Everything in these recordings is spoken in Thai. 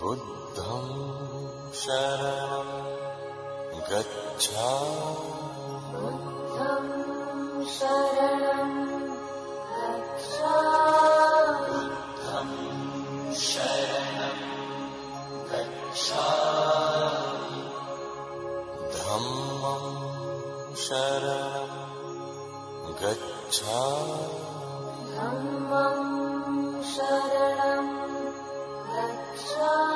बुद्धं शरणं गच्छामि। बुद्धं शरणं गच्छामि बुद्धं शरणं गच्छामि धम्मं शरणं गच्छामि धम्मं शरणं गच्छामि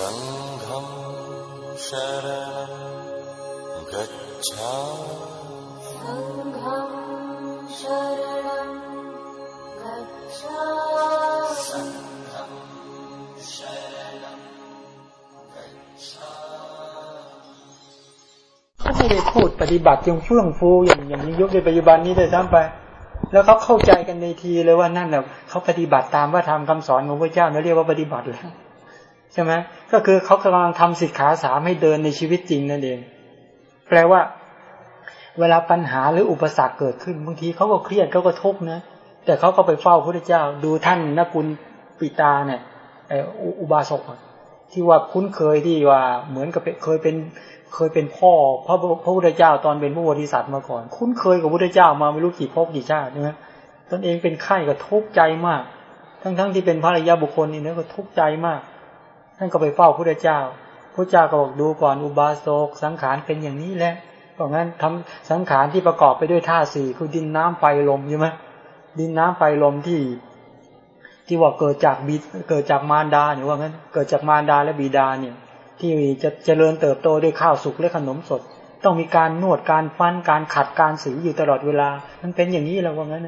सङ्घं शरणं गच्छामि सङ्घं शरणं गच्छामि सङ्घं शरणं गच्छामि เขาไม่ได้พูดปฏิบัติจงเฟื่องฟูอย่างอย่างในยุคในปัจจุบันนี้เลยซ้ำไป แล้วเขาเข้าใจกันในทีเลยว่านั่นแหละเขาปฏิบัติตามว่าทำคำสอนของพระเจ้าเราเรียกว่าปฏิบัติแล้ว ใช่ไหมก็คือเขากำลังทำสิกขาสามให้เดินในชีวิตจริงนั่นเอง แปลว่า เวลาปัญหาหรืออุปสรรคเกิดขึ้นบางทีเขาก็เครียดเขาก็ทุกข์นะ แต่เขาก็ไปเฝ้าพระเจ้า ดูท่านนกุลปิตาเนี่ยไอ้อุบาสกที่ว่าคุ้นเคยที่ว่าเหมือนกับเคยเป็นเคยเป็นพ่อพระพระพุทธเจ้าตอนเป็นพระโพธิสัตว์มาก่อน คุ้นเคยกับพระพุทธเจ้ามาไม่รู้กี่ภพกี่ชาติใช่ไหมตนเองเป็นไข้ก็ทุกข์ใจมาก ทั้งๆทที่เป็นพระริยบุคคลนี่นะก็ทุกข์ใจมาก ท่านก็ไปเฝ้าพระเจ้าพระเจ้าก็บอกดูก่อนอุบาสกสังขารเป็นอย่างนี้แหละเพราะงั้นทำสังขารที่ประกอบไปด้วยธาตุสี่คือดินน้ำไฟลมใช่ไหมดินน้ำไฟลมที่ ที่ว่าเกิดจากบิดเกิดจากมารดาเนี่ยว่างั้น เกิดจากมารดาและบิดาเนี่ย ที่จะเจริญเติบโตด้วยข้าวสุกและขนมสด ต้องมีการนวดการฟันการขัดการสีอยู่ตลอดเวลา มันเป็นอย่างนี้แล้วว่างั้น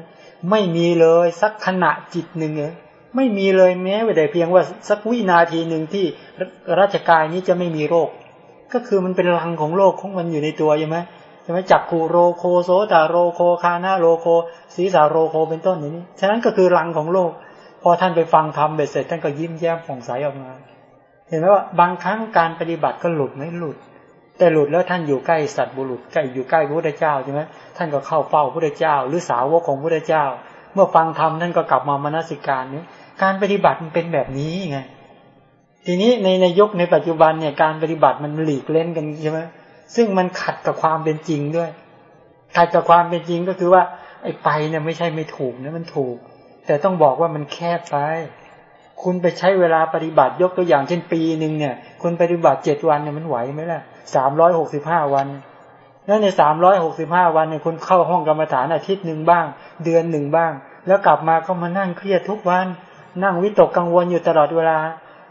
ไม่มีเลยสักขณะจิตหนึ่งเลย ไม่มีเลยแม้แต่เพียงว่าสักวินาทีหนึ่งที่ราชกายนี้จะไม่มีโรค ก็คือมันเป็นรังของโลกของมันอยู่ในตัวใช่ไหมใช่ไหมจักคูโรโคโซตาโรโคคานาโรโคศีสาโรโคเป็นต้นอย่างนี้ ฉะนั้นก็คือรังของโลกพอท่านไปฟังธรรมเบ็ดเสร็จท่านก็ยิ้มแย้มผ่องใสออกมา เห็นไหมว่าบางครั้งการปฏิบัติก็หลุดไม่หลุด แต่หลุดแล้วท่านอยู่ใกล้สัตว์บุรุษใกล้อยู่ใกล้พระพุทธเจ้าใช่ไหมท่านก็เข้าเฝ้าพระพุทธเจ้า หรือสาวกของพระพุทธเจ้า เมื่อฟังธรรมท่านก็กลับมามนสิการนี้ การปฏิบัติมันเป็นแบบนี้ไงทีนี้ในในยุคในปัจจุบันเนี่ยการปฏิบัติมันหลีกเล่นกันใช่ไหมซึ่งมันขัดกับความเป็นจริงด้วย ขัดกับความเป็นจริงก็คือว่า ไอ้ไปเนี่ยไม่ใช่ไม่ถูกนะมันถูก แต่ต้องบอกว่ามันแคบไป คุณไปใช้เวลาปฏิบัติยกตัวอย่างเช่นปีหนึ่งเนี่ย คุณปฏิบัติเจ็ดวันเนี่ยมันไหวไหมล่ะสามร้อยหกสิบห้าวันแล้วในสามร้อยหกสิบห้าวันเนี่ยคุณเข้าห้องกรรมฐานอาทิตย์หนึ่งบ้าง เดือนหนึ่งบ้าง แล้วกลับมาก็มานั่งเครียดทุกวัน นั่งวิตกกังวลอยู่ตลอดเวลา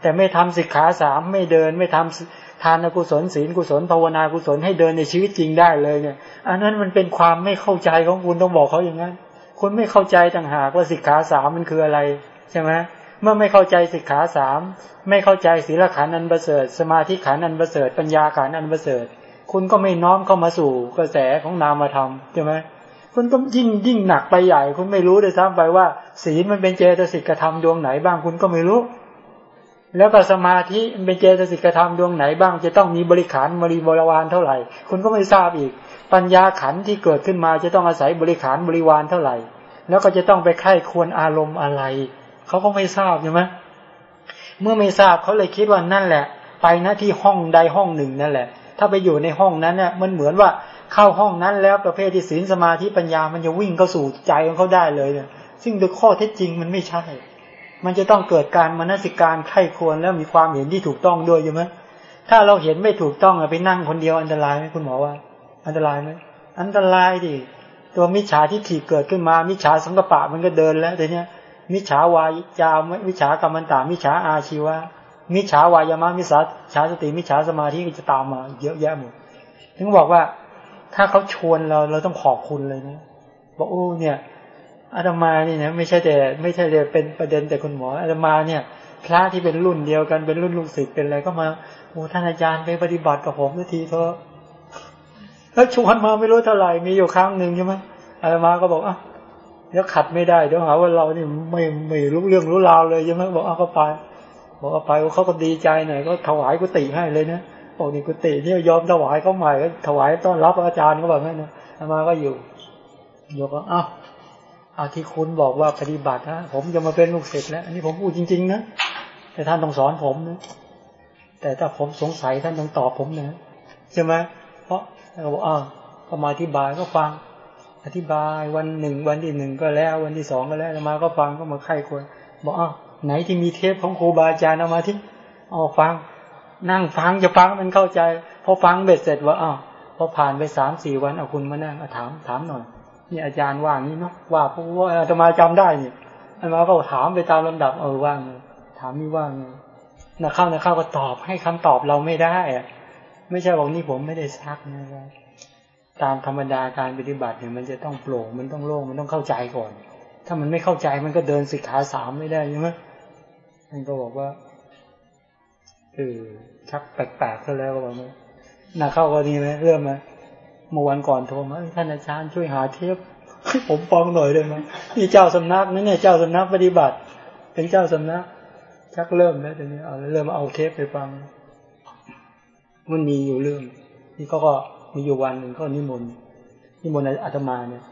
แต่ไม่ทำสิกขาสามไม่เดินไม่ทำทานกุศลศีลกุศลภาวนากุศลให้เดินในชีวิตจริงได้เลยเนี่ย อันนั้นมันเป็นความไม่เข้าใจของคุณต้องบอกเขาอย่างนั้นคุณไม่เข้าใจต่างหากว่าสิกขาสามมันคืออะไรใช่ไหมเมื่อไม่เข้าใจสิกขาสามไม่เข้าใจศีลขันธ์อันประเสริฐ สมาธิขันธ์อันประเสริฐ ปัญญาขันธ์อันประเสริฐ คุณก็ไม่น้อมเข้ามาสู่กระแสของนามธรรมใช่ไหม คุณก็ยิ่งยิ่งหนักไปใหญ่ คุณไม่รู้เลยซ้ำไปว่า ศีลมันเป็นเจตสิกธรรมดวงไหนบ้างคุณก็ไม่รู้ แล้วก็สมาธิมันเป็นเจตสิกธรรมดวงไหนบ้าง จะต้องมีบริขารบริบริวารเท่าไหร่ คุณก็ไม่ทราบอีก ปัญญาขันที่เกิดขึ้นมา จะต้องอาศัยบริขารบริวารเท่าไหร่ แล้วก็จะต้องไปไข้ควรอารมณ์อะไรเขาก็ไม่ทราบใช่ไหมเมื่อไม่ทราบเขาเลยคิดว่านั่นแหละ ไปหน้าที่ห้องใดห้องหนึ่งนั่นแหละ ถ้าไปอยู่ในห้องนั้นเนี่ยมันเหมือนว่า เข้าห้องนั้นแล้วประเภทที่ศีลสมาธิปัญญามันจะวิ่งเข้าสู่ใจของเขาได้เลยเนี่ย ซึ่งโดยข้อเท็จจริงมันไม่ใช่ มันจะต้องเกิดการมนสิการไข้ควรแล้วมีความเห็นที่ถูกต้องด้วยใช่ไหมถ้าเราเห็นไม่ถูกต้องไปนั่งคนเดียวอันตรายไหมคุณหมอว่า อันตรายไหมอันตรายดิตัวมิจฉาทิฏฐิเกิดขึ้นมา มิจฉาสังกปะมันก็เดินแล้วแต่เนี้ยมิจฉาวายจามิจฉากรรมันตามิจฉาอาชีวะมิจฉาวายามะมิจฉาสติมิจฉาสมาธิก็จะตามมา เยอะแยะหมดถึงบอกว่า ถ้าเขาชวนเราเราต้องขอบคุณเลยนะบอกโอ้เนี่ยอาตมานี่นะไม่ใช่แต่ไม่ใช่แต่เป็นประเด็นแต่คุณหมออาตมาเนี่ย พระที่เป็นรุ่นเดียวกันเป็นรุ่นลูกศิษย์เป็นอะไรก็มาโอ้ท่านอาจารย์ไปปฏิบัติกับผมทีเถอะแล้วชวนมาไม่รู้เท่าไหร่มีอยู่ครั้งหนึ่งใช่ไหมอาตมาก็บอกอะเดี๋ยวขัดไม่ได้เดี๋ยวหาว่าเรานี่ไม่ไม่รู้เรื่องรู้ราวเลยใช่ไหมบอกเอาเข้าไป บอกเอาไปเขาก็ดีใจหน่อยก็ถวายกุฏิให้เลยนะ บอกนี่กุฏิเนี่ยยอมถวายเขาใหม่ก็ถวายต้อนรับอาจารย์ก็แบบนั้นนะอามาก็อยู่โยกก็อ้าเอาที่คุณบอกว่าปฏิบัตินะผมจะมาเป็นลูกศิษย์แล้ว อันนี้ผมพูดจริง ๆ นะแต่ท่านต้องสอนผมนะแต่ถ้าผมสงสัยท่านต้องตอบผมนะใช่ไหมเพราะเราบอกอ้าวก็มาอธิบายก็ฟัง อธิบายวันหนึ่งวันที่หนึ่งก็แล้ว วันที่สองก็แล้วมาก็ฟังก็มาไข้ควรบอกอ้าวไหนที่มีเทปของครูบาอาจารย์เอามาที่เอาฟัง นั่งฟังจะฟังมันเข้าใจพอฟังเบ็ดเสร็จว่าอ้าวพอผ่านไปสามสี่วันเอาคุณมานั่งถามถามหน่อยนี่อาจารย์ว่างี้เนาะว่าเพราะว่าอาตมาจำได้นี่อาตมาก็ถามไปตามลำดับเออว่างถามนี่ว่างนะเข้านะเข้าก็ตอบให้คำตอบเราไม่ได้อะไม่ใช่บอกนี่ผมไม่ได้ซักนะครับตามธรรมดาการปฏิบัติเนี่ยมันจะต้องโปร่งมันต้องโล่งมันต้องเข้าใจก่อน ถ้ามันไม่เข้าใจมันก็เดินสิกขาสามไม่ได้ใช่ไหมท่านก็บอกว่าเออ ชักแปลกๆซะแล้วก็บอกว่าน่าเข้าก็ดีไหมเริ่มมาเมื่อวันก่อนโทรมาท่านอาจารย์ช่วยหาเทปให้ผมฟังหน่อยได้ไหมนี่เจ้าสำนักนั่นเนี่ยเจ้าสำนักปฏิบัติ เป็นเจ้าสำนัก ชักเริ่มแล้วทีนี้เอาเริ่มเอาเทปไปฟัง มันมีอยู่เรื่องนี่เขาก็มีอยู่วันหนึ่งก็นิมนต์นิมนต์อาตมาเนี่ย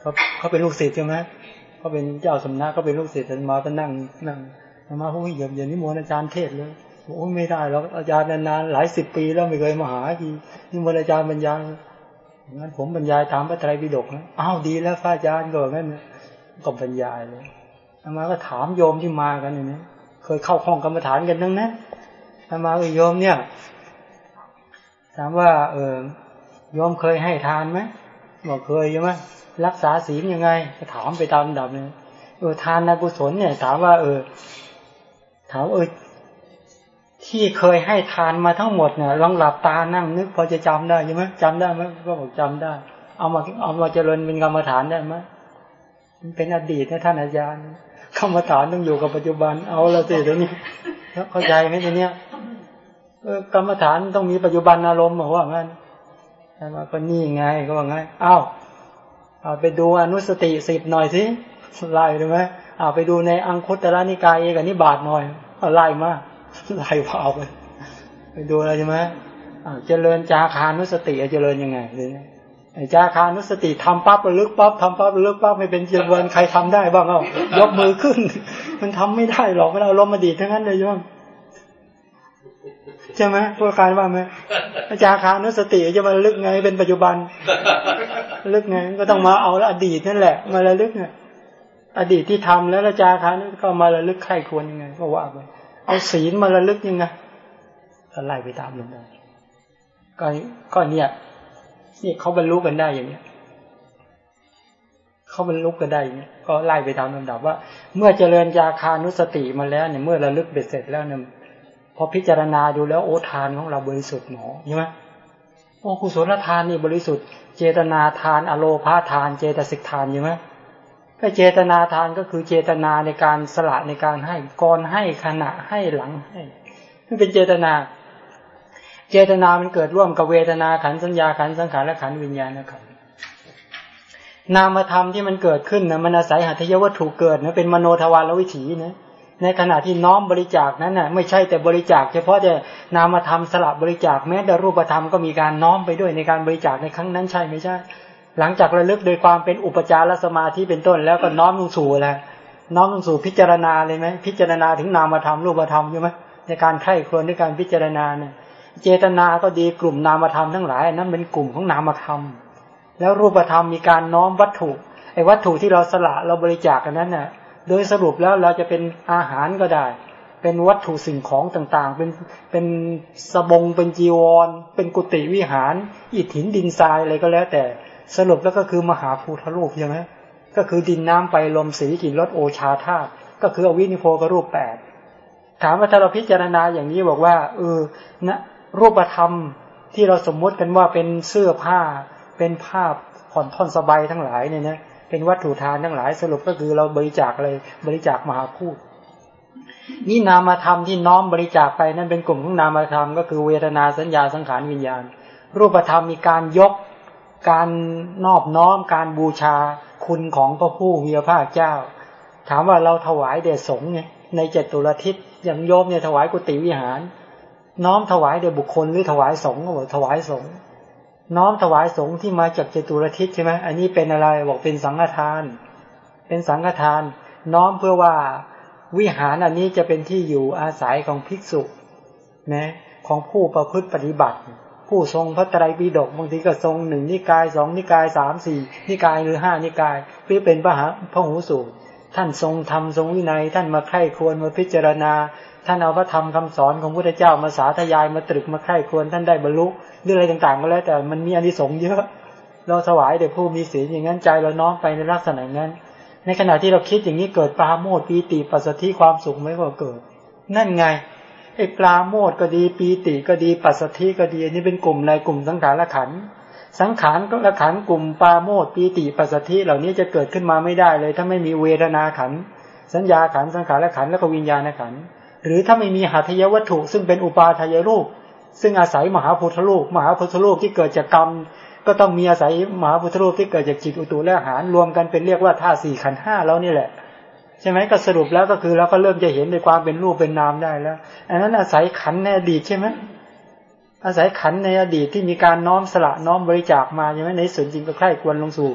เขาเขาเป็นลูกศิษย์ใช่ไหมเขาเป็นเจ้าสำนักเขาเป็นลูกศิษย์อาตมาก็นั่งนั่งอาตมาพวกอย่าอย่านิมนต์อาจารย์เทศเลย โอ้ไม่ได้แล้วอาจารย์นานๆหลายสิบปีแล้วไม่เคยมาหาทีนิมนอาจารย์บรรยายงั้นผมบรรยายตามพระไตรปิฎกนะอ้าวดีแล้วพระอาจารย์ก็งั้นก็บรรยายเลยอามาก็ถามโยมที่มากันอย่างนี้เคยเข้าห้องกรรมฐานกันทั้งนั้นอามาก็โยมเนี่ย ถามว่า เออโยมเคยให้ทานไหมบอกเคยใช่ไหมรักษาศีลยังไงก็ถามไปตามดับเลยเออทานนกุศลเนี่ย ถามว่า เออ ถามเออ ที่เคยให้ทานมาทั้งหมดเนี่ยลองหลับตานั่งนึกพอจะจำได้ใช่ไหมจำได้ไหมก็บอกจำได้ เอามาเอามาเจริญเป็นกรรมฐานได้ไหมมันเป็นอดีตนะท่านอาจารย์กรรมฐานต้องอยู่กับปัจจุบัน เอาละสิเดี๋ยวนี้เข้าใจไหมทีเนี้ยกรรมฐานต้องมีปัจจุบันอารมณ์บอกว่างั้นแต่ว่าก็นี่ไงก็ว่างั้นอ้าวเอาไปดูอนุสติสิบหน่อยสิไล่ได้ไหมเอาไปดูในอังคุตระนิกายเอกนิบาตหน่อยไล่มาก ไล่พาไปไปดูอะไรใช่ไหมเจริญจาคานุสติเจริญยังไงเลยจาคานุสติทำปั๊บระลึกปั๊บทำปั๊บระลึกปั๊บไม่เป็นเจริญใครทำได้บ้างเอ้ายกมือขึ้น มันทำไม่ได้หรอกไม่เอาลมมาดีทั้งนั้นเลยโยมใช่ไหมพวกการว่าไหมอาจารย์คานุสติจะมาลึกไงเป็นปัจจุบัน ลึกไงก็ต้องมาเอาอดีตนั่นแหละ มาระลึกไงอดีตที่ทำแล้วอาจารย์คานุก็มาระลึกใครควรยังไง ก็ว่าไป เอาศีลมาระลึกยังไงก็ไล่ไปตามลงได้ก็ก็เนี่ยนี่เขาบรรลุกันได้อย่างเนี้ยเขาบรรลุกันได้อย่างเนี้ยก็ไล่ไปตามลำดับว่า เมื่อเจริญยาคานุสติมาแล้วเนี่ยเมื่อระลึกเบ็ดเสร็จแล้วเนี่ยพอพิจารณาดูแล้วโอทานของเราบริสุทธิ์หนอใช่ไหมโอ้กุศลทานนี่บริสุทธิ์ เจตนาทาน อโลภาทาน เจตสิกทานใช่ไหม ก็เจตนาทานก็คือเจตนาในการสละในการให้ก่อนให้ขณะให้หลังให้มันเป็นเจตนา เจตนามันเกิดร่วมกับเวทนาขันสัญญาขันสังขารและขันวิญญาณนะครับนามธรรมที่มันเกิดขึ้นนะมันอาศัยหัตถยวัตถุเกิดนะเป็นมโนทวารวิถีนะในขณะที่น้อมบริจาคนั้นนะ่ะไม่ใช่แต่บริจาค เฉพาะแต่นามธรรมสละบริจาคแม้แต่รูปธรรมก็มีการน้อมไปด้วยในการบริจาคในครั้งนั้นใช่ไม่ใช่ หลังจากระลึกโดยความเป็นอุปจารสมาธิเป็นต้น แล้วก็น้อมลงสู่แล้วน้อมลงสู่พิจารณาเลยไหมพิจารณาถึงนามธรรมรูปธรรมใช่ไหมในการไข้ครวญในการพิจารณาเนี่ยเจตนาก็ดีกลุ่มนามธรรมทั้งหลายนั้นเป็นกลุ่มของนามธรรม แล้วรูปธรรมมีการน้อมวัตถุไอ้วัตถุที่เราสละเราบริจาคกันนั้นน่ะโดยสรุปแล้วเราจะเป็นอาหารก็ได้ เป็นวัตถุสิ่งของต่างๆ เป็นเป็นสบงเป็นจีวร เป็นกุฏิวิหารอิฐหินดินทรายอะไรก็แล้วแต่สรุปแล้วก็คือมหาภูทรูปใช่ไหมก็คือดินน้ำไปลมสีกลิ่นรสโอชาธาตุก็คืออวินิโพกรูปแปดถามว่าถ้าเราพิจารณาอย่างนี้บอกว่าเออนะรูปธรรมที่เราสมมติกันว่าเป็นเสื้อผ้า เป็นผ้าผ่อนท่อนสบายทั้งหลายเนี่ยนะเป็นวัตถุทานทั้งหลายสรุปก็คือเราบริจาคอะไรบริจาคมหาพูดนี่นามธรรมที่น้อมบริจาคไปนั่นเป็นกลุ่มของนามธรรมก็คือเวทนาสัญญาสังขารวิญญาณ รูปธรรมมีการยก การนอบน้อมการบูชาคุณของพระผู้มีพระภาคเจ้า ถามว่าเราถวายเดชสงฆ์เนี่ยในเจตุรทิศอย่างโยมเนี่ยถวายกุฏิวิหาร น้อมถวายเดชบุคคลหรือถวายสงฆ์ก็บอกถวายสงฆ์น้อมถวายสงฆ์ที่มาจากเจตุรทิศใช่ไหมอันนี้เป็นอะไรบอกเป็นสังฆทาน เป็นสังฆทาน น้อมเพื่อว่าวิหารอันนี้จะเป็นที่อยู่อาศัยของภิกษุนะของผู้ประพฤติปฏิบัติ ผู้ทรงพระไตรปิฎกบางทีก็ทรงหนึ่งนิกายสองนิกายสามสี่นิกายหรือห้านิกายเพื่อเป็นพระหาพระหูสูตรท่านทรงธรรมทรงวินัย ท่านมาไข้ควรมาพิจารณา ท่านเอาพระธรรมคำสอนของพระพุทธเจ้ามาสาธยายมาตรึกมาไข้ควรท่านได้บรรลุหรืออะไรต่างๆ ก็แล้วแต่มันมีอนิสงส์เยอะ เราถวายแด่ผู้มีศีลอย่างนั้นใจเราน้อมไปในลักษณะนั้น ในขณะที่เราคิดอย่างนี้เกิดปาโมทย์ปีติปัสสติความสุขไหมก็เกิด นั่นไง ไอ้ปราโมทย์ก็ดี ปีติก็ดีปัสสติก็ดีอันนี้เป็นกลุ่มในกลุ่มสังขารขัน สังขารก็ละขันกลุ่มปราโมทย์ปีติปัสสติเหล่านี้จะเกิดขึ้นมาไม่ได้เลย ถ้าไม่มีเวทนาขัน สัญญาขันสังขารขันแล้วก็วิญญาณขัน หรือถ้าไม่มีหัตถยวัตถุ ซึ่งเป็นอุปาทายรูป ซึ่งอาศัยมหาพุทธรูปมหาพุทธรูปที่เกิดจากกรรม ก็ต้องมีอาศัยมหาพุทธรูปที่เกิดจากจิตอุตุและอาหารรวมกันเป็นเรียกว่าธาตุสี่ขันห้าแล้วนี่แหละ ใช่ไหมก็สรุปแล้วก็คือเราก็เริ่มจะเห็นในความเป็นรูปเป็นนามได้แล้ว อันนั้นอาศัยขันในอดีตใช่ไหมอาศัยขันในอดีตที่มีการน้อมสละน้อมบริจาคมาใช่ไหมในส่วนจริงก็ใคร่ควรลงสู่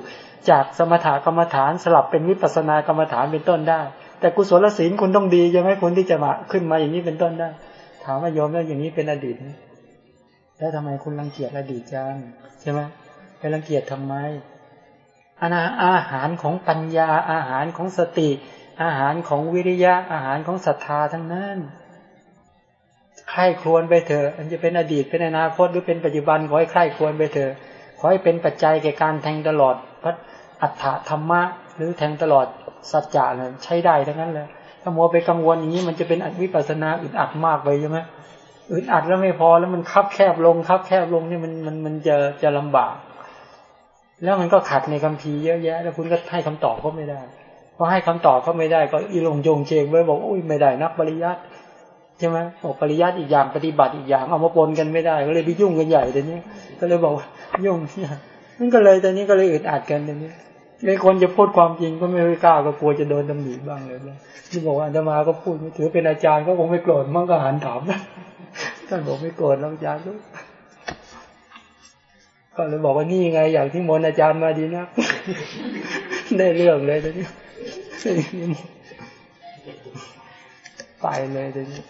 จากสมถกรรมฐานสลับเป็นวิปัสนากรรมฐานเป็นต้นได้ แต่กุศลศีลคุณต้องดีใช่ไหมคุณที่จะมาขึ้นมาอย่างนี้เป็นต้นได้ ถามว่าโยมแล้วอย่างนี้เป็นอดีตแล้วทำไมคุณรังเกียจอดีตจังใช่ไหมไปรังเกียจทำไมอาอาหารของปัญญาอาหารของสติ อาหารของวิริยะอาหารของศรัทธาทั้งนั้นใคร่ครวญไปเถอะอันจะเป็นอดีตเป็นอนาคตหรือเป็นปัจจุบันขอให้ใคร่ครวญไปเถอะขอให้เป็นปัจจัยแก่การแทงตลอดพระอัฏฐธรรมะ หรือแทงตลอดสัจจะเนี่ยใช้ได้ทั้งนั้นเลยถ้ามัวไปกังวลอย่างนี้มันจะเป็นอวิปัสนาอึดอัดมากไปใช่ไหมอึดอัดแล้วไม่พอแล้วมันคับแคบลงคับแคบลงเนี่ยมันมันมันจะจะลำบาก แล้วมันก็ขัดในคำพีเยอะแยะ แล้วคุณก็ให้คำตอบเขาไม่ได้ พอให้คำตอบเขาไม่ได้ก็อีลงโยงเชงไว้บอกอุ้ยไม่ได้นักปริยัติใช่ไหมบอกปริยัติอีกอย่างปฏิบัติอีกอย่างเอามาปนกันไม่ได้ ก็เลยไปยุ่งกันใหญ่ตอนนี้ ก็เลยบอกยุ่งเนี่ยนั่นก็เลยตอนนี้ก็เลยอึดอัดกันตอนนี้ไอ้คนจะพูดความจริงก็ไม่กล้าก็กลัวจะโดนตำหนิบ้างเลยที่บอกว่าอาตมาก็พูดถือเป็นอาจารย์ก็คงไม่โกรธมั่งก็หันถามท่านบอกไม่โกรธแล้วอาจารย์ก็เลยบอกว่านี่ไงอย่างที่มนอาจารย์มาดีนะได้เรื่องเลยตอนนี้ ไปเลยตอนนี้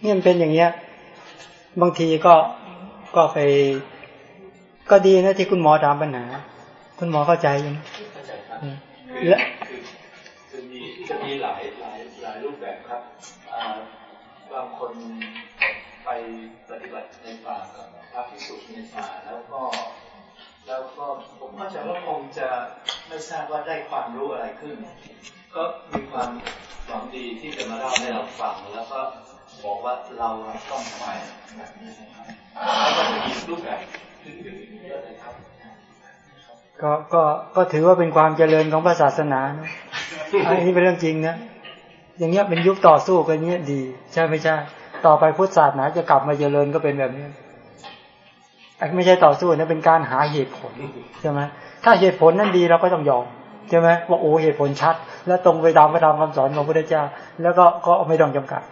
เนี่ยมันเป็นอย่างเงี้ย บางทีก็ก็ไป ก็ดีนะที่คุณหมอถามปัญหา คุณหมอเข้าใจยังเข้าใจครับและคือมีจะมีหลายหลายหลายรูปแบบครับอ่าบางคนไปปฏิบัติในป่ากับพระภิกษุในป่าแล้วก็ แล้วก็ผมเข้าใจว่าคงจะไม่ทราบว่าได้ความรู้อะไรขึ้น ก็มีความหวังดีที่จะมาเล่าให้เราฟังแล้วก็บอกว่าเราต้องไปแบบนี้นะครับแล้วก็จะมีรูปแบบอื่นๆเยอะเลยครับก็ก็ก็ถือว่าเป็นความเจริญของพระศาสนานะอันนี้เป็นเรื่องจริงนะ อย่างเงี้ยเป็นยุคต่อสู้กันเนี้ยดี ใช่ไม่ใช่ ต่อไปพุทธศาสนาจะกลับมาเจริญก็เป็นแบบนี้ ไม่ใช่ต่อสู้นะเป็นการหาเหตุผลใช่ไหมถ้าเหตุผลนั้นดีเราก็ต้องยอมใช่ไหมว่าโอ้เหตุผลชัด แล้วตรงไปตามพระธรรมคำสอนของพระพุทธเจ้า แล้วก็ก็ไม่ต้องจำกัด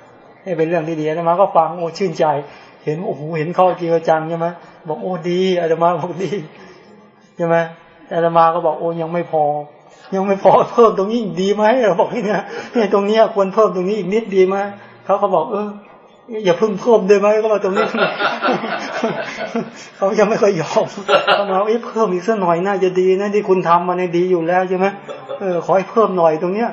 นี่เป็นเรื่องที่ดีนะมาก็ฟังโอ้ชื่นใจ เห็นโอ้โหเห็นข้าจริงจังใช่ไหมบอกโอ้ดีอาตมาบอกดีใช่ไหมอาตมาก็บอกโอ้ยังไม่พอ ยังไม่พอเพิ่มตรงนี้ดีไหมเราบอกนี่ยเนี่ยตรงนี้ควรเพิ่มตรงนี้อีกนิดดีไหมเขาก็บอกเออ อย่าเพิ่งเพิ่มได้ไหมก็มาตรงนี้เขายังไม่ค่อยยอมเขามาเอ้เพิ่มอีกสักหน่อยน่าจะดีนะที่คุณทำมาในดีอยู่แล้วใช่ไหมเออขอให้เพิ่มหน่อยตรงเนี้ย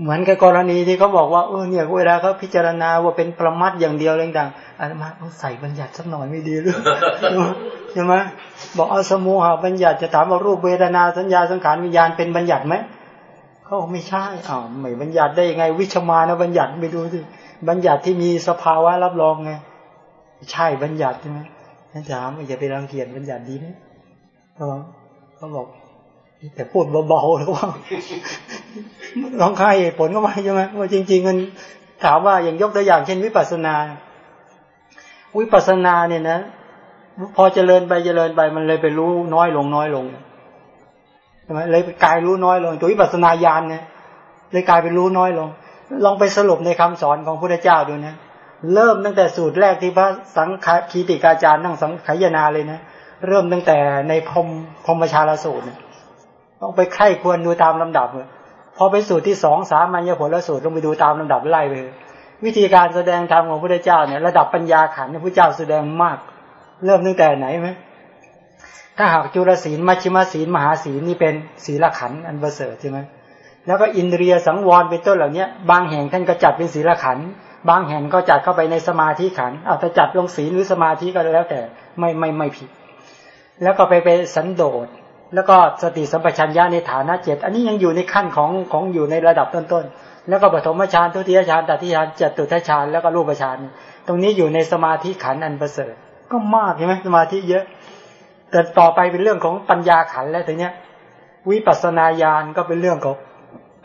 เหมือนกับกรณีที่เขาบอกว่าเออเนี่ยเวลาเขาพิจารณาว่าเป็นประมัดอย่างเดียวอะไรต่างอาตมาเอาใส่บัญญัติสักหน่อยไม่ดีหรือใช่ไหมบอกเอาสมูหะบัญญัติจะถามว่ารูปเวทนาสัญญาสังขารวิญญาณเป็นบัญญัติไหมเขาไม่ใช่อ้าวไม่บัญญัติได้ยังไง วิชมานะบัญญัติไปดูสิ บัญญัติที่มีสภาวะรับรองไง ใช่บัญญัติใช่ไหมท่านถามอย่าไปรังเกียจบัญญัติดีไหมเขาบอกเขาบอกแต่พูดเบาๆแล้วว่าร้องไห้ผลก็ไม่ใช่ไหมว่าจริง ๆ มันถามว่าอย่างยกตัวอย่างเช่นวิปัสสนา วิปัสสนาเนี่ยนะ พอเจริญไปเจริญไปมันเลยไปรู้น้อยลงน้อยลงใช่ไหมเลยกลายรู้น้อยลงตัววิปัสสนาญาณเนี่ยเลยกลายเป็นรู้น้อยลง ลองไปสรุปในคำสอนของพระพุทธเจ้าดูนะ เริ่มตั้งแต่สูตรแรกที่พระสังฆคีติกาจารย์นั่งสังขยนาเลยนะ เริ่มตั้งแต่ในพรมพรมชาลสูตรเนี่ยต้องไปไข้ควรดูตามลำดับเลยพอไปสูตรที่สองสามัญญผลสูตรต้องไปดูตามลำดับไล่ไปเลยวิธีการแสดงธรรมของพระพุทธเจ้าเนี่ยระดับปัญญาขันธ์พระเจ้าแสดงมาก เริ่มตั้งแต่ไหนไหมถ้าหากจุลศีลมัชฌิมศีลมหาศีลนี่เป็นศีลขันธ์อันประเสริฐใช่ไหม แล้วก็อินเดียสังวรเป็นต้นเหล่านี้บางแห่งท่านก็จัดเป็นศีลขันธ์บางแห่งก็จัดเข้าไปในสมาธิขันธ์เอาแต่จัดลงศีลหรือสมาธิก็แล้วแต่ไม่ไม่ไม่ผิด แล้วก็ไปไปสันโดษแล้วก็สติสัมปชัญญะในฐานะเจ็ดอันนี้ยังอยู่ในขั้นของของอยู่ในระดับต้นๆแล้วก็ปฐมฌานทุติยฌานตติฌานจตุทัชฌานแล้วก็รูปฌานตรงนี้อยู่ในสมาธิขันอันประเสริฐก็มากใช่ไหมสมาธิเยอะ แต่ต่อไปเป็นเรื่องของปัญญาขันแล้วทีเนี้ยวิปัสสนาญาณก็เป็นเรื่องของ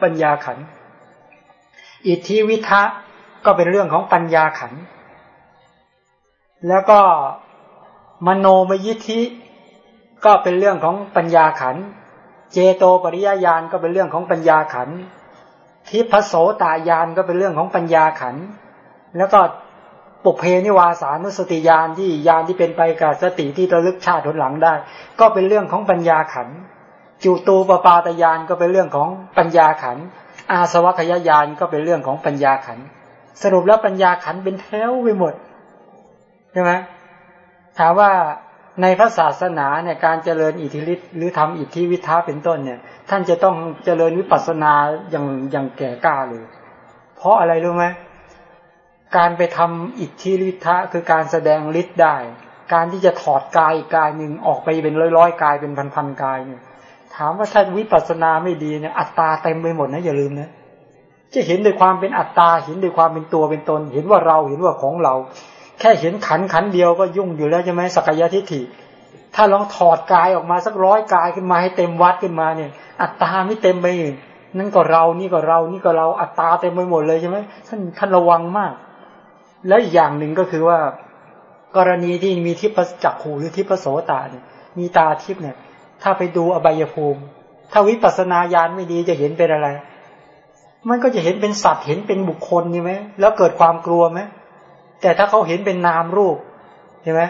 ปัญญาขัน อิทธิวิทะก็เป็นเรื่องของปัญญาขัน แล้วก็มโนมยิทธิก็เป็นเรื่องของปัญญาขัน เจโตปริยญาณก็เป็นเรื่องของปัญญาขัน ทิพโสตายานก็เป็นเรื่องของปัญญาขัน แล้วก็ปุเพนิวาสานุสติญาณที่ญาณที่เป็นไปกับสติที่ระลึกชาติผลหลังได้ ก็เป็นเรื่องของปัญญาขัน จุตูปปาตญาณก็เป็นเรื่องของปัญญาขัน อาสวัคยญาณก็เป็นเรื่องของปัญญาขัน สรุปแล้วปัญญาขันเป็นแถวไปหมดใช่ไหมถามว่าในพระศาสนาเนี่ยการเจริญอิทธิฤทธิ์หรือทำอิทธิวิทาเป็นต้นเนี่ย ท่านจะต้องเจริญวิปัสสนาอย่างอย่างแก่กล้าเลย เพราะอะไรรู้ไหมการไปทำอิทธิฤทธะคือการแสดงฤทธิ์ได้ การที่จะถอดกายกกายหนึ่งออกไปเป็นร้อยร้อยกายเป็นพันพันกายเนี่ย ถามว่าท่านวิปัสสนาไม่ดีเนี่ยอัตตาเต็มไปหมดนะอย่าลืมนะจะเห็นด้วยความเป็นอัตตาเห็นด้วยความเป็นตัวเป็นตน เห็นว่าเราเห็นว่าของเรา แค่เห็นขันขันเดียวก็ยุ่งอยู่แล้วใช่ไหมสักยะทิฏฐิ ถ้าลองถอดกายออกมาสักร้อยกายขึ้นมาให้เต็มวัดขึ้นมาเนี่ย อัตตาไม่เต็มไปนั่นก็เรานี่ก็เรานี่ก็เราอัตตาเต็มไปหมดเลยใช่ไหมท่านท่านระวังมาก แล้วอีกอย่างหนึ่งก็คือว่า กรณีที่มีทิพจักขูหรือทิพโสตาเนี่ยมีตาทิพเนี่ย ถ้าไปดูอบายภูมิ ถ้าวิปัสสนาญาณไม่ดีจะเห็นเป็นอะไร มันก็จะเห็นเป็นสัตว์เห็นเป็นบุคคลใช่ไหมแล้วเกิดความกลัวไหมแต่ถ้าเขาเห็นเป็นนามรูปใช่ไหม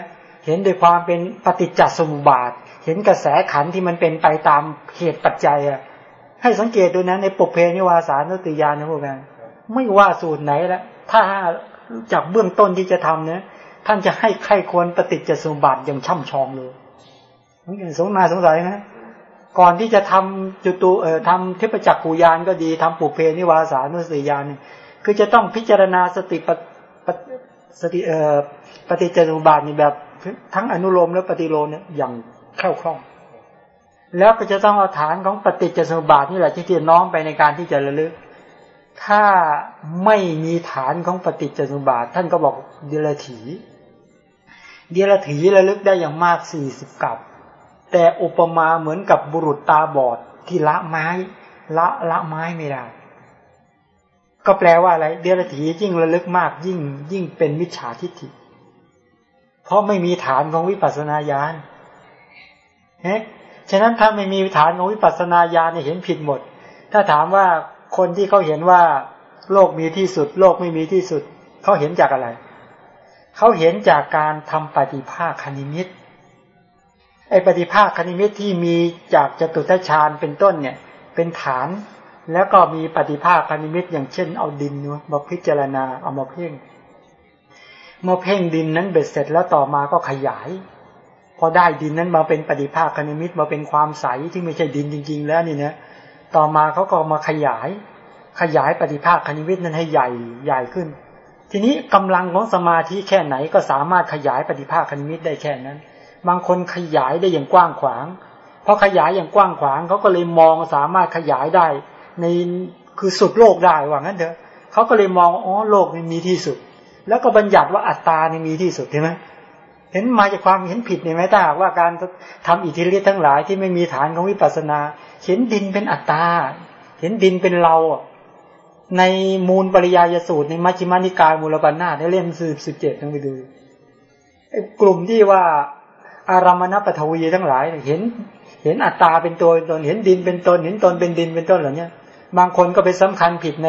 เห็นโดยความเป็นปฏิจจสมุปบาท เห็นกระแสขันที่มันเป็นไปตามเหตุปัจจัยอะ ให้สังเกตดูนะในปุเพนิวาสานุติยานนะพวกกันไม่ว่าสูตรไหนแล้วถ้าจากเบื้องต้นที่จะทำเนี่ยท่านจะให้ใครควรปฏิจจสมุปบาทอย่างช่ำชองเลย สงนาสงสัยนะ ก่อนที่จะทำจุตูเอ่อทำเทพจักขูยานก็ดีทำปุเพนิวาสานุสติยานเนี่ยคือจะต้องพิจารณาสติปสติเอ่อปฏิจจุบาทนี่แบบทั้งอนุโลมและปฏิโลมเนี่ยอย่างแค่คล่อง แล้วก็จะต้องเอาฐานของปฏิจจสมุปบาทนี่แหละที่จะน้อมไปในการที่จะระลึก ถ้าไม่มีฐานของปฏิจจสมุปบาท ท่านก็บอกเดลถี เดลถีระลึกได้อย่างมากสี่สิบกับ แต่อุปมาเหมือนกับบุรุษตาบอดที่ละไม้ ละละไม้ไม่ได้ ก็แปลว่าอะไร เดรัจฉียิ่งระลึกมากยิ่ง ยิ่งเป็นมิจฉาทิฏฐิ เพราะไม่มีฐานของวิปัสสนาญาณเฮ้ฉะนั้นถ้าไม่มีฐานของวิปัสสนาญาณเนี่ยเห็นผิดหมด ถ้าถามว่าคนที่เขาเห็นว่า โลกมีที่สุด โลกไม่มีที่สุด เขาเห็นจากอะไร เขาเห็นจากการทำปฏิภาคคณิมิต ไอ้ปฏิภาคคณิมิตที่มีจากจตุทัชฌานเป็นต้นเนี่ย เป็นฐาน แล้วก็มีปฏิภาคนิมิตอย่างเช่นเอาดินมาพิจารณาเอามาเพ่งเมื่อเพ่งดินนั้นเบ็ดเสร็จแล้วต่อมาก็ขยาย พอได้ดินนั้นมาเป็นปฏิภาคนิมิตมาเป็นความใสที่ไม่ใช่ดินจริง ๆ แล้วนี่นะต่อมาเขาก็มาขยาย ขยายปฏิภาคคณิมิตนั้นให้ใหญ่ใหญ่ขึ้น ทีนี้กำลังของสมาธิแค่ไหนก็สามารถขยายปฏิภาคคณิมิตได้แค่นั้น บางคนขยายได้อย่างกว้างขวาง เพอขยายอย่างกว้างขวางเขาก็เลยมองสามารถขยายได้ ในคือสุดโลกได้ว่างั้นเถอะเขาก็เลยมองอ๋อโลกนี้มีที่สุด แล้วก็บัญญัติว่าอัตตานี่มีที่สุดใช่ไหมเห็นมาจากความเห็นผิดเนี่ยไหมถ้าหากว่าการทำอิทธิฤทธิ์ทั้งหลายที่ไม่มีฐานของวิปัสสนา เห็นดินเป็นอัตตา เห็นดินเป็นเราในมูลปริยายสูตรในมัชฌิมานิกายมูลปัญนาในเล่มสิบสิบเจ็ดต้องไปดูกลุ่มที่ว่า อารมณปฐวีทั้งหลายเห็น เห็นอัตตาเป็นตัวตนเห็นดินเป็นตนเห็นตนเป็นดินเป็นต้นเหล่านี้บางคนก็ไปสำคัญผิดใน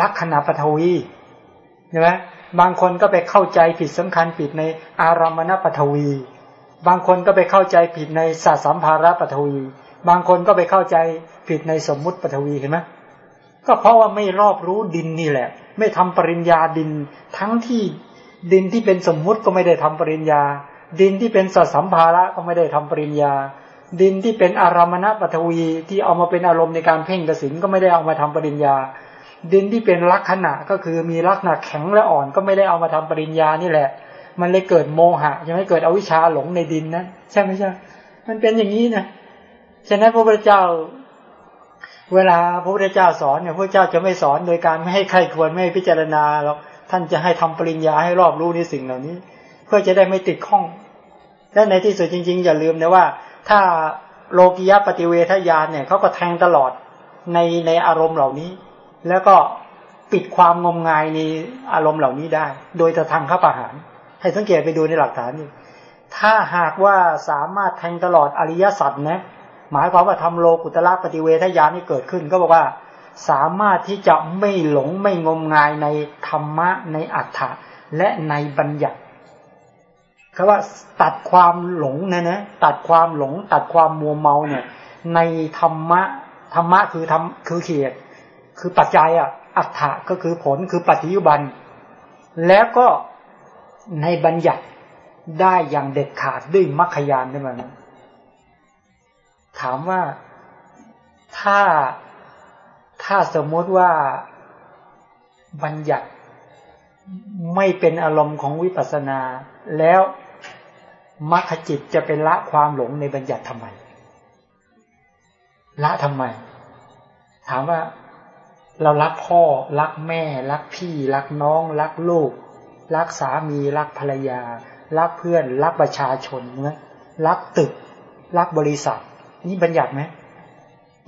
ลักษณะปฐวีใช่ไหมบางคนก็ไปเข้าใจผิดสำคัญผิดในอารมณปัทวี บางคนก็ไปเข้าใจผิดในศาสสัมภาระปัทวี บางคนก็ไปเข้าใจผิดในสมมุติปัทวีเห็นไหมก็เพราะว่าไม่รอบรู้ดินนี่แหละ ไม่ทำปริญญาดิน ทั้งที่ดินที่เป็นสมมุติก็ไม่ได้ทำปริญญา ดินที่เป็นสัตสัมภาระก็ไม่ได้ทำปริญญา ดินที่เป็นอารามณปัทวีที่เอามาเป็นอารมณ์ในการเพ่งกสินก็ไม่ได้เอามาทำปริญญา ดินที่เป็นลักษณะก็คือมีลักษณะแข็งและอ่อนก็ไม่ได้เอามาทำปริญญานี่แหละ มันเลยเกิดโมหะยังไม่เกิดอวิชชาหลงในดินนะใช่ไหมใช่มันเป็นอย่างนี้นะฉะนั้นพระพุทธเจ้า เวลาพระพุทธเจ้าสอนเนี่ยพระเจ้าจะไม่สอนโดยการไม่ให้ใครควรไม่ให้พิจารณาหรอกท่านจะให้ทำปริญญาให้รอบรู้ในสิ่งเหล่านี้ เพื่อจะได้ไม่ติดข้อง และในที่สุดจริง ๆ อย่าลืมนะว่า ถ้าโลกิยะปฏิเวทญาณเนี่ยเขาก็แทงตลอดในในอารมณ์เหล่านี้ แล้วก็ปิดความงมงายในอารมณ์เหล่านี้ได้ โดยจะทางข้าประหาร ให้สังเกตไปดูในหลักฐานนี่ถ้าหากว่าสามารถแทงตลอดอริยสัจนะหมายความว่าทำโลกุตละปฏิเวทญาณนี่เกิดขึ้น ก็บอกว่าสามารถที่จะไม่หลงไม่งมงายในธรรมะในอัฏฐะและในบัญญัติ คือว่าตัดความหลงเนี่ยนะตัดความหลง ตัดความมัวเมาเนี่ย ในธรรมะธรรมะคือทำคือเขียดคือปัจจัยอะอัฏฐะก็คือผลคือปัจจุบัน แล้วก็ในบัญญัติได้อย่างเด็ดขาดด้วยมรรคยานได้ไหมถามว่าถ้าถ้าสมมติว่าบัญญัติไม่เป็นอารมณ์ของวิปัสสนา แล้ว มรรคจิตจะเป็นละความหลงในบัญญัติทำไม ละทำไม ถามว่าเรารักพ่อ รักแม่ รักพี่ รักน้อง รักลูก รักสามี รักภรรยา รักเพื่อน รักประชาชนนะรักตึก รักบริษัท นี่บัญญัติไหม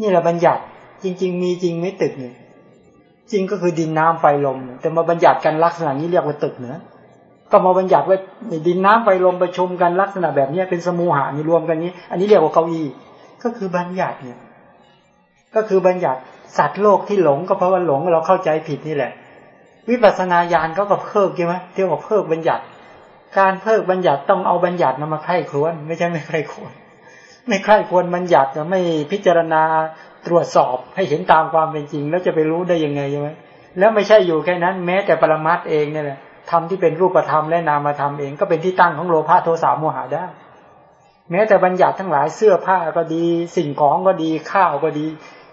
นี่แหละบัญญัติจริง ๆ มีจริงไม่ตึกเนี่ยจริงก็คือดินน้ำไฟลม แต่มาบัญญัติกันลักษณะนี้เรียกว่าตึกเนะ ก็มาบัญญัติว่าดินน้ำไฟลมประชุมกันลักษณะแบบนี้เป็นสมูหะนี่รวมกันนี้ อันนี้เรียกว่าเก้าอี้ก็คือบัญญัติเนี่ย ก็คือบัญญัติสัตว์โลกที่หลงก็เพราะว่าหลงเราเข้าใจผิดนี่แหละ วิปัสสนาญาณเขาก็เพิกใช่ไหมเที่ยวกับเพิกบัญญัติ การเพิกบัญญัติต้องเอาบัญญัตินำมาใคร่ครวนไม่ใช่ไม่ใคร่ควนไม่ใคร่ควรบัญญัติจะไม่พิจารณาตรวจสอบให้เห็นตามความเป็นจริง แล้วจะไปรู้ได้ยังไงใช่ไหมแล้วไม่ใช่อยู่แค่นั้น แม้แต่ปรมัตเองเนี่ยแหละ ทำที่เป็นรูปธรรมและนามธรรมเองก็เป็นที่ตั้งของโลภะโทสะโมหะได้ แม้แต่บัญญัติทั้งหลายเสื้อผ้าก็ดี สิ่งของก็ดีข้าวก็ดี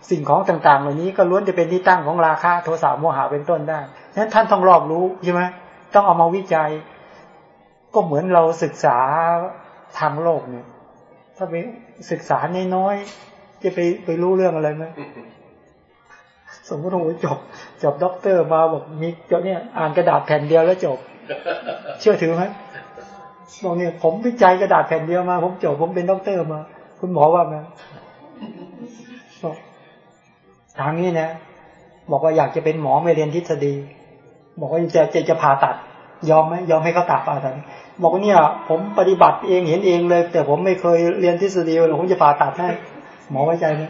สิ่งของต่างๆ เหล่านี้ก็ล้วนจะเป็นที่ตั้งของราคะโทสะโมหะเป็นต้นได้ฉะนั้นท่านต้องรอบรู้ใช่ไหมต้องเอามาวิจัย ก็เหมือนเราศึกษาทางโลกเนี่ย ถ้าไปศึกษาน้อยๆจะไปไปรู้เรื่องอะไรไหม สมมติว่าจบ จบด็อกเตอร์มาบอกมีเจ้าเนี่ยอ่านกระดาษแผ่นเดียวแล้วจบ เชื่อถือไหมบอกเนี่ยผมวิจัยกระดาษแผ่นเดียวมา ผมจบผมเป็นด็อกเตอร์มา คุณหมอว่าไงทางนี้นะบอกว่าอยากจะเป็นหมอไม่เรียนทฤษฎี บอกว่าจะจะจะผ่าตัด ยอมไหมยอมให้เขาตัดผ่าตัดบอกว่าเนี่ย ผมปฏิบัติเองเห็นเองเลย แต่ผมไม่เคยเรียนทฤษฎีเลยผมจะผ่าตัดให้หมอไว้ใจไหม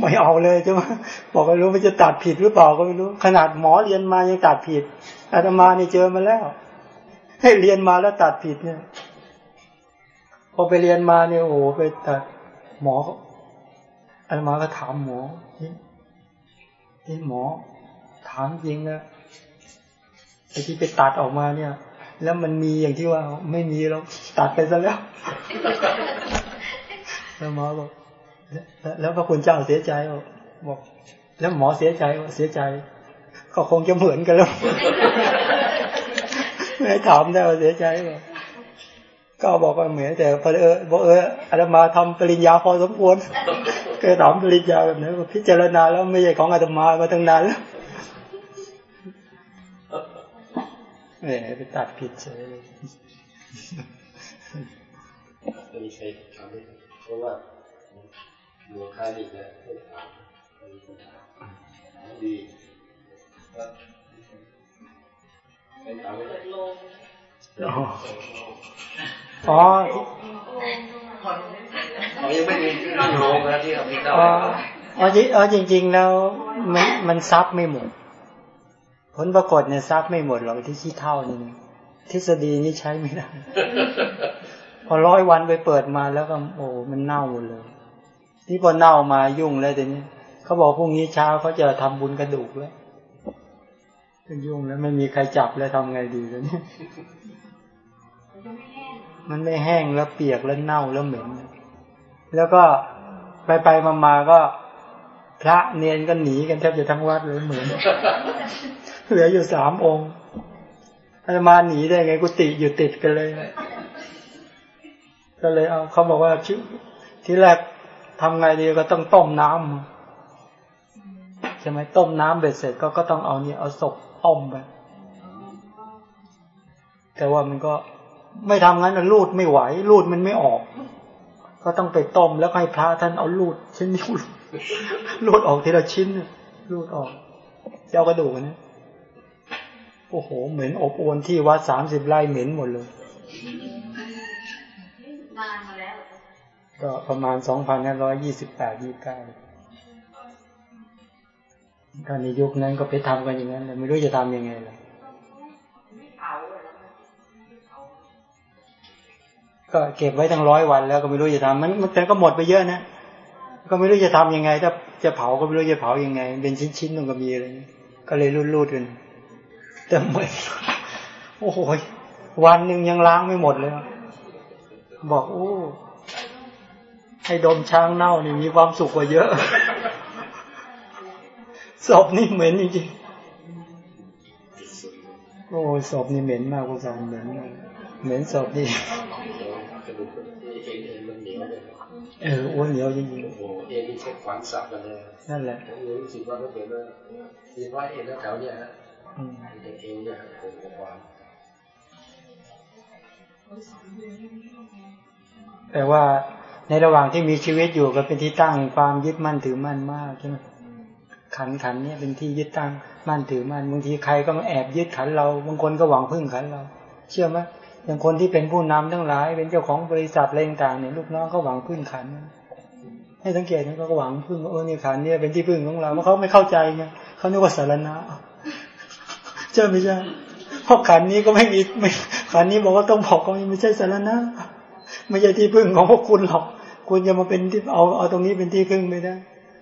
ไม่เอาเลยใช่ไหมบอกไม่รู้มันจะตัดผิดหรือเปล่าก็ไม่รู้ ขนาดหมอเรียนมายังตัดผิดอาตมาเนี่เจอมาแล้ว ให้เรียนมาแล้วตัดผิดเนี่ยพอไปเรียนมาเนี่ยโอ้โหไปตัดหมออาตมาก็ถามหมอนี่หมอ ถามจริงนะไอ้ที่ไปตัดออกมาเนี่ย แล้วมันมีอย่างที่ว่าไม่มีแล้วตัดไปซะแล้วแล้วหมอบอก แล้วพระคุณเจ้าเสียใจบอก แล้วหมอเสียใจเสียใจก็คงจะเหมือนกันแล้วไม่ถามได้ว่าเสียใจก็บอกว่าเหมือนแต่พอเออบอกเอออาตมาทำปริญญาพอสมควรก็ถามปริญญาแบบนี้พิจารณาแล้วไม่ใช่ของอาตมามาตั้งนานแล้วเออไปตัดผิดเฉยมีใครถามเพราะว่า ดวงคาดิเนี่ยไปถามดีไปถามเลยอ๋อเขายังไม่มีที่โรงนะที่เขามีเจ้าอ๋ออ๋อจริงอ๋อจริง ๆ แล้วมันมันซับไม่หมดพผลปรากฏเนี่ยซักไม่หมดหรอกที่ขี้เท่านี่นะทฤษฎีนี้ใช้ไม่ได้ พอร้อยวันไปเปิดมาแล้วก็โอ้มันเน่าหมดเลย นี่พอเน่ามายุ่งแล้วแต่นี้เขาบอกพรุ่งนี้เช้าเขาจะทำบุญกระดูกแล้วเป็นยุ่งแล้วไม่มีใครจับแล้วทำไงดีแล้วเนี่ยมันไม่แห้งแล้วเปียกแล้วเน่าแล้วเหม็น แล้วก็ไปไปมามาก็ พระเนนก็หนีกันแทบจะทั้งวัดเลยเหมือนเหลืออยู่สามองค์อาตมาหนีได้ไงกุฏิอยู่ติดกันเลย ก็เลยเอาเขาบอกว่าชื่อที่แรก ทำไงดีก็ต้องต้มน้ำใช่ไหมต้มน้ำเบ็ดเสร็จก็ก็ต้องเอาเนี่ยเอาศพต้มไปแต่ว่ามันก็ไม่ทำงั้นนะรูดไม่ไหว รูดมันไม่ออก ก็ต้องไปต้มแล้วให้พระท่านเอารูดชิ้นนิ้รูดออกทีละชิ้นรูดออกเจ้ากระดูกนะโอ้โห เหม็นอบอวนที่วัดสามสิบไร่เหม็นหมดเลยนานมาแล้ว ก็ประมาณสองพันห้าร้อยยี่สิบแปดยี่เก้าตอนในยุคนั้นก็ไปทำกันอย่างนั้นเลยไม่รู้จะทำยังไงเลยก็เก็บไว้ทั้งร้อยวันแล้วก็ไม่รู้จะทำมันมันแต่ก็หมดไปเยอะนะก็ไม่รู้จะทำยังไง ถ้าจะเผาก็ไม่รู้จะเผายังไง เป็นชิ้นๆมันก็มีอะไรก็เลยรูดๆกันแต่เหมือนโอ้โหวันหนึ่งยังล้างไม่หมดเลย บอกโอ้ ให้ดมช้างเน่านี่มีความสุขกว่าเยอะศพนี่เหม็นจริงๆโอ้ศพนี่เหม็นมากกว่าศพเหม็นมากเหม็นศพนี่กระดูกเอ็นเอ็นมันเหนียวเลยเอออ้วนเหนียวจริงโอ้โหเอ็นนี่ใช้ขวานสับกันเลยๆนั่นแหละผมรู้สึกว่าก็เป็นว่าที่ว่าเอ็นแล้วแถวเนี้ยฮะอืมเด็กเองเนี่ยผมกับขวานแต่ว่า ในระหว่างที่มีชีวิตอยู่ก็เป็นที่ตั้งความยึดมั่นถือมั่นมากใช่ไหมขันขันเนี่ยเป็นที่ยึดตั้งมั่นถือมั่นบางทีใครก็มาแอบยึดขันเราบางคนก็หวังพึ่งขันเรา เชื่อไหมอย่างคนที่เป็นผู้นำทั้งหลาย เป็นเจ้าของบริษัทอะไรต่างๆเนี่ยลูกน้องก็หวังพึ่งขันให้สังเกตนะเขาก็หวังพึ่งว่าเออเนี่ยขันเนี่ยเป็นที่พึ่งของเราเพราะเขาไม่เข้าใจไงเขานึกว่าสารณะเชื่อไม่ใช่เพราะขันนี้ก็ไม่มีไม่ขันนี้บอกว่าต้องบอกก็ไม่ใช่สารณะไม่ใช่ที่พึ่งของพวกคุณหรอก คุณจะมาเป็นที่เอาเอาตรงนี้เป็นที่พึ่งไม่ได้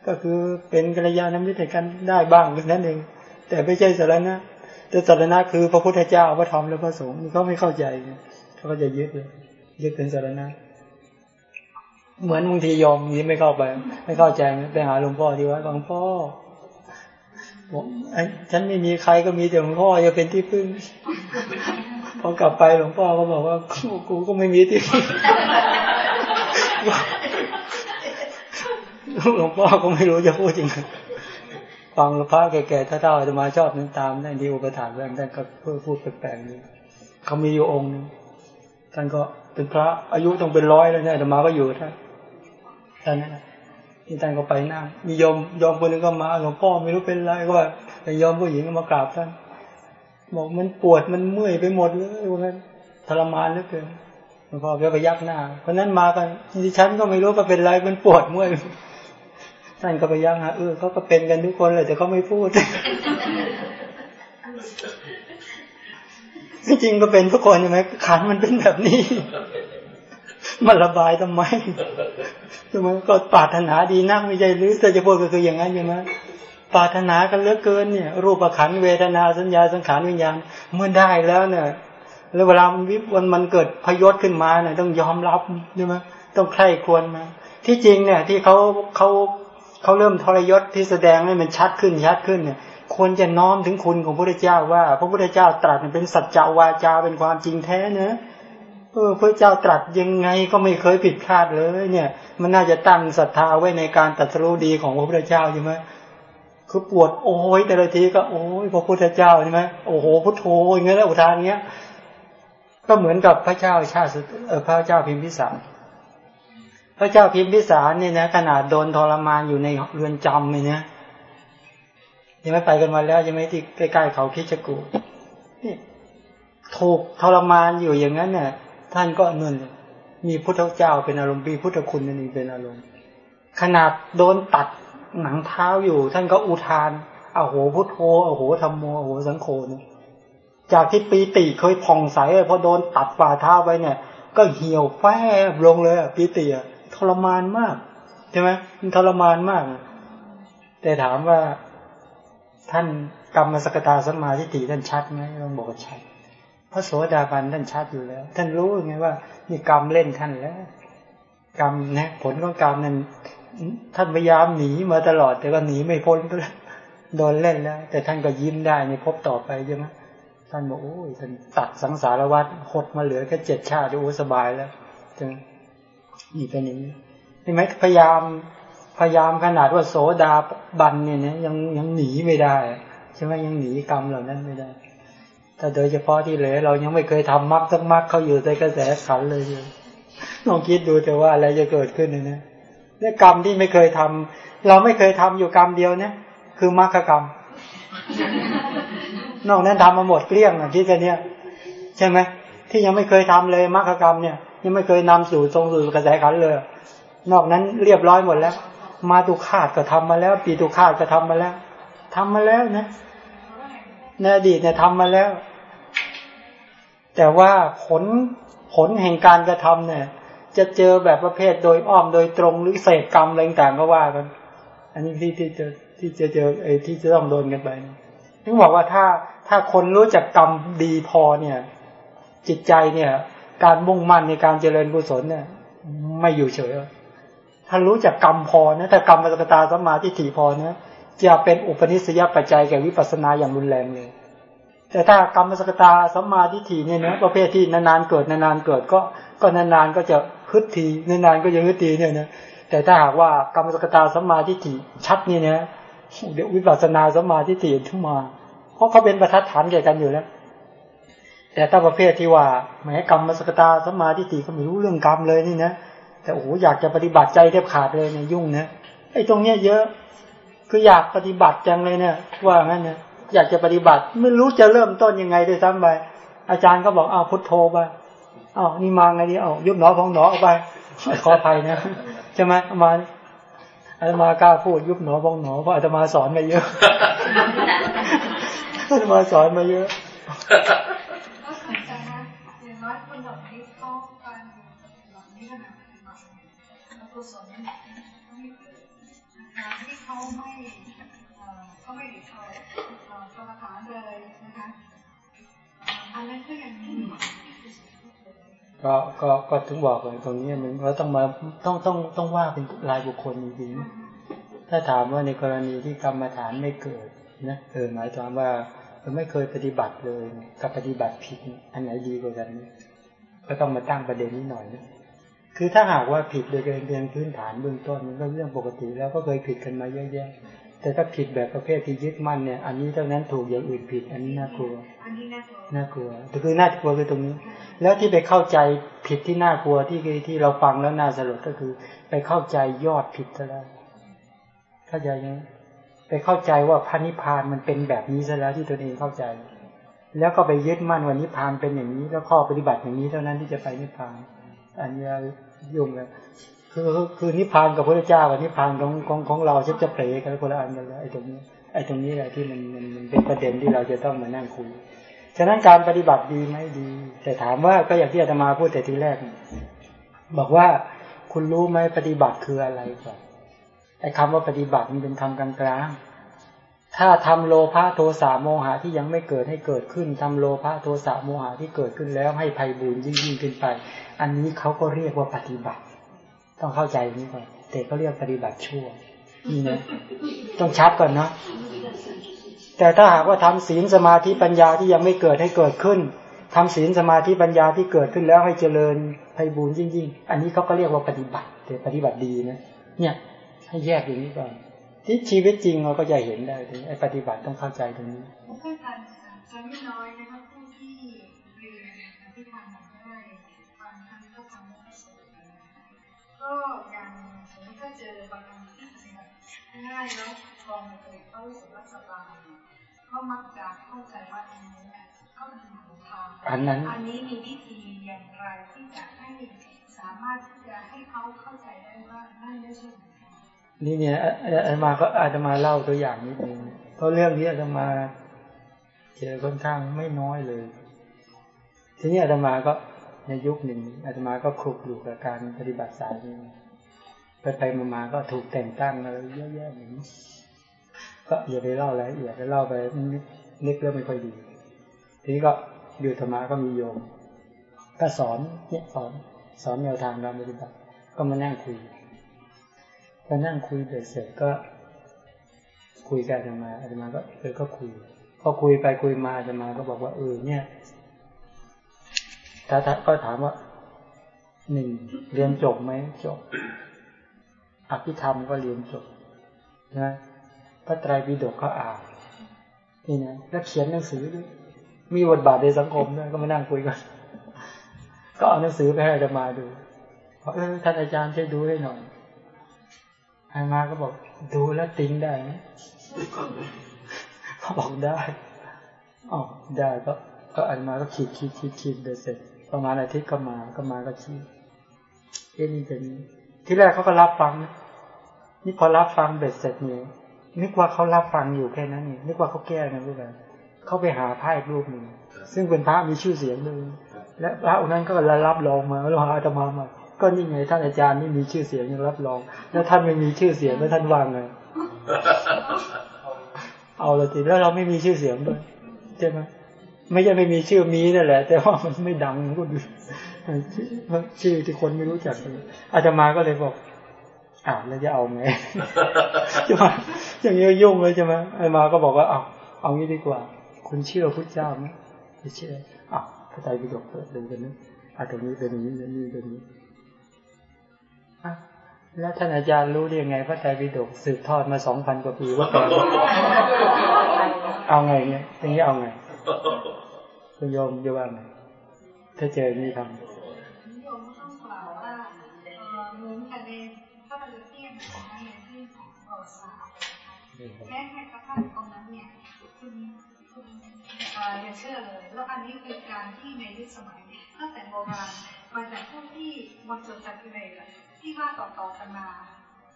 ก็คือเป็นกัลยาณมิตรกันได้บ้างนั่นเอง แต่ไม่ใช่สารณะแต่สารณะคือพระพุทธเจ้าพระธรรมและพระสงฆ์เขาไม่เข้าใจเขาก็จะยึดเลยยึดเป็นสารณะเหมือนบางทียอมนี้ไม่เข้าไป ไม่เข้าใจไปหาหลวงพ่อที่วัดหลวงพ่อบอกฉันไม่มีใครก็มีแต่หลวงพ่อจะเป็นที่พึ่งพอกลับไปหลวงพ่อก็บอกว่ากูกูก็ไม่มีที่พึ่ง หลวงพ่อก็ไม่รู้จะพูดยังไงฟังพระแก่ๆถ้าเท่าจะมาชอบนั้นตามนั่นที่อุปถากท่านก็เพื่อพูดแปลกๆนี้เขามีอยู่องค์นึงท่านก็เป็นพระอายุต้องเป็นร้อยแล้วเนี่ยแต่มาก็อยู่ท่านท่านนั้นนี่ท่านก็ไปนั่งมีโยมโยมคนหนึงก็มาหลวงพ่อไม่รู้เป็นไรก็ว่าแต่โยมผู้หญิงก็มากราบท่านบอกมันปวดมันเมื่อยไปหมดเลยว่างั้นทรมานเหลือเกิน งพ่อก็ไปยักหน้า เพราะนั้นมากันดิฉันก็ไม่รู้ว่าเป็นไรมันปวดเมื่อยท่านก็ไปยักหาเออเขาก็เป็นกันทุกคนเลยแต่เขาไม่พูดจริงก็เป็นทุกคนใช่ไหมขันมันเป็นแบบนี้มันระบายทำไมใช่ไมก็ปรารถนาดีนักไม่ใช่หรือแต่จะพูดก็คืออย่างนั้นใช่ไหมปรารถนากันเหลือเกินเนี่ย รูปขันเวทนาสัญญาสังขารวิญญาณเมื่อได้แล้วเนี่ย แล้วเวลามันวิวันมันเกิดพยศขึ้นมาเนี่ยต้องยอมรับใช่ไหมต้องใคร่ควรมาที่จริงเนี่ย ที่เขาเขาเขาเริ่มทรยศที่แสดงให้มันชัดขึ้นชัดขึ้นเนี่ยควรจะน้อมถึงคุณของพระพุทธเจ้าว่า พระพุทธเจ้าตรัสเป็นสัจจวาจาเป็นความจริงแท้เนะเออพระเจ้าตรัสยังไงก็ไม่เคยผิดพลาดเลย เนี่ย มันน่าจะตั้งศรัทธาไว้ในการตรัสรู้ดีของพระพุทธเจ้าใช่ไหมคือปวดโอ้ยแต่ละทีก็โอ้ยพระพุทธเจ้าใช่ไหมโอ้โหพุทโธอย่างเงี้ยแล้วอุทานเงี้ย ก็เหมือนกับพระเจ้าชาติเออพระเจ้าพิมพิสาร พระเจ้าพิมพิสารเนี่ยนะขนาดโดนทรมานอยู่ในเรือนจำเลยเนี่ยยังไม่ไปกันมาแล้วยังไม่ที่ใกล้ๆเขาคิดจกูนี่ถูกทรมานอยู่อย่างนั้นเนี่ยท่านก็นั่นมีพุทธเจ้าเป็นอารมณ์มีพุทธคุณนั่นเองเป็นอารมณ์ ขนาดโดนตัดหนังเท้าอยู่ ท่านก็อุทานอาโหพุทโธอาโหธรรมโมอาโหสังโฆเนี่ย จากที่ปีติเคยผ่องใสพอโดนตัดฝ่าเท้าไปเนี่ย ก็เหี่ยวแฟบลงเลยปีติอะทรมานมากใช่ไหมมันทรมานมาก แต่ถามว่าท่านกรรมสกตาสมมาทิฏฐิท่านชัดไหมต้องบอกว่าชัดพระโสดาบันท่านชัดอยู่แล้ว ท่านรู้ไงว่านี่กรรมเล่นท่านแล้ว กรรมนะผลของกรรมนั้นท่านพยายามหนีมาตลอด แต่ก็หนีไม่พ้นก็แล้วโดนเล่นแล้ว แต่ท่านก็ยิ้มได้ในภพต่อไปใช่ไหม ท่านบอกโอ้ยท่านตัดสังสารวัฏหดมาเหลือแค่เจ็ดชาติโอ้สบายแล้วจึงนี่เป็นอย่างนี้เห็นไหมพยายามพยายามขนาดว่าโสดาบันเนี่ยนะยังยังหนีไม่ได้ใช่ไหมยังหนีกรรมเหล่านั้นไม่ได้แต่โดยเฉพาะที่เหลือเรายังไม่เคยทำมรรคสักมรรคเขาอยู่ในกระแสขันเลยลองคิดดูแต่ว่าอะไรจะเกิดขึ้นเนี่ยนะเนี่ยกรรมที่ไม่เคยทำเราไม่เคยทำอยู่กรรมเดียวเนี่ยคือมรรคกรรม นอกนั้นทำมาหมดเกลี้ยงอะคิดกันเนี่ยใช่ไหมที่ยังไม่เคยทำเลยมรรคกรรมเนี่ย ยังไม่เคยนำสู่ทรงสู่กระแสขันเลย นอกนั้นเรียบร้อยหมดแล้ว มาตุคาตก็ทำมาแล้ว ปีตุคาตก็ทำมาแล้วทำมาแล้วนะในอดีตเนี่ยทำมาแล้ว แต่ว่าผลผลแห่งการกระทำเนี่ย จะเจอแบบประเภทโดยอ้อมโดยตรงหรือเศษกรรมอะไรต่างก็ว่ากัน อันนี้ที่ที่จะที่จะเจอไอ้ที่จะต้องโดนกันไป ถึงบอกว่าถ้าถ้าคนรู้จักกรรมดีพอเนี่ย จิตใจเนี่ย การมุ่งมั่นในการเจริญกุศลเนี่ย ไม่อยู่เฉยถ้ารู้จักกรรมพอนะถ้ากรรมปสกตาสัมมาทิฏฐิพอนะจะเป็นอุปนิสัยปัจจัยแก่วิปัสสนาอย่างรุนแรงเลย แต่ถ้ากรรมสกตาสัมมาทิฏฐิเนี่ยนะประเภทที่นานๆเกิดนานๆเกิดก็ก็นานๆก็จะฮึดทีนานๆก็จะฮึดทีเนี่ยนะแต่ถ้าหากว่ากรรมสกตาสัมมาทิฏฐิชัดเนี่นะ เดี๋ยววิปัสสนาสมาทิฏฐิขึ้นมา เพราะเขาเป็นประทัดฐานแก่กันอยู่แล้ว แต่ถ้าประเภทที่ว่าแหมกรรมสกตาสมาทิฏฐิก็ไม่รู้เรื่องกรรมเลยนี่นะแต่โอ้โหอยากจะปฏิบัติใจแทบขาดเลยเนี่ยยุ่งนะไอ้ตรงเนี้ยเยอะคืออยากปฏิบัติจังเลยเนี่ยว่างั้นเนี่ยอยากจะปฏิบัติไม่รู้จะเริ่มต้นยังไงด้วยซ้ำไปอาจารย์ก็บอกเอาพุทโธไปอ้านี่มาไงดีอ้ายุบหนอพองหนอออกไปขออภัยนะใช่ไหมมา อาตมากล้าพูดยุบหนอพองหนอเพราะอาตมาสอนมาเยอะอาตมาสอนมาเยอะก็สนใจนะอย่างน้อยคนแบบนี้เขาการแบบนี้ขนาดแล้วกุศลไม่เกิดที่เขาไม่เขาไม่ได้เข้ากรรมฐานเลยนะคะอันนั้นก็ยังไม่มี ก็ก็ก็ถึงบอกเลยตรงนี้มันเราต้องมาต้องต้องต้องว่าเป็นรายบุคคลจริงๆถ้าถามว่าในกรณีที่กรรมฐานไม่เกิดนะเออหมายความว่าเราไม่เคยปฏิบัติเลยกับปฏิบัติผิดอันไหนดีกว่ากันก็ต้องมาตั้งประเด็นนี้หน่อยนะคือถ้าหากว่าผิดโดยเพียงพื้นฐานเบื้องต้นมันก็เรื่องปกติ แล้วก็เคยผิดกันมาเยอะแยะ แต่ถ้าผิดแบบประเภทที่ยึดมั่นเนี่ย อันนี้เท่านั้นถูกอย่างอื่นผิดอันนี้น่ากลัวอันนี้น่ากลัว น่ากลัวแต่คือน่ากลัวคือตรงนี้ แล้วที่ไปเข้าใจผิดที่น่ากลัวที่ที่เราฟังแล้วน่าสลดก็คือ ไปเข้าใจยอดผิดซะแล้วเข้าใจยังไปเข้าใจว่าพระนิพพานมันเป็นแบบนี้ซะแล้วที่ตนเองเข้าใจ แล้วก็ไปยึดมั่นว่านิพพานเป็นอย่างนี้ แล้วข้อปฏิบัติอย่างนี้เท่านั้นที่จะไปนิพพาน อันนี้ยุ่งเลย คือคือนิพพานกับพระเจ้ากับนิพพานของของของเราชักจะเปรกันคนละอันกันแล้วไอ้ตรงนี้ไอ้ตรงนี้แหละที่มันมันมันเป็นประเด็นที่เราจะต้องมานั่งคุยฉะนั้นการปฏิบัติดีไหมดี แต่ถามว่าก็อย่างที่อาตมาพูดแต่ทีแรก บอกว่าคุณรู้ไหมปฏิบัติคืออะไรก่อนไอ้คำว่าปฏิบัติมันเป็นคำกลางๆถ้าทำโลภะโทสะโมหะที่ยังไม่เกิดให้เกิดขึ้นทำโลภะโทสะโมหะที่เกิดขึ้นแล้วให้ภัยบูญยิ่งยิ่งขึ้นไป อันนี้เขาก็เรียกว่าปฏิบัติ ต้องเข้าใจนี้ก่อนแต่ก็เรียกปฏิบัติชั่วนี่นะต้องชัดก่อนนะแต่ถ้าหากว่าทำศีลสมาธิปัญญาที่ยังไม่เกิดให้เกิดขึ้นทำศีลสมาธิปัญญาที่เกิดขึ้นแล้วให้เจริญไพบูญยิ่งยิ่งอันนี้เขาก็เรียกว่าปฏิบัติแต่ปฏิบัติดีนะเนี่ย ให้แยกอย่างนี้ก่อน ที่ชีวิตจริงเราก็จะเห็นได้ถึงไอ้ปฏิบัติต้องเข้าใจตรงนี้เพื่อนกันจะไม่น้อยนะคะผู้ ก็อย่างสมมติถ้าเจอบางครั้งที่ปฏิบัติง่ายแล้วลองมาเลยเขารู้สึกว่าสบายก็มักจะเข้าใจว่าอันนี้เนี่ยก็เป็นหนทางอันนั้นอันนี้มีวิธีอย่างไรที่จะให้สามารถที่จะให้เขาเข้าใจได้ว่านั่นไม่ใช่หนทางนี่เนี่ยอาตมาก็อาตมาเล่าตัวอย่างนิดนึงเพราะเรื่องนี้อาตมาเจอค่อนข้างไม่น้อยเลย ทีนี้อาตมาก็ ในยุคหนึ่งอาตมาก็คลุกอยู่กับการปฏิบัติสายนี้ไปไปมาก็ถูกแต่งตั้งอะไรเยอะแยะอย่างนี้ก็อย่าไปเล่าละเอียดแล้วเล่าไปนึกเรื่องไม่ค่อยดี ทีนี้ก็อยู่ธรรมะก็มีโยมก็สอนเนี่ยสอนสอนแนวทางการปฏิบัติก็มานั่งคุยพอนั่งคุยเสร็จก็ คุยกันอาตมาอาตมาก็เออก็คุยพอคุยไปคุยมาอาตมาก็บอกว่าเออเนี่ย ถ้าก็ถามว่าหนึ่งเรียนจบไหมจบ อภิธรรมก็เรียนจบนะพระไตรปิฎกก็อ่านนี่นะแล้วเขียนหนังสือด้วยมีบทบาทในสังคมด้วยก็มานั่งคุยกันก็เอาหนังสือไปให้อาตมาดูบอกเออท่านอาจารย์ช่วยดูให้หน่อยอาตมาก็บอก ดูแล้วติ้งได้ไหมเขาบอกได้อ๋อได้ก็ก็อาตมาก็ขีดขีดขีดขีดเสร็จ ประมาณอาทิตย์ก็มาก็มาก็ขีดเอ๊ะนี่เป็นที่แรกเขาก็รับฟังนะนี่พอรับฟังเบ็ดเสร็จเนี่ยนึกว่าเขารับฟังอยู่แค่นั้นนี่นึกว่าเขาแก้นะพวกนั้นเขาไปหาพระอีกรูปหนึ่งซึ่งเป็นพระมีชื่อเสียงเลยและพระองค์นั้นก็รับรองมาแล้วหาอาตมามาก็นี่ไงท่านอาจารย์นี่มีชื่อเสียงยังรับรอง แล้วท่านไม่มีชื่อเสียงแล้วท่านวางไงเอาละทีแล้วเราไม่มีชื่อเสียงด้วยใช่ไหม ไม่ใช่ไม่มีชื่อมีนั่นแหละ แต่ว่ามันไม่ดังก็ดูชื่อที่คนไม่รู้จักเลยอาตมาก็เลยบอกอ้าวแล้วจะเอาไงใช่ไหมอย่างนี้ยุ่งเลยใช่ไหมอาตมาก็บอกว่าเอาเอางี้ดีกว่า คุณเชื่อพระเจ้าไหมไม่เชื่ออ้าวพระไตรปิฎกเปิดดูกันนะอะตรงนี้เป็นอย่างนี้เป็นอย่างนี้เป็นอย่างนี้อะแล้วท่านอาจารย์รู้ได้ยังไงพระไตรปิฎกสืบทอดมาสองพันกว่าปีว่าก่อนเอาไงเนี่ยอย่างนี้เอาไง คุณโยมจะว่าไงถ้าเจออย่างนี้ทำนิยมต้องกล่าวว่าเอ่อเหมือนกันในพระบรมเทียนนะคะในที่ของประวัติศาสตร์นะคะแม้แม้กระทั่งตรงนั้นเนี่ยคุณคุณเอ่ออย่าเชื่อเลยแล้วอันนี้คือการที่ในยุคสมัยตั้งแต่โบราณมาจากพวกที่หมดจดจากกิเลสอะที่ว่าต่อๆกันมา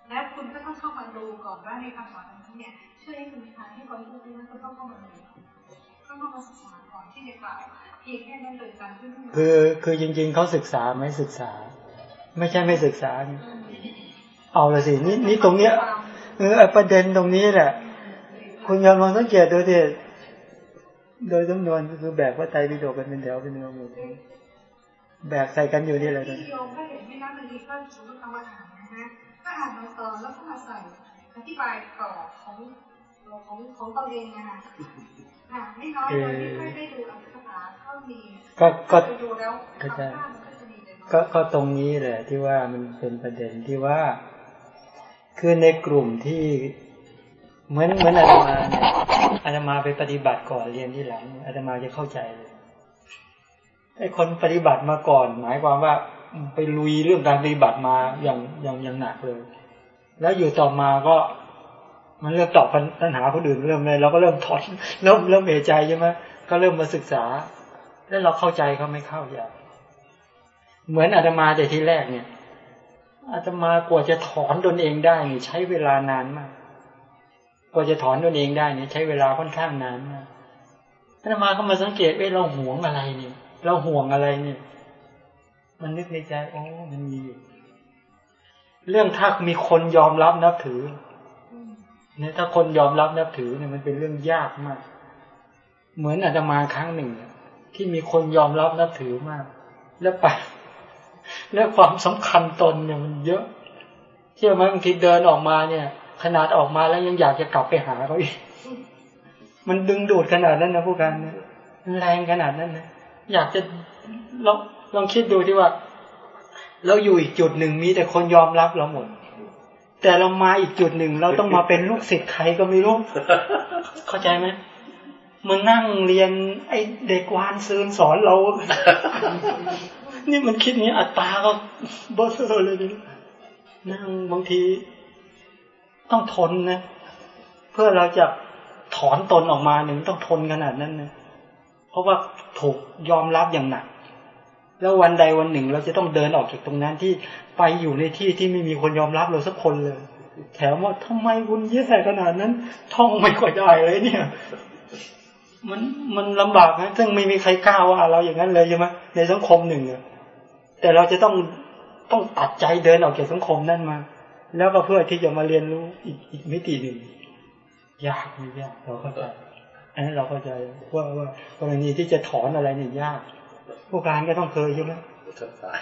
และคุณก็ต้องเข้ามาดูก่อนว่าในคำสอนนั้นเนี่ยช่วยให้คุณทานให้คนพูดนั้นคุณต้องเข้ามาดู ต้องเข้ามาศึกษาก่อนที่จะกล่าวเพียงแค่นั้นโดยการที่ไม่คือคือจริง ๆเขาศึกษาไหมศึกษา ไม่ใช่ไม่ศึกษานี่เอาละสินี่นี่ตรงเนี้ยเออไอ้ประเด็นตรงนี้แหละ คุณยอมลองสังเกตดูดิโดยจำนวนก็คือแบกพระไตรปิฎกกันเป็นแถวเป็นเนื้อหมดแบกใส่กันอยู่นี่แหละที่โยมก็เห็นไม่นับบางทีก็สมมติคำว่าอ่านนะฮะก็อ่านมาตอนแล้วก็มาใส่อธิบายต่อของของของตัวเองนะคะ อ่าไม่น้อยเลยที่ไม่ได้ดูอักษรก็มีก็ก็ไปดูแล้วเข้าใจคำว่ามันก็จะมีแต่น้อยก็ก็ตรงนี้แหละที่ว่ามันเป็นประเด็นที่ว่า คือในกลุ่มที่เหมือนเหมือนอาตมาเนี่ยอาตมาไปปฏิบัติก่อนเรียนที่หลังอาตมาจะเข้าใจเลยไอ้คนปฏิบัติมาก่อน หมายความว่าไปลุยเรื่องการปฏิบัติมาอย่างอย่างอย่างหนักเลย แล้วอยู่ต่อมาก็ มันเริ่มตอบปัญหาคนอื่นเริ่มเลยเราก็เริ่มถอนเริ่มเริ่มเอะใจใช่ไหมก็เริ่มมาศึกษา แล้วเราเข้าใจเขาไม่เข้าใจเหมือนอาตมาแต่ที่แรกเนี่ยอาตมากว่าจะถอนตนเองได้นี่ใช้เวลานานมาก กว่าจะถอนตนเองได้นี่ใช้เวลาค่อนข้างนานมากอาตมาก็มาสังเกตว่าเราห่วงอะไรเนี่ยเราห่วงอะไรเนี่ยมันนึกในใจโอ้มันมี เรื่องถ้ามีคนยอมรับนับถือ เนี่ยถ้าคนยอมรับนับถือเนี่ยมันเป็นเรื่องยากมาก เหมือนอาตมาครั้งหนึ่งที่มีคนยอมรับนับถือมาก แล้วไปแล้วความสำคัญตนเนี่ยมันเยอะเชื่อไหมบางทีเดินออกมาเนี่ย ขนาดออกมาแล้วยังอยากจะกลับไปหาเขาอีกมันดึงดูดขนาดนั้นนะพวกกันเนี่ยแรงขนาดนั้นนะอยากจะลองลองคิดดูที่ว่า เราอยู่อีกจุดหนึ่งมีแต่คนยอมรับเราหมด แต่เรามาอีกจุดหนึ่ง เราต้องมาเป็นลูกศิษย์ใครก็ไม่รู้ เข้าใจไหมมึงนั่งเรียน ไอเด็กวานซืนสอนเรา นี่มันคิดนี้อัตตาก็เบอร์เลยดินั่งบางที ต้องทนนะ เพื่อเราจะถอนตนออกมาหนึ่งต้องทนขนาดนั้นนะเพราะว่าถูกยอมรับอย่างหนัก แล้ววันใดวันหนึ่งเราจะต้องเดินออกจากตรงนั้นที่ไปอยู่ในที่ที่ไม่มีคนยอมรับเราสักคนเลย แถมว่าทำไมคุณแย่ขนาดนั้น ท่องไม่ค่อยได้เลยเนี่ย มันมันลำบากนะซึ่งไม่มีใครกล้าว่าเราอย่างนั้นเลยใช่ไหมในสังคมหนึ่งอะแต่เราจะต้องต้องตัดใจเดินออกจากสังคมนั้นมา แล้วก็เพื่อที่จะมาเรียนรู้อีกอีกมิติหนึ่งยากไม่ยากเราเข้าใจอันนั้นเราเข้าใจว่าว่ากรณีที่จะถอนอะไรเนี่ยยาก พวกการก็ต้องเคยใช่ไหมทุกฝ่าย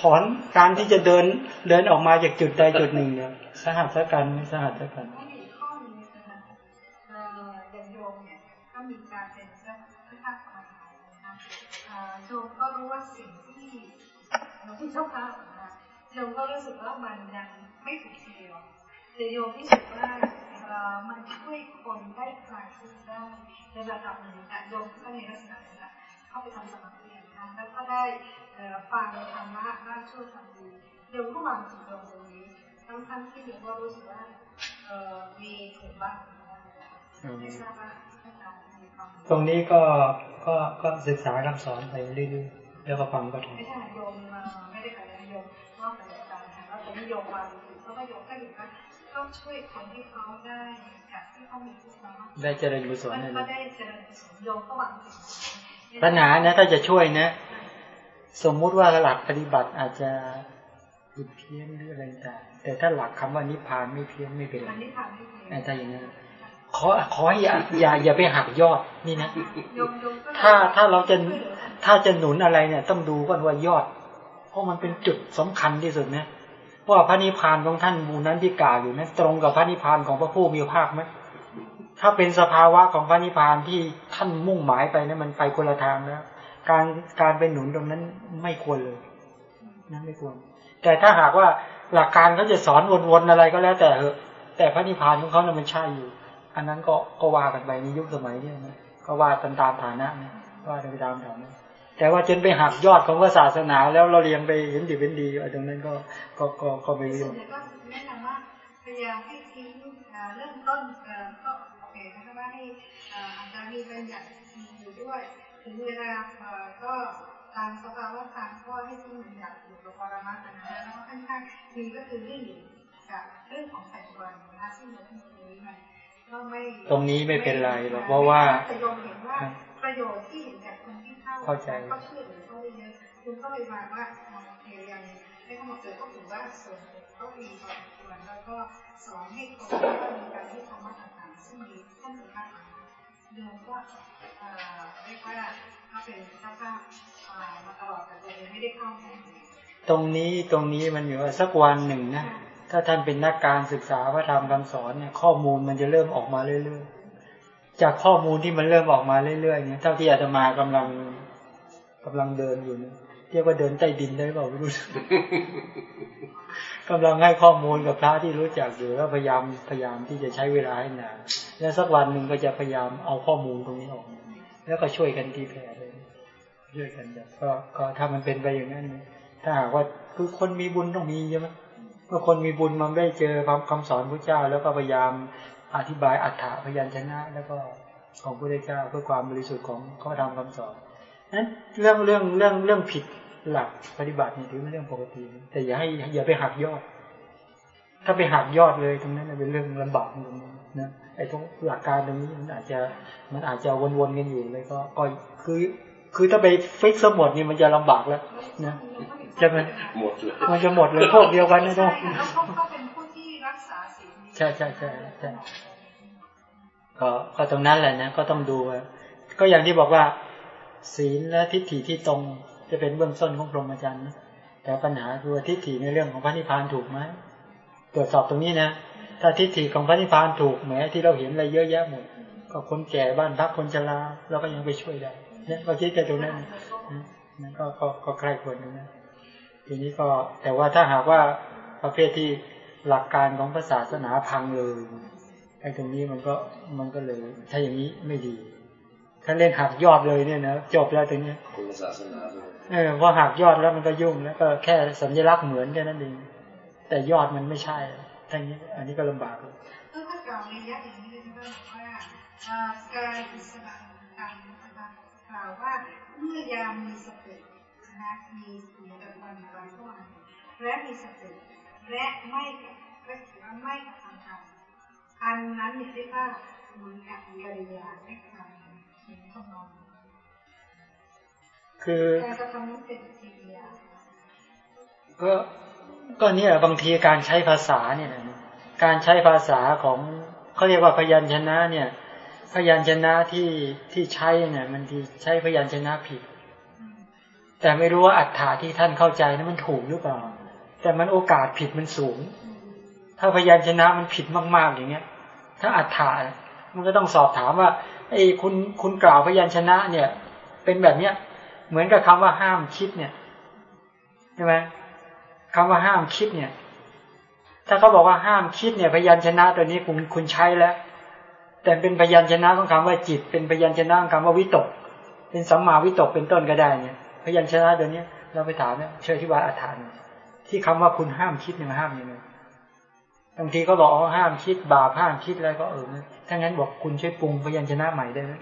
ถอนการที่จะเดินเดินออกมาจากจุดใดจุดหนึ่งเนี่ยสหัสกันไหมสหัสกันก็มีอีกข้อหนึงนะคะเอ่ออย่างโยมเนี่ยก็มีการเป็นเจ้าพระธาตุความหมายนะคะเอ่อโยมก็รู้ว่าสิ่งที่หลวงพี่เจ้าค่ะนะคะโยมก็รู้สึกว่ามันยังไม่ถูกทีเดียวแต่โยมรู้สึกว่าเอ่อมันช่วยคนได้คลายทุกข์ได้ในระดับหนึ่งนะโยมก็ในลักษณะนี้นะเข้าไปทำสมาธิ นะคะแล้วก็ได้เอ่อฟังธรรมะน่าช่วยทำดีโยมก็วางจิตลงตรงนี้ทั้งทั้งๆที่โยมก็รู้สึกว่าเอ่อมีถูกบ้างไม่ทราบว่าอาจารย์มีความตรงนี้ก็ก็ก็ศึกษาคำสอนไปเรื่อยๆแล้วก็ฟังก็ถูกไม่ใช่โยมเอ่อไม่ได้ขายโยมนอกจากอาจารย์นะคะแล้วตอนนี้โยมวางอยู่เพราะว่าโยมก็เห็นว่าก็ช่วยคนที่เขาได้จากที่เขามีทุกข์มาได้เจริญกุศลมันนั่นก็เองได้เจริญกุศลโยมก็วางจิต ปัญหานะถ้าจะช่วยนะ สมมุติว่าหลักปฏิบัติอาจจะผิดเพี้ยนหรืออะไรต่างแต่ถ้าหลักคำว่านิพพานไม่เพี้ยนไม่เป็นไรอันนี้ทำให้ดีถ้าอย่างนั้นขอขอให้อย่าอย่าอย่าไปหักยอดนี่นะโยมโยมก็เลยถ้าถ้าเราจะถ้าจะหนุนอะไรเนี่ย ต้องดูก่อนว่ายอด เพราะมันเป็นจุดสำคัญที่สุดนะว่าพระนิพพานของท่านบูนั้นที่กล่าวอยู่นั้นตรงกับพระนิพพานของพระผู้มีพระภาคไหม ถ้าเป็นสภาวะของพระนิพพานที่ท่านมุ่งหมายไปนะมันไปคนละทางแล้วการการไปหนุนตรงนั้นไม่ควรเลยนั่นไม่ควร แต่ถ้าหากว่าหลักการเขาจะสอนวนๆอะไรก็แล้ว แต่เหอะ แต่พระนิพพานของเขาเนี่ยมันใช่อยู่ อันนั้นก็ก็ว่ากันไปในยุคสมัยเนี้นะก็ว่าตามตามฐานะนะว่าไปตามฐานะแต่ว่าจนไปหักยอดของพระศาสนาแล้วเราเรียงไปเห็นดีเป็นดีไอ้ตรงนั้นก็ก็ก็ก็ไม่รู้วนใหญ่ก็แนะนำว่าพยายามให้ทิ้งเอ่อเริ่มต้นก็ ว่าให้เอ่ออาจจะมีเป็นอย่างอยู่ด้วย ถึงเวลาเอ่อก็ตามสภาวะทางก็ให้ทิ้งมันอย่างอยู่กับปรมัตถ์นะแล้วก็ค่อนข้างมีก็คือเรื่องอยู่กับเรื่องของแต่งตัวนะคะซึ่งเราตรงนี้มันก็ไม่ตรงนี้ไม่เป็นไรหรอกเพราะว่าแต่โยมเห็นว่าประโยชน์ที่เห็นจากคนที่เข้าเข้าใจก็ช่วยเหลือเขาได้เยอะคุณก็เลยมาว่าโอเคยังไม่ต้องมาเจอก็ถือว่าส่วนก็มีพอสมควรแล้วก็สอนให้คนว่ามีการที่ธรรมะต่า ซึ่งมีท่านสุภาพโยมก็เอ่อเรียกว่าถ้าเป็นเจ้าภาพมาตลอดแต่ตัวเองไม่ได้เข้าตรงนี้ตรงนี้มันอยู่ว่าสักวันหนึ่งนะถ้าท่านเป็นนักการศึกษาพระธรรมคำสอนเนี่ยข้อมูลมันจะเริ่มออกมาเรื่อยๆ จากข้อมูลที่มันเริ่มออกมาเรื่อยๆเนี่ยเท่าที่อาตมากำลังกำลังเดินอยู่เนี่ย เรียกว่าเดินใต้ดินได้เปล่าไม่รู้กำลังให้ข้อมูลกับพระที่รู้จักอยู่แล้วพยายามพยายามที่จะใช้เวลาให้นานแล้วสักวันหนึ่งก็จะพยายามเอาข้อมูลตรงนี้ออกมาแล้วก็ช่วยกันตีแผ่เลยช่วยกันก็ก็ถ้ามันเป็นไปอย่างนั้น ถ้าหากว่าคือคนมีบุญต้องมีใช่ไหมเมื่อคนมีบุญมันได้เจอคำคำสอนพระเจ้า แล้วก็พยายามอธิบายอัฏฐะพยัญชนะ แล้วก็ของพระเจ้าเพื่อความบริสุทธิ์ของข้อธรรมคำสอน นั้นเรื่องเรื่องเรื่องเรื่องผิดหลักปฏิบัตินี่ถือเป็นเรื่องปกติ แต่อย่าให้อย่าไปหักยอด ถ้าไปหักยอดเลยตรงนั้นนะเป็นเรื่องลำบากตรงนั้นนะไอ้ตรงหลักการตรงนี้มันอาจจะมันอาจจะวนๆกันอยู่เลยก็ก็คือคือถ้าไปฟิกซะหมดนี่มันจะลำบากแล้วนะใช่ไหมหมดเลยมันจะหมดเลยพวกเดียวกันนะใช่ต้องค่ะแล้วเขาก็เป็นผู้ที่รักษาศีลดีใช่ใช่ใช่ใช่ก็ก็ตรงนั้นแหละนะก็ต้องดูว่าก็อย่างที่บอกว่า ศีลและทิฏฐิที่ตรงจะเป็นเบื้องต้นของพรหมจรรย์นะแต่ปัญหาคือทิฏฐิในเรื่องของพระนิพพานถูกไหมตรวจสอบตรงนี้นะ ถ้าทิฏฐิของพระนิพพานถูกแหมที่เราเห็นอะไรเยอะแยะหมด ก็คนแก่บ้านพักคนชราเราก็ยังไปช่วยได้เนี่ยก็คิดกันตรงนั้นนะนั่นก็ก็ก็ใกล้ควรตรงนั้นทีนี้ก็แต่ว่าถ้าหากว่าประเภทที่หลักการของศาสนาพังเลยไอ้ตรงนี้มันก็มันก็เลย ถ้าอย่างนี้ไม่ดี ถ้าเล่นหักยอดเลยเนี่ยนะจบแล้วตรงนี้ยคุณศาสนาด้วยเออพอหักยอดแล้วมันก็ยุ่งแล้วก็แค่สัญลักษณ์เหมือนแค่นั้นเองแต่ยอดมันไม่ใช่ทั้งนี้ อันนี้ก็ลำบากเลยก็ถ้ากล่าวในยะอย่างนี้นะคะบอกว่าเอ่อการอิสระทางนะคะกล่าวว่าเมื่อยามมีสตินะคะมีเหมือนกับวันวันเข้ามาและมีสติและไม่ไม่ไม่กระทำการอันนั้นเนี่ยเรียกว่ามุนกับกิริยาไม่กระทำเห็นทำนอง คือการกระทำนั้นเป็นกิริยาก็ก็เนี่ยบางทีการใช้ภาษาเนี่ยนะการใช้ภาษาของเขาเรียกว่าพยัญชนะเนี่ย พยัญชนะที่ที่ใช้เนี่ยมันทีใช้พยัญชนะผิด แต่ไม่รู้ว่าอัฏฐาที่ท่านเข้าใจนั้นมันถูกหรือเปล่า แต่มันโอกาสผิดมันสูง ถ้าพยัญชนะมันผิดมาก ๆอย่างเงี้ย ถ้าอัฏฐามันก็ต้องสอบถามว่า ไอ้คุณคุณกล่าวพยัญชนะเนี่ย เป็นแบบเนี้ย เหมือนกับคำว่าห้ามคิดเนี่ยใช่ไหมคำว่าห้ามคิดเนี่ย ถ้าเขาบอกว่าห้ามคิดเนี่ย พยัญชนะตัวนี้คุณคุณใช้แล้ว แต่เป็นพยัญชนะของคำว่าจิต เป็นพยัญชนะของคำว่าวิตก เป็นสัมมาวิตกเป็นต้นก็ได้เนี่ย พยัญชนะตัวนี้เราไปถามเนี่ยเชื่อที่ว่าอัฏฐานที่คำว่าคุณห้ามคิดเนี่ยห้ามยังไงบางทีก็บอกอ๋อห้ามคิดบาปห้ามคิดอะไรก็เออ ถ้างั้นบอกคุณช่วยปรุงพยัญชนะใหม่ได้ไหม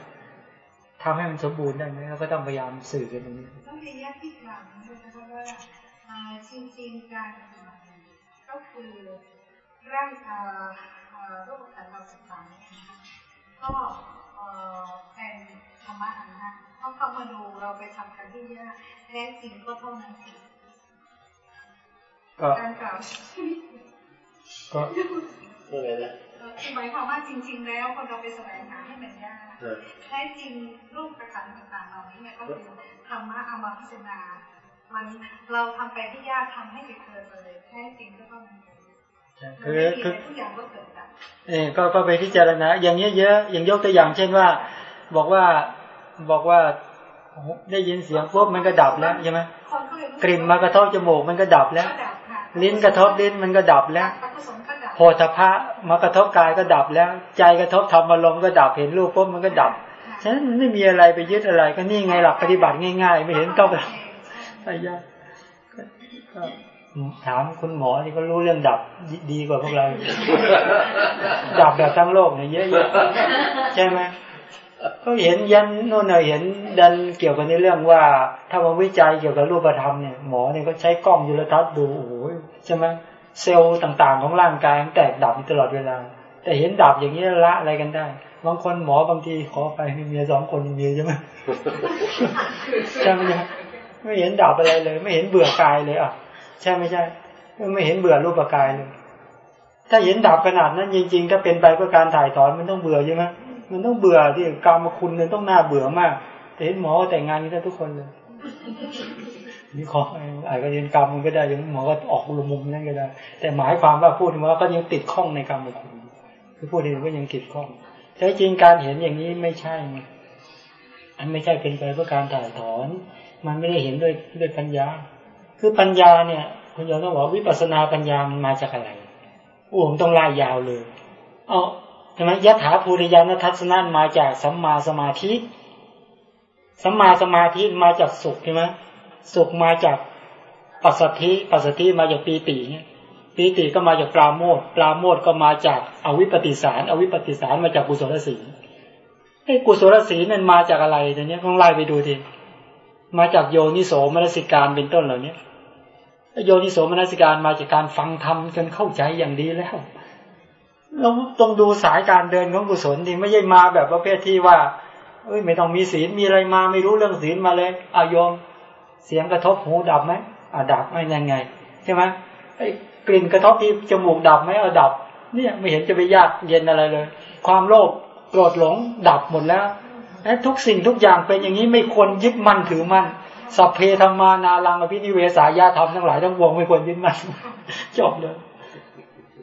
ทำให้มันสมบูรณ์ได้ไหมแล้วก็ต้องพยายามสื่อกันตรงนี้ต้องมีแยกที่กลางด้วยนะคะว่าอ่าจริงๆการปฏิบัติก็คือร่างอ่าอ่ารูปขันธ์เราศึกษาเนี่ยนะคะก็เอ่อเป็นธรรมะนะเพราะเข้ามาดูเราไปทำกันที่ยากแท้จริงก็เท่านั้นเองก็การกล่าวก็ก็เลยนะ คือหมายความว่าจริง ๆ แล้วคนเราไปแสวงหาให้มันยากเออแท้จริงรูปประคันต่างๆเหล่านี้เนี่ยก็คือธรรมะเอามาพิจารณา มันเราทำไปที่ยากทำให้ไปเกิดเลย แท้จริงก็ต้องมันคือไม่มีคือทุกอย่างก็เกิดจากเออก็ก็ไปพิจารณาอย่างเงี้ยเยอะอย่างยกตัวอย่าง เช่นว่า บอกว่าบอกว่าโอ้โหได้ยินเสียงปุ๊บมันก็ดับแล้วใช่ไหมคนก็เลยรู้สึกลิ่นมากระทบจมูกมันก็ดับแล้วก็ดับค่ะลิ้นกระทบลิ้นมันก็ดับแล้วปักุศลก็ดับ โพธพะมากระทบกายก็ดับแล้ว ใจกระทบธรรมอารมณ์ก็ดับเห็นรูปปุ๊บมันก็ดับค่ะฉะนั้นมันไม่มีอะไรไปยึดอะไร ก็นี่ไงหลักปฏิบัติง่าย ๆ ไม่เห็นต้องหลักอะไรยากก็ก็ถามคุณหมอที่เขารู้เรื่องดับดีดีกว่าพวกเรา ดับแบบทั้งโลกเนี่ยเยอะแยะใช่ไหมก็เห็นยันโน่นน่ะเห็นดันเกี่ยวกับในเรื่องว่า ถ้ามาวิจัยเกี่ยวกับรูปธรรมเนี่ยหมอเนี่ยก็ใช้กล้องยูรทัศน์ดูโอ้โหใช่ไหม เซลล์ต่างๆ ของร่างกายมันแตกดับอยู่ตลอดเวลา แต่เห็นดับอย่างนี้ละอะไรกันได้บางคนหมอบางทีขอไปมีเมียสองคนมีใช่ไหมใช่ไหมเนี่ยไม่เห็นดับอะไรเลย ไม่เห็นเบื่อกายเลยอะ ใช่ไม่ใช่ ไม่เห็นเบื่อรูปกายเลย ถ้าเห็นดับขนาดนั้นจริงๆ ถ้าเป็นไปเพื่อการถ่ายถอนมันต้องเบื่อใช่ไหมมันต้องเบื่อที่กรรมคุณเนี่ยต้องน่าเบื่อมากแต่เห็นหมอแต่งงานนี้ได้ทุกคนเลย นี่ขออาจจะเรียนกรรมมันก็ได้ยังหมอก็ออกลุมุมนั่นก็ได้ แต่หมายความว่าพูดถึงว่าก็ยังติดข้องในกรรมคุณคือพูดถึงก็ยังติดข้องแต่จริงการเห็นอย่างนี้ไม่ใช่ไงอันไม่ใช่เป็นไปเพื่อการถ่ายถอน มันไม่ได้เห็นด้วยด้วยปัญญา คือปัญญาเนี่ยคุณโยมต้องบอกว่าวิปัสสนาปัญญามันมาจากอะไรโอ้ผมต้องไล่ยาวเลยเอาใช่ไหมยถาภูริยานทัศนะมาจากสัมมาสมาธิสัมมาสมาธิมาจากสุขใช่ไหม สุขมาจากปัสสธิปัสสธิมาจากปีติเนี่ยปีติก็มาจากปราโมทปราโมทก็มาจากอวิปปิสาร อวิปปิสารมาจากกุศลศีลไอ้กุศลศีลนั่นมาจากอะไรเดี๋ยวนี้ต้องไล่ไปดูทีมาจากโยนิโสมนสิการเป็นต้นเหล่านี้โยนิโสมนสิการมาจากการฟังธรรมจนเข้าใจอย่างดีแล้วเราต้องดูสายการเดินของกุศลที่ไม่ใช่มาแบบประเภทที่ว่า เอ้ยไม่ต้องมีศีลมีอะไรมาไม่รู้เรื่องศีลมาเลยอายอม เสียงกระทบหูดับไหมอ่าดับไม่ยังไง ใช่ไหมไอ้กลิ่นกระทบที่จมูกดับไหมเอาดับ เนี่ยไม่เห็นจะไปยากเย็นอะไรเลย ความโลภโกรธหลงดับหมดแล้วไอ้ทุกสิ่งทุกอย่างเป็นอย่างนี้ไม่ควรยึดมั่นถือมั่นสัพเพธรรมานารังอภินิเวสายาธรรมทั้งหลายทั้งวงไม่ควรยึดมั่นจบเลย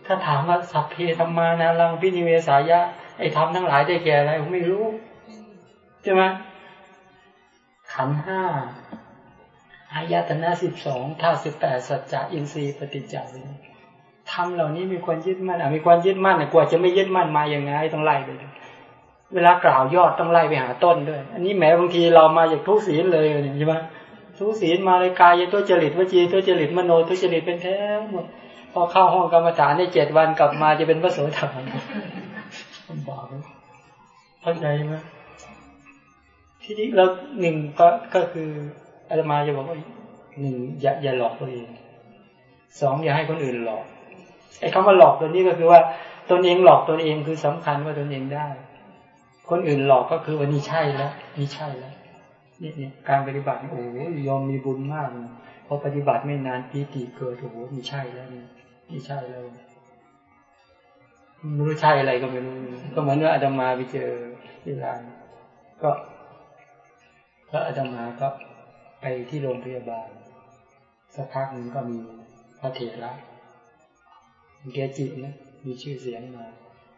ถ้าถามว่าสัพเพธรรมานารังพินิเวสายะไอ้ธรรมทั้งหลายได้แก่อะไรผมไม่รู้ ใช่ไหมขันห้า อายตนะสิบสองท่าสิบแปดสัจจะอินทรีย์ปฏิจจาธรรมเหล่านี้มีความยึดมั่นอะมีความยึดมั่นเนี่ยกว่าจะไม่ยึดมั่นมาอย่างไงต้องไล่ไปเลยเวลากล่าวยอดต้องไล่ไปหาต้นด้วย อันนี้แหมบางทีเรามาจากทุศีลเลยใช่ไหมทุศีลมาเลยกายตัวจริตวจีตัวจริตมโนตัวจริตเป็นแท้หมดพอเข้าห้องกรรมฐานได้เจ็ดวันกลับมาจะเป็นพระโสดาบันลำบากเข้าใจไหมทีนี้เราหนึ่งก็ก็คือ อาตมาจะบอกว่าหนึ่งอย่าอย่าหลอกตัวเองสองอย่าให้คนอื่นหลอกไอ้คำว่าหลอกตัวนี้ก็คือว่าตนเองหลอกตนเองคือสำคัญว่าตนเองได้ คนอื่นหลอกก็คือว่านี่ใช่แล้วนี่ใช่แล้วนี่เนี่ยการปฏิบัติโอ้ยยอมมีบุญมากเลยพอปฏิบัติไม่นานปีติเกิดโอ้โหนี่ใช่แล้วนี่นี่ใช่แล้วไม่รู้ใช่อะไรก็ไม่รู้ก็เหมือนว่าอาตมาไปเจอที่ร้านก็แล้วอาตมาก็ ไปที่โรงพยาบาล สักพักหนึ่งก็มีพระเถระเกจินะมีชื่อเสียงมา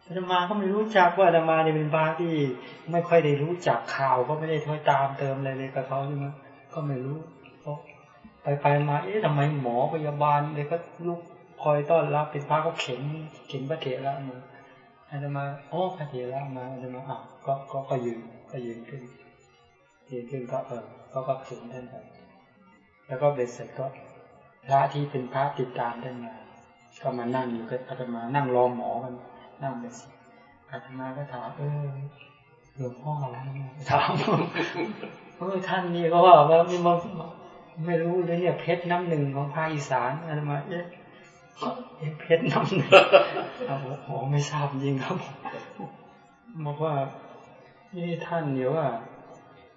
อาตมาก็ไม่รู้จักว่าอาตมาเนี่ยเป็นพระที่ไม่ค่อยได้รู้จักข่าวก็ไม่ได้คอยตามเติมอะไรเลยกับเขาใช่ไหมก็ไม่รู้เพราะไปไปมาเอ๊ะทำไมหมอพยาบาลเลยก็ลูกคอยต้อนรับเป็นพระก็เข็นเข็นพระเถระมาอาตมาโอ้พระเถระมาอาตมาอะก็ก็ก็ยืนก็ยืนขึ้น ยืนขึ้นก็เออก็ก็ถึงท่านไปแล้วก็เบ็ดเสร็จก็พระที่เป็นพระติดตามท่านมา ก็มานั่งอยู่กับอาตมานั่งรอหมอกันนั่งเบ็ดเสร็จอาตมาก็ถามเออหลวงพ่ออะไรถามเออท่านนี่ก็ว่าว่าไม่มาไม่รู้เลยเนี่ยเพชรน้ำหนึ่งของภาคอีสานอาตมาเอ๊ะเอ๊ะเพชรน้ำหนึ่งเอาโอ้ไม่ทราบจริงครับบอกว่านี่ท่านเดี๋ยวว่า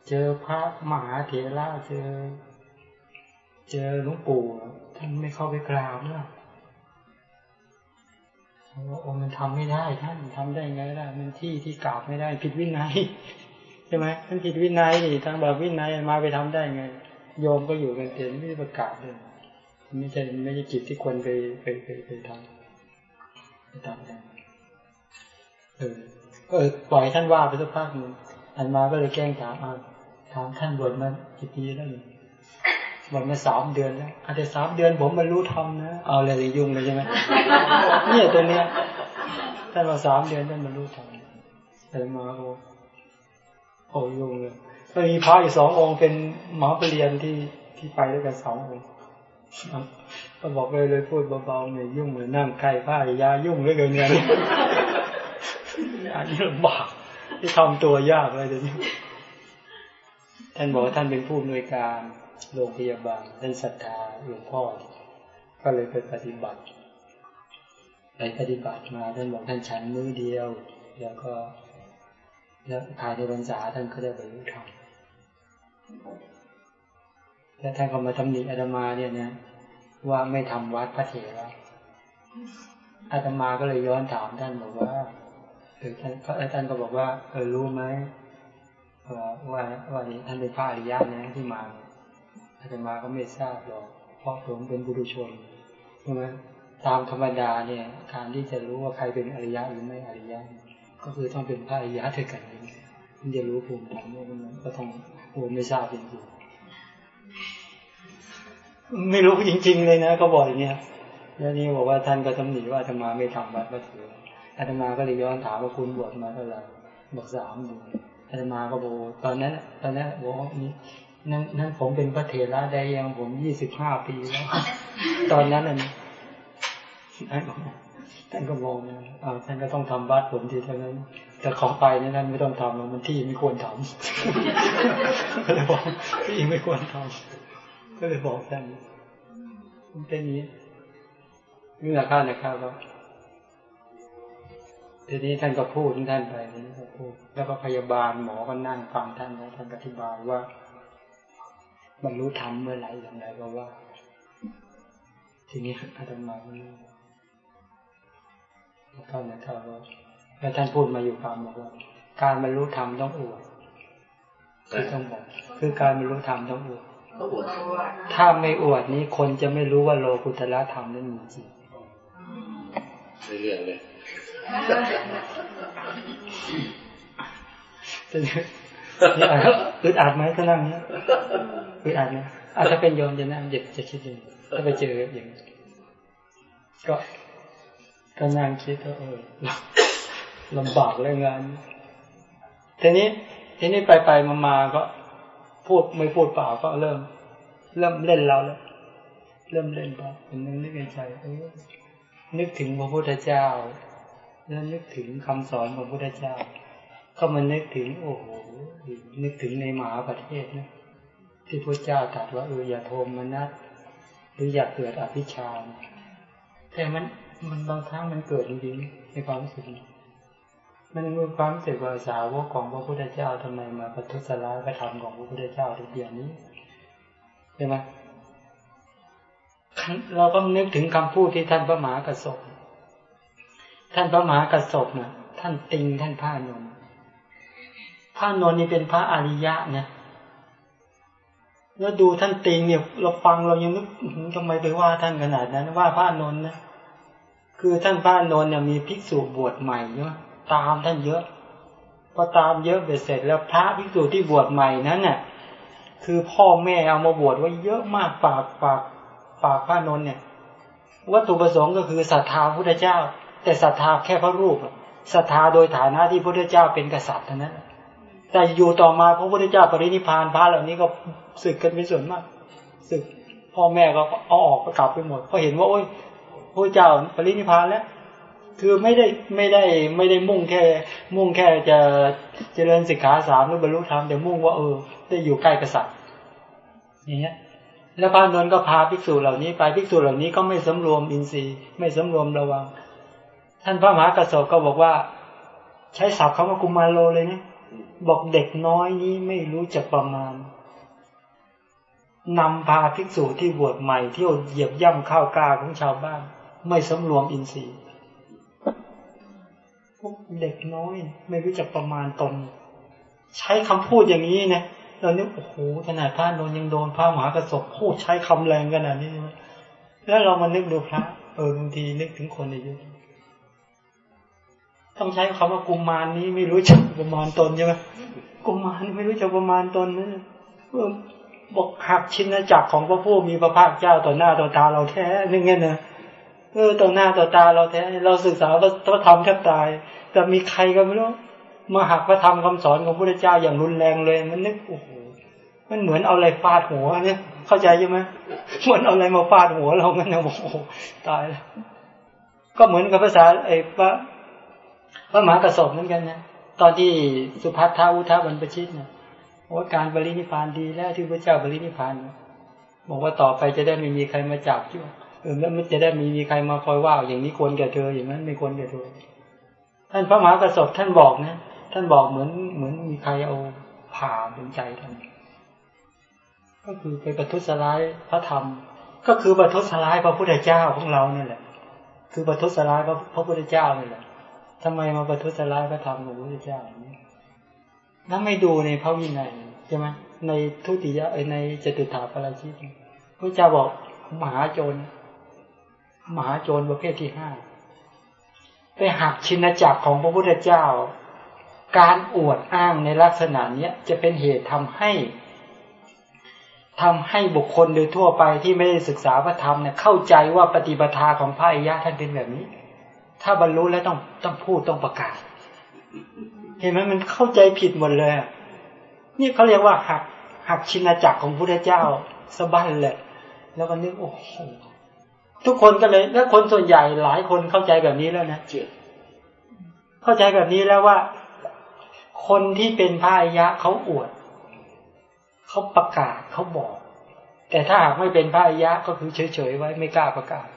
เจอพระมหาเถระเจอ เจอหลวงปู่ท่านไม่เข้าไปกราบเนอะโอ้มันทำไม่ได้ท่านทำได้ไงล่ะมันที่ที่กราบไม่ได้ ผิดวินัยใช่ไหมท่านผิดวินัยนี่ทางแบบวินัยมาไปทำได้ไง โยมก็อยู่กันเองไม่ได้ประกาศเลยไม่ใช่ไม่ใช่จิตที่ควรไปไปไปไปทำไปทำได้เออก็ปล่อยท่านว่าไปสักพักหนึ่งอันมาก็เลยแกล้งถามเอา ถามท่านบวชมากี่ปีแล้วนี่บวชมาสามเดือนแล้วอาจจะสามเดือนผมบรรลุธรรมนะเอาอะไรยุ่งเลยใช่ไหมเนี่ยตัวเนี้ยท่านมาสามเดือนท่านบรรลุธรรมแต่มาโอ้โอ้ยุ่งเลยก็มีพระอีกสององค์เป็นหมอปรริญญาที่ที่ไปด้วยกันสององค์ก็บอกเลยเลยพูดเบาๆเนี่ยยุ่งเหมือนนั่งใกล้ผ้ายายุ่งเหลยเกินเนี่ยอันนี้ลำบากที่ทำตัวยากเลยเดี๋ยวนี้ ท่านบอกว่าท่านเป็นผู้อำนวยการโรงพยาบาล ท่านศรัทธาหลวงพ่อ ก็เลยไปปฏิบัติไปปฏิบัติมาท่านบอกท่านฉันมือเดียว แล้วก็แล้วภายในพรรษาท่านก็ได้บรรลุธรรมแล้วท่านก็มาตำหนิอาตมาเนี่ยนะว่าไม่ทำวัดพระเถระอาตมาก็เลยย้อนถามท่านบอกว่าเออท่านก็ท่านก็บอกว่าเออรู้ไหม ว่าว่าว่านี้ท่านเป็นพระอริยะนะที่มาอาตมาก็ไม่ทราบหรอกเพราะผมเป็นบุรุชนใช่ไหมตามธรรมดาเนี่ย การที่จะรู้ว่าใครเป็นอริยะหรือไม่อริยะ ก็คือต้องเป็นพระอริยะเท่ากันนี้มันจะรู้ภูมิธรรมว่ามันก็ต้องโอ้ไม่ทราบจริงๆไม่รู้จริง ๆ เลยนะก็บอกอย่างเงี้ยแล้วนี่บอกว่าท่านก็ตำหนิว่าอาตมาไม่ทำวัดพระเถรอาตมาก็เลยย้อนถามว่าคุณบวชมาเท่าไหร่บอกสามเดือน อาตมาก็บอกตอนนั้นตอนนั้นบอกนี่นั่นนั่นผมเป็นพระเถระได้ยังผมยี่สิบห้าปีแล้ว ตอนนั้นน่ะท่านก็มองนะอ่าท่านก็ต้องทำวัดผมทีเท่านั้น แต่ของไปนี่ท่านไม่ต้องทำมันที่ไม่ควรทำก็เลยบอกที่ไม่ควรทำก็เลยบอกท่านมันเป็นนี้นี่แหละข้านะครับว่า ทีนี้ท่านก็พูดท่านไปนี่ก็พูด แล้วก็พยาบาลหมอก็นั่งฟังท่านแล้วท่านอธิบายว่าบรรลุธรรมเมื่อไหร่อย่างไรก็ว่า ทีนี้อาตมาเท่านั้นเท่าว่าแล้วท่านพูดมาอยู่คำบอกว่าการบรรลุธรรมต้องอวดคือต้องบอกคือการบรรลุธรรมต้องอวดถ้าไม่อวดนี้คนจะไม่รู้ว่าโลกุตละธรรมนั้นมีจริงในเรื่องเลย อึดอัดไหมถ้านั่งเนี้ยอึดอัดไหมอาจจะเป็นโยมจะนั่งเด็กจะคิดยังถ้าไปเจออย่างก็ก็นั่งคิดว่าเออลำบากเลยงานทีนี้ทีนี้ไปไปมามาก็พูดไม่พูดเปล่าก็เริ่ม เริ่มเล่นเราแล้ว เริ่มเล่นไปเป็นนึกในใจเออนึกถึงพระพุทธเจ้า แล้วนึกถึงคำสอนของพระพุทธเจ้า ก็มานึกถึง โอ้โห นึกถึงในมหาประเทศนะที่พระเจ้าตรัสว่าเอออย่าโทมมนัสหรืออย่าเกิดอภิชาแต่มันมันบางครั้งมันเกิดจริงๆในความรู้สึกมันมีความรู้สึกว่าสาวกของพระพุทธเจ้าทำไมมาประทุษร้ายพระธรรมของพระพุทธเจ้าในเดียวนี้ใช่ไหมเราก็นึกถึงคำพูดที่ท่านพระมหากระสบ ท่านพระมหากระสบเนี่ยท่านติงท่านพระนนท์พระนนท์นี่เป็นพระอริยะนะแล้วดูท่านติงเนี่ย เราฟังเรายังนึกทำไมไปว่าท่านขนาดนั้น ว่าพระนนท์นะคือท่านพระนนท์เนี่ยมีภิกษุบวชใหม่เนาะตามท่านเยอะพอตามเยอะเบ็ดเสร็จแล้วพระภิกษุที่บวชใหม่นั้นเนี่ยคือพ่อแม่เอามาบวชไว้เยอะมากฝากฝากฝากพระนนท์เนี่ย วัตถุประสงค์ก็คือศรัทธาพุทธเจ้า แต่ศรัทธาแค่พระรูปศรัทธาโดยฐานะที่พระพุทธเจ้าเป็นกษัตริย์เท่านั้นแต่อยู่ต่อมาพระพุทธเจ้าปรินิพานพระเหล่านี้ก็สึกกันเป็นส่วนมากสึกพ่อแม่ก็เอาออกกลับไปหมดเพราะเห็นว่าโอ้ยพระเจ้าปรินิพานแล้ว คือไม่ได้ไม่ได้ไม่ได้มุ่งแค่ มุ่งแค่จะเจริญสิกขาสามหรือบรรลุธรรมแต่มุ่งว่าเออ ได้อยู่ใกล้กษัตริย์อย่างเงี้ยแล้วพระนนท์ก็พาภิกษุเหล่านี้ไปภิกษุเหล่านี้ก็ไม่สำรวมอินทรีย์ ไม่สำรวมระวัง ท่านพระมหากระสบก็บอกว่า ใช้ศัพท์คำว่ากุมารโลเลยเนี่ยบอกเด็กน้อยนี้ไม่รู้จักประมาณนำพาภิกษุที่บวชใหม่เที่ยวเหยียบย่ำข้าวกาของชาวบ้าน ไม่สำรวมอินทรีย์พวกเด็กน้อย ไม่รู้จักประมาณตน ใช้คำพูดอย่างนี้นะเรานึกโอ้โหขนาดพระนนยังโดนพระมหากระสบพูดใช้คำแรงขนาดนี้แล้วเรามานึกดูพระเออบางทีนึกถึงคนอายุ ต้องใช้คำว่ากุมารนี้ไม่รู้จักประมาณตนใช่ไหมกุมารไม่รู้จักประมาณตนนะบอกหักชิ้นจักรของพระผู้มีพระภาคเจ้าต่อหน้าต่อตาเราแท้นึกเงี้ยนะเออต่อหน้าต่อตาเราแท้เราศึกษาพระธรรมแทบตาย แต่มีใครก็ไม่รู้มาหักพระธรรมคำสอนของพระเจ้าอย่างรุนแรงเลย มันนึกโอ้โหมันเหมือนเอาอะไรฟาดหัวเนี่ยเข้าใจใช่ไหมเหมือนเอาอะไรมาฟาดหัวเรางั้นนะโอ้โหตายแล้วก็เหมือนกับภาษาไอ้พระ พระมหากระสบเหมือนกันนะตอนที่สุภัททาอุทาบรรพชิตเนี่ยว่าการบริณิพานดีแล้วที่พระเจ้าบริณิพานบอกว่าต่อไปจะได้ไม่มีใครมาจับจุ่เออแล้วมันจะได้มีมีใครมาคอยว่าอย่างนี้ควรแก่เธออย่างนั้นไม่ควรแก่เธอท่านพระมหากระสบท่านบอกนะท่านบอกเหมือนเหมือนมีใครเอาผ่าดวงใจท่านก็คือไปประทุษร้ายพระธรรม ก็คือประทุษร้ายพระพุทธเจ้าของเราเนี่ยแหละ คือประทุษร้ายพระพระพุทธเจ้าเนี่ยแหละ ทำไมมาประทุษร้ายพระธรรมของพระพุทธเจ้าถ้าไม่ดูในพระวินัยใช่ไหมในทุติยะในจตุถาปราชิตพระเจ้าบอกมหาโจรมหาโจรประเภทที่ห้าไปหักชินจักรของพระพุทธเจ้า การอวดอ้างในลักษณะเนี้ยจะเป็นเหตุทำให้ทำให้บุคคลโดยทั่วไปที่ไม่ได้ศึกษาพระธรรมเนี่ยเข้าใจว่าปฏิปทาของพระอริยะท่านเป็นแบบนี้ ถ้าบรรลุแล้วต้องต้องพูดต้องประกาศ เห็นไหมมันเข้าใจผิดหมดเลย นี่เขาเรียกว่าหักหักชินจักรของพระพุทธเจ้าสะบั้นเลยแล้วก็นึกโอ้โหทุกคนก็เลยแล้วคนส่วนใหญ่หลายคนเข้าใจแบบนี้แล้วนะเข้าใจแบบนี้แล้วว่า คนที่เป็นพระอริยะเขาอวดเขาประกาศเขาบอก แต่ถ้าหากไม่เป็นพระอริยะก็คือเฉยๆไว้ไม่กล้าประกาศ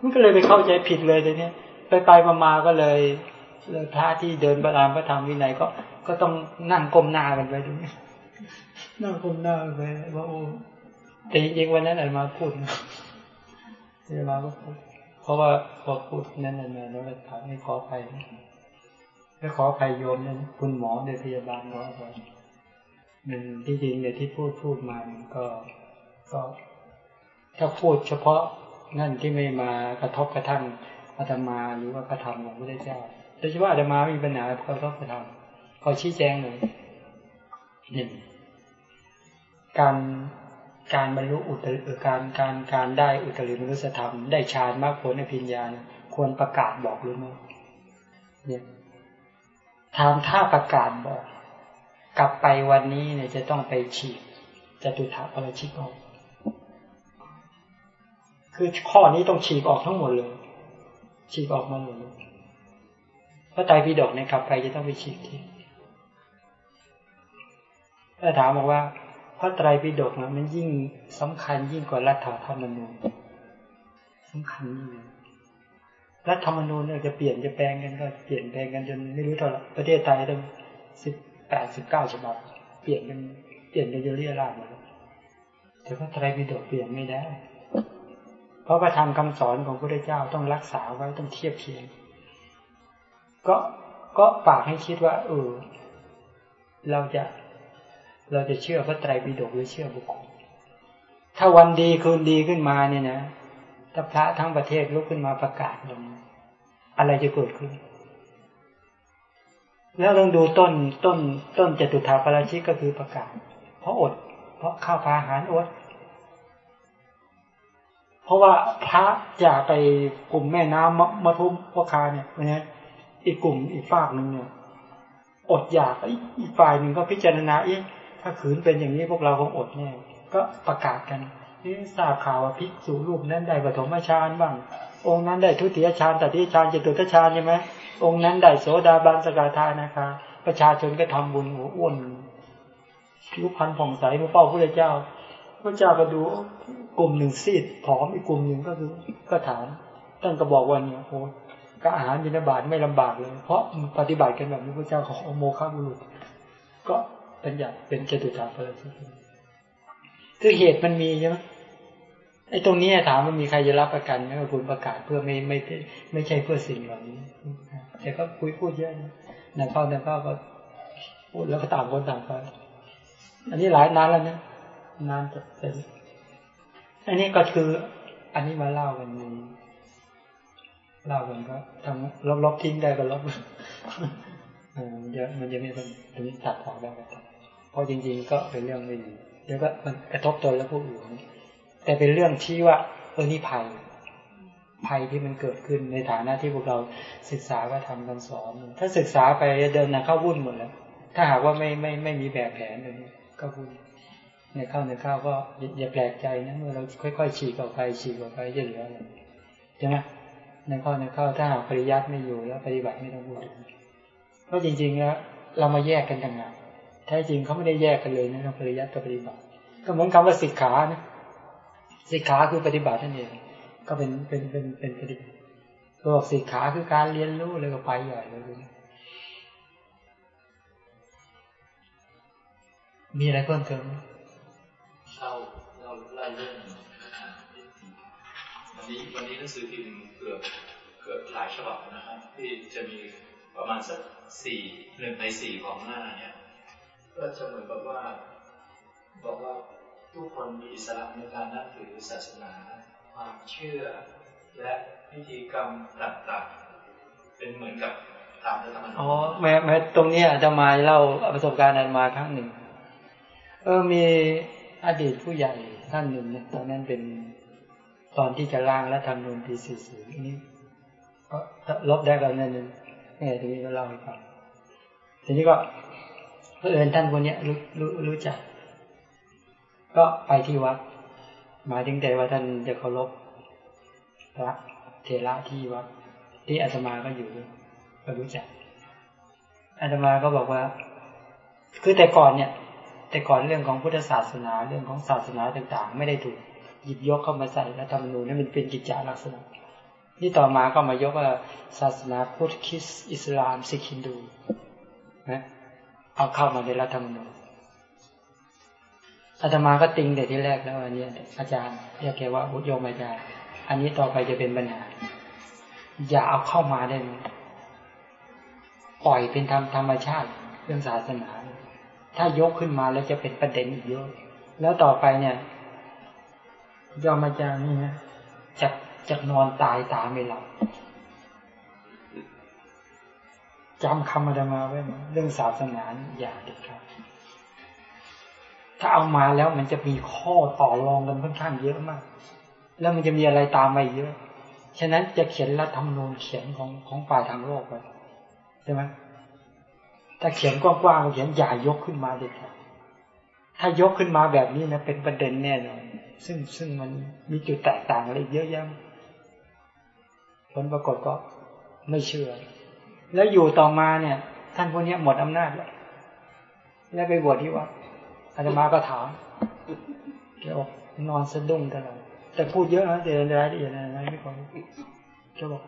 มันก็เลยไปเข้าใจผิดเลยเลยเนี่ย ไปไปมาๆก็เลยเลยพระที่เดินประรามพระธรรมวินัยก็ ก็ต้องนั่งก้มหน้ากันไปตรงนี้นั่งก้มหน้าไปว่าโอ้แต่จริงๆวันนั้นอะไรมาพูดเวลาก็พูดเพราะว่าพอพูดนั้นนานๆแล้วถามให้ขออภัยแล้วขออภัยโยมนั้นคุณหมอในพยาบาลขออภัยหนึ่งที่จริงเนี่ยที่พูดพูดมาก็ก็ถ้าพูดเฉพาะนั่นที่ไม่มากระทบกระทั่ง อาตมาหรือว่ากระทำของพระเจ้าโดยเฉพาะอาตมามีปัญหากระทบกระทำขอชี้แจงหน่อยหนึ่งการการบรรลุอุตริการการการได้อุตริมนุสธรรม ได้ฌานมากผลในพิญญาควรประกาศบอกหรือไม่เนี่ยทำถ้าประกาศบอก กลับไปวันนี้เนี่ยจะต้องไปฉีดจะตุถาปรชิกออกคือข้อนี้ต้องฉีกออกทั้งหมดเลย ฉีกออกมาหมดเลยพระไตรปิฎกเนี่ยกลับไปจะต้องไปฉีกทีถ้าถามบอกว่า พระไตรปิฎกนะมันยิ่งสำคัญยิ่งกว่ารัฐธรรมนูญสำคัญยิ่งรัฐธรรมนูญเนี่ยจะเปลี่ยนจะแปลงกันก็เปลี่ยนแปลงกันจนไม่รู้เท่าไหร่ประเทศไทยตั้งสิบแปดสิบเก้าฉบับเปลี่ยนกันเปลี่ยนกันจนเรียราดหมดแล้วแต่พระไตรปิฎกเปลี่ยนไม่ได้ เพราะพระธรรมคำสอนของพระเจ้าต้องรักษาไว้ต้องเทียบเคียง ก็ก็ฝากให้คิดว่าเออเราจะเราจะเชื่อพระไตรปิฎกหรือเชื่อบุคคล ถ้าวันดีคืนดีขึ้นมาเนี่ยนะถ้าพระทั้งประเทศลุกขึ้นมาประกาศลงอะไรจะเกิดขึ้น แล้วลองดูต้นต้นต้นจตุธาปราชิกก็คือประกาศ เพราะอด เพราะข้าวปลาอาหารอด เพราะว่าพระจะไปกลุ่มแม่น้ำมมทุมพวกคาเนี่ยนะอีกกลุ่มอีกฝากหนึ่งเนี่ยอดอยากอีกฝ่ายหนึ่งก็พิจารณาเอ๊ะถ้าขืนเป็นอย่างนี้พวกเราคงอดแน่ก็ประกาศกันนี่ทราบข่าวว่าภิกษุรูปนั้นได้ปฐมฌานบ้าง องค์นั้นได้ทุติยฌานตติยฌานจตุตฌานใช่ไหมองค์นั้นได้โสดาบันสกาธานะคะ ประชาชนก็ทำบุญหัวอ้วนผิวพรรณผ่องใสมาเฝ้าพระเจ้า พระเจ้าก็ดูกลุ่มหนึ่งซีดผอมอีกกลุ่มหนึ่งก็คือก็ถามท่านก็บอกว่าเนี่ยโอ้ก็อาหารบิณฑบาตไม่ลำบากเลย เพราะปฏิบัติกันแบบนี้พระเจ้าของโมฆะบุรุษ ก็เป็นอย่างเป็นเจตุตาเปิคือเหตุมันมีใช่ไหมไอ้ตรงนี้ถามมันมีใครจะรับประกันไหมว่าคุณประกาศเพื่อไม่ไม่ไม่ใช่เพื่อสิ่งเหล่านี้แต่ก็คุยพูดเยอะนะนายเข้านายเข้าก็พูดแล้วก็ต่างคนต่างไปอันนี้หลายนานแล้วนะ นานจะเป็นอันนี้ก็คือ อันนี้มาเล่ากันนี้เล่ากันก็ทำลบลบทิ้งได้ก็ลบเดี๋ยวมันจะมีคนถึงตัดออกได้เพราะจริง ๆ ก็เป็นเรื่องไม่ดีเดี๋ยวก็มันกระทบตนและผู้อื่นแต่เป็นเรื่องที่ว่าเออนี่ภัยภัยที่มันเกิดขึ้นในฐานะที่พวกเราศึกษาว่าทำคำสอนถ้าศึกษาไปเดินนะเข้าวุ่นหมดแล้ว ถ้าหากว่าไม่ไม่ไม่มีแบบแผนเลยก็วุ่น ในเข้าในเข้าก็อย่าแปลกใจนะเมื่อเราค่อยๆฉีกออกไปฉีกออกไปจะเหลืออะไรใช่ไหมในข้อในเข้าถ้าหากปริยัติไม่อยู่แล้วปฏิบัติไม่ต้องพูดเพราะจริงๆแล้วเรามาแยกกันต่างหากแท้จริงเขาไม่ได้แยกกันเลยนะปริยัติกับปฏิบัติ ก็เหมือนคำว่าสิกขานะสิกขาคือปฏิบัตินั่นเองก็เป็นเป็นเป็นเป็นปฏิบัติตัวสิกขาคือการเรียนรู้เลยก็ไปใหญ่เลยมีอะไรเพิ่มเติม เล่าเล่าเล่เรื่องวันนี้วันนี้หนังสือพิมพ์เกือบเกือบหลายฉบับนะครับที่จะมีประมาณสักสี่หนึ่งในสี่ของหน้าเนี่ยก็จะเหมือนกับว่าบอกว่าทุกคนมีอิสระในการนับถือศาสนา ความเชื่อ และพิธีกรรมต่างๆเป็นเหมือนกับตามรัฐธรรมนูญอ๋อแม้แม้ตรงนี้อาจจะมาเล่าประสบการณ์อันมาครั้งหนึ่งเออมี อดีตผู้ใหญ่ท่านหนึ่งเนี่ยตอนนั้นเป็นตอนที่จะร่างและทำนูนปีสี่สิบนี้ก็ลบได้กันนั่นนึงนี่ยทีนี้ก็เล่าให้ฟังทีนี้ก็เพื่อนท่านคนนี้รู้รู้รู้จัก ก็ไปที่วัด หมายถึงแต่ว่าท่านจะเคารพพระเทระที่วัด ที่อาตมาก็อยู่ก็รู้จักอาตมาก็บอกว่า คือแต่ก่อนเนี่ย แต่ก่อนเรื่องของพุทธศาสนาเรื่องของศาสนาต่างๆ ไม่ได้ถูกหยิบยกเข้ามาใส่รัฐธรรมนูญนั้นมันเป็นกิจจลักษณะนี่ต่อมาก็มายกว่าศาสนาพุทธคริสต์อิสลามซิกฮินดูนะเอาเข้ามาในรัฐธรรมนูญอาตมาก็ติงแต่ที่แรกแล้วอันนี้อาจารย์เรียกแกว่าบุตรโยมอาจารย์ อันนี้ต่อไปจะเป็นปัญหาอย่าเอาเข้ามาได้ไหมปล่อยเป็นธรรมธรรมชาติเรื่องศาสนา ถ้ายกขึ้นมาแล้วจะเป็นประเด็นอีกเยอะ แล้วต่อไปเนี่ยยอมอาจารย์นี่นะจะจะนอนตายตาไม่หลับจำคำอาตมาไว้เรื่องศาสนาอย่าเด็ดขาดถ้าเอามาแล้วมันจะมีข้อต่อรองกันค่อนข้างเยอะมาก แล้วมันจะมีอะไรตามมาเยอะ ฉะนั้นจะเขียนรัฐธรรมนูญเขียนของของฝ่ายทางโลกไปใช่ไหม ถ้าเขียนกว้างๆเขียนอย่ายกขึ้นมาเด็ดขาดถ้ายกขึ้นมาแบบนี้นะเป็นประเด็นแน่นอนซึ่งซึ่งมันมีจุดแตกต่างอะไรเยอะแยะผลปรากฏก็ไม่เชื่อ แล้วอยู่ต่อมาเนี่ย ท่านพวกนี้หมดอำนาจแล้วแล้วไปบวชที่วัดอาตมาก็ถามแกบอกนอนสะดุ้งตลอดแต่พูดเยอะนะแต่รายละเอียดอะไรไม่พอแกบอก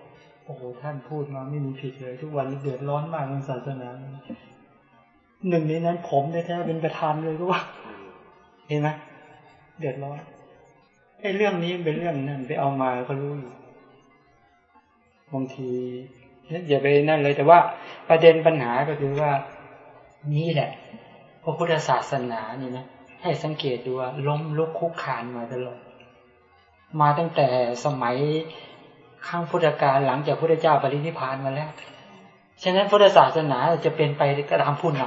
โอ้โหท่านพูดมาไม่มีผิดเลย ทุกวันเดือดร้อนมากในศาสนาหนึ่งในนั้นผมแท้ๆเป็นประธานเลยก็ว่า เห็นไหมเดือดร้อนไอ้เรื่องนี้เป็นเรื่องนั่นไปเอามาก็รู้อยู่บางทีอย่าไปนั่นเลย แต่ว่าประเด็นปัญหาก็คือว่า นี่แหละพระพุทธศาสนานี่นะให้สังเกตดูว่าล้มลุกคุกคานมาตลอดมาตั้งแต่สมัย ข้างพุทธกาลหลังจากพุทธเจ้าปรินิพพานมาแล้ว ฉะนั้นพุทธศาสนาจะเป็นไปกระทำผู้น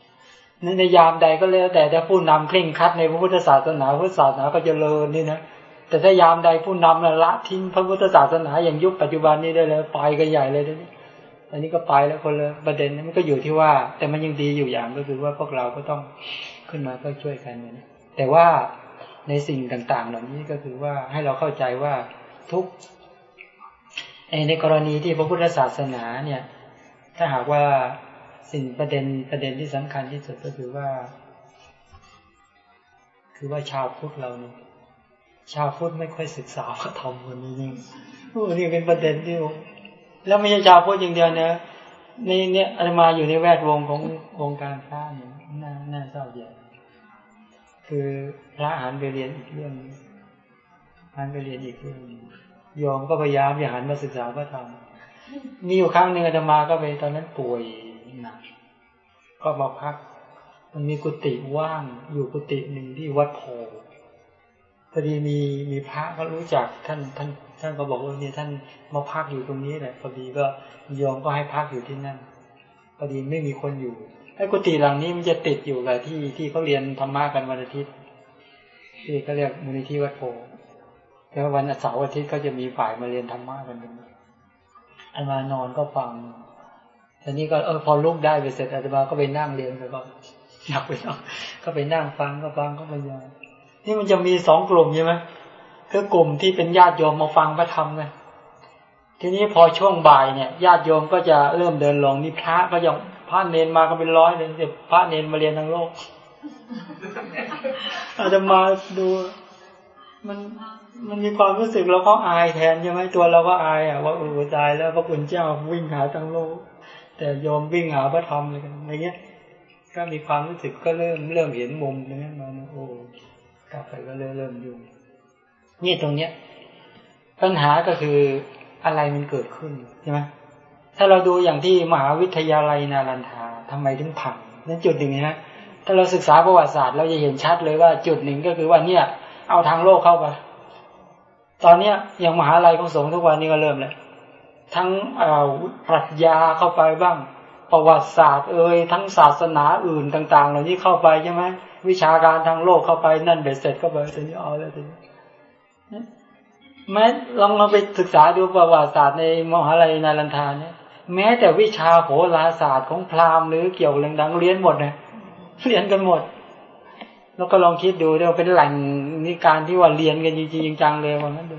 ำในยามใดก็แล้วแต่ถ้าผู้นำเคร่งครัดในพระพุทธศาสนาพุทธศาสนาก็จเจริญนี่นะแต่ถ้ายามใดผู้นำละทิ้งพระพุทธศาสนาอย่างยุคปัจจุบันนี้ได้เลยไปกันใหญ่เลยทีนี้อันนี้ก็ไปแล้วคนละประเด็นมันก็อยู่ที่ว่า แต่มันยังดีอยู่อย่างก็คือว่าพวกเราก็ต้องขึ้นมาก็ช่วยกันนะแต่ว่าในสิ่งต่างๆ เหล่านี้ก็คือว่าให้เราเข้าใจว่าทุก ในกรณีที่พระพุทธศาสนาเนี่ย ถ้าหากว่าสิ่งประเด็นประเด็นที่สำคัญที่สุดก็คือว่า คือว่าชาวพุทธเราเนี่ยชาวพุทธไม่ค่อยศึกษาพระธรรมวันนี้นี่โอ้นี่เป็นประเด็นที่แล้วไม่ใช่ชาวพุทธอย่างเดียวนะในเนี่ยอาตมาอยู่ในแวดวงของวงการพระเนี่ยน่าน่าเศร้าใจคือพระหันไปเรียนอีกเรื่องหันไปเรียนอีกเรื่อง ยอมก็พยายามอย่าหันมาศึกษาพระธรรมมีอยู่ครั้งหนึ่งอาตมาก็ไปตอนนั้นป่วยหนักก็มาพัก มันมีกุฏิว่างอยู่กุฏิหนึ่งที่วัดโพพอดีมีมีพระก็รู้จักท่านท่าน ท่านก็บอกว่าเนี่ยท่านมาพักอยู่ตรงนี้แหละพอดีก็ยอมก็ให้พักอยู่ที่นั่นพอดีไม่มีคนอยู่ไอ้กุฏิหลังนี้มันจะติดอยู่กับที่ที่เขาเรียนธรรมะกันวันอาทิตย์ที่เขาเรียกมูลนิธิวัดโพ แล้ววันเสาร์อาทิตย์ก็จะมีฝ่ายมาเรียนธรรมะกันตรงนี้อันมานอนก็ฟังทีนี้ก็เออพอลุกได้ไปเสร็จอาตมาก็ไปนั่งเรียนไปก็อยากไปนั่งก็ไปนั่งฟังก็ฟังก็พยายามนี่มันจะมีสองกลุ่มใช่ไหมคือกลุ่มที่เป็นญาติโยมมาฟังพระธรรมไงทีนี้พอช่วงบ่ายเนี่ยญาติโยมก็จะเริ่มเดินลงนี่พระก็ยังพระเนนมาก็เป็นร้อยเลยเดี๋ยวพระเนนมาเรียนทั้งโลกอาจจะมาดู มัน มันมีความรู้สึกเราก็อายแทนใช่ไหมตัวเราก็อายอะว่าโอ้ตายแล้วพระคุณเจ้าวิ่งหาทั้งโลก แต่โยมวิ่งหาพระธรรมอะไรกันอะไรเงี้ย ก็มีความรู้สึกก็เริ่มเริ่มเห็นมุมตรงนี้มาโอ้กลับไปก็เริ่มเริ่มยุ่งนี่ตรงเนี้ย ปัญหาก็คืออะไรมันเกิดขึ้นใช่ไหมถ้าเราดูอย่างที่มหาวิทยาลัยนารันทาทำไมถึงผังนั่นจุดหนึ่งนะถ้าเราศึกษาประวัติศาสตร์เราจะเห็นชัดเลยว่าจุดหนึ่งก็คือว่าเนี่ย เอาทางโลกเข้าไป ตอนเนี้ยอย่างมหาลัยของสงฆ์ทุกวันนี้ก็เริ่มแล้วทั้งปรัชญาเข้าไปบ้าง ประวัติศาสตร์เอ่ยทั้งศาสนาอื่นต่าง ๆ เหล่านี้เข้าไปใช่ไหมวิชาการทางโลกเข้าไปนั่นเบ็ดเสร็จเข้าไปทีนี้เอาแล้วทีนี้แม้ลองมาไปศึกษาดูประวัติศาสตร์ในมหาลัยนารันทาเนี่ยแม้แต่วิชาโหราศาสตร์ของพราหมณ์หรือเกี่ยวกับเรื่องดังเรียนหมดนะเรียนกันหมด แล้วก็ลองคิดดูเดี๋ยวเป็นแหล่ง นิการที่ว่าเรียนกันจริงจังเลยวันนั้นดู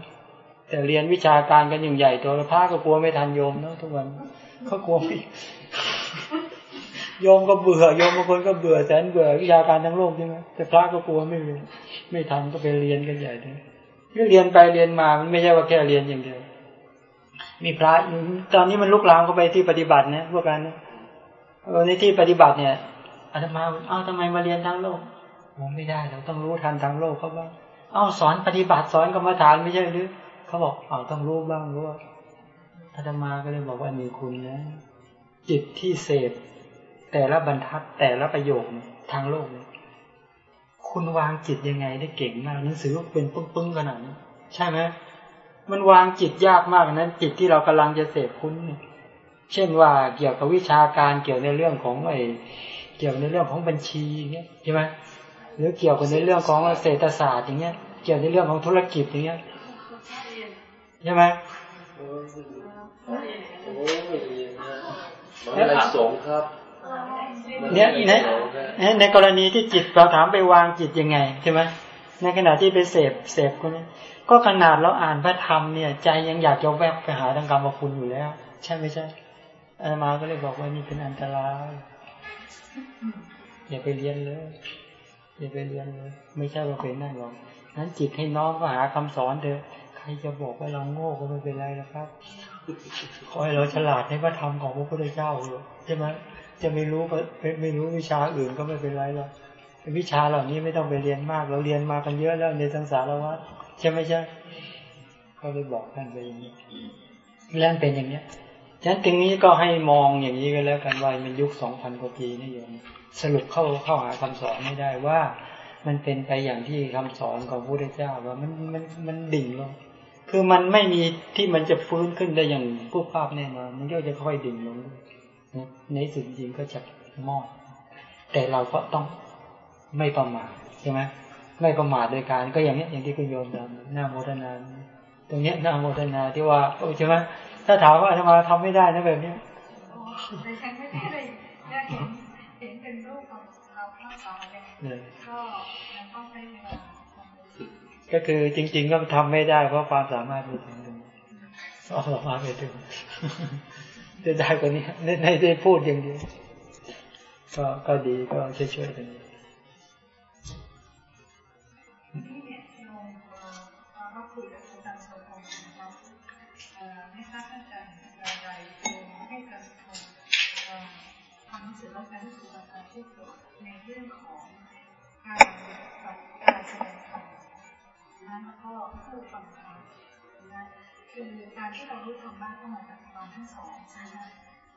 แต่เรียนวิชาการกันอย่างใหญ่ตัวพระก็กลัวไม่ทันโยมเนาะทุกวันเขากลัวไม่โยมก็เบื่อโยมบางคนก็เบื่อแสนเบื่อวิชาการทั้งโลกใช่ไหมแต่พระก็กลัวไม่ไม่ทันก็ไปเรียนกันใหญ่เลยก็เรียนไปเรียนมามันไม่ใช่ว่าแค่เรียนอย่างเดียวมีพระตอนนี้มันลุกลามเข้าไปที่ปฏิบัตินะพวกกันนะในที่ปฏิบัติเนี่ยอาตมาอ้าวทำไมมาเรียนทั้งโลกผมไม่ได้เราต้องรู้ทันทางโลกเขาบ้าง อ้าวสอนปฏิบัติสอนกรรมฐานไม่ใช่หรือเขาบอกเอ้าต้องรู้บ้างรู้อาตมาก็เลยบอกว่ามีคุณนะ จิตที่เสพแต่ละบรรทัดแต่ละประโยคทางโลกเนี่ยคุณวางจิตยังไงได้เก่งมากหนังสือเป็นปึ้งๆขนาดนี้ใช่ไหมมันวางจิตยากมากนั้น จิตที่เรากำลังจะเสพคุณเช่นว่าเกี่ยวกับวิชาการเกี่ยวในเรื่องของไอ้เกี่ยวในเรื่องของบัญชีอย่างเงี้ยใช่ไหม หรือเกี่ยวกับในเรื่องของเศรษฐศาสตร์อย่างเงี้ย เกี่ยวในเรื่องของธุรกิจอย่างเงี้ยใช่ไหมโอ้ยมหาลัยสงฆ์ครับเนี่ยในในกรณีที่จิตเราถามไปวางจิตยังไงใช่ไหมในขณะที่ไปเสพเสพคนนี้ก็ขนาดเราอ่านพระธรรมเนี่ย ใจยังอยากจะแวบไปหาทางกรรมคุณอยู่แล้ว ใช่ไม่ใช่อาตมาก็เลยบอกว่านี่เป็นอันตรายอย่าไปเรียนเลย อย่าไปเรียนเลยไม่ใช่ว่าเป็นนั่นหรอกนั้นจิตให้น้อมก็หาคำสอนเถอะใครจะบอกว่าเราโง่ก็ไม่เป็นไรนะครับขอให้เราฉลาดในพระธรรมของพระพุทธเจ้าเลยใช่ไหมจะไม่รู้ไม่ไม่รู้วิชาอื่นก็ไม่เป็นไรหรอกวิชาเหล่านี้ไม่ต้องไปเรียนมาก เราเรียนมากันเยอะแล้วในสังสารวัฏใช่ไหมใช่ก็เลยบอกท่านไปอย่างนี้แล้วเป็นอย่างเนี้ย ฉะนั้นตรงนี้ก็ให้มองอย่างนี้กันแล้วกันว่ามันยุคสองพันกว่าปีนี่โยมสรุปเข้าเข้าหาคำสอนไม่ได้ว่า มันเป็นไปอย่างที่คำสอนของพระพุทธเจ้าว่ามันมันมันดิ่งลงคือมันไม่มีที่มันจะฟื้นขึ้นได้อย่างผู้ภาพแน่นอนมันก็จะค่อยดิ่งลงในสุดจริงก็จะมอด แต่เราก็ต้องไม่ประมาทใช่ไหมไม่ประมาทโดยการก็อย่างนี้อย่างที่คุณโยมทำหน้าโมทนา ตรงเนี้ยหน้าโมทนาที่ว่าโอ้ใช่ไหม ถ้าถามว่าอาตมาทำไม่ได้นะแบบเนี้ยดิฉันไม่ได้เลยได้เห็นเห็นเป็นรูปของเราข้างซ้ายเนี่ยเนี่ยก็มันต้องใช้เวลาก็คือจริง ๆ ก็ทำไม่ได้ เพราะความสามารถไม่ถึงสองสามารถไม่ถึงจะได้กว่านี้ในในได้พูดอย่างเดียวก็ก็ดีก็ช่วยๆกัน นะแล้วก็ผู้ฟังธรรมนะคือการที่เรารู้ธรรมะก็มาจากตอนทั้งสองนะคะ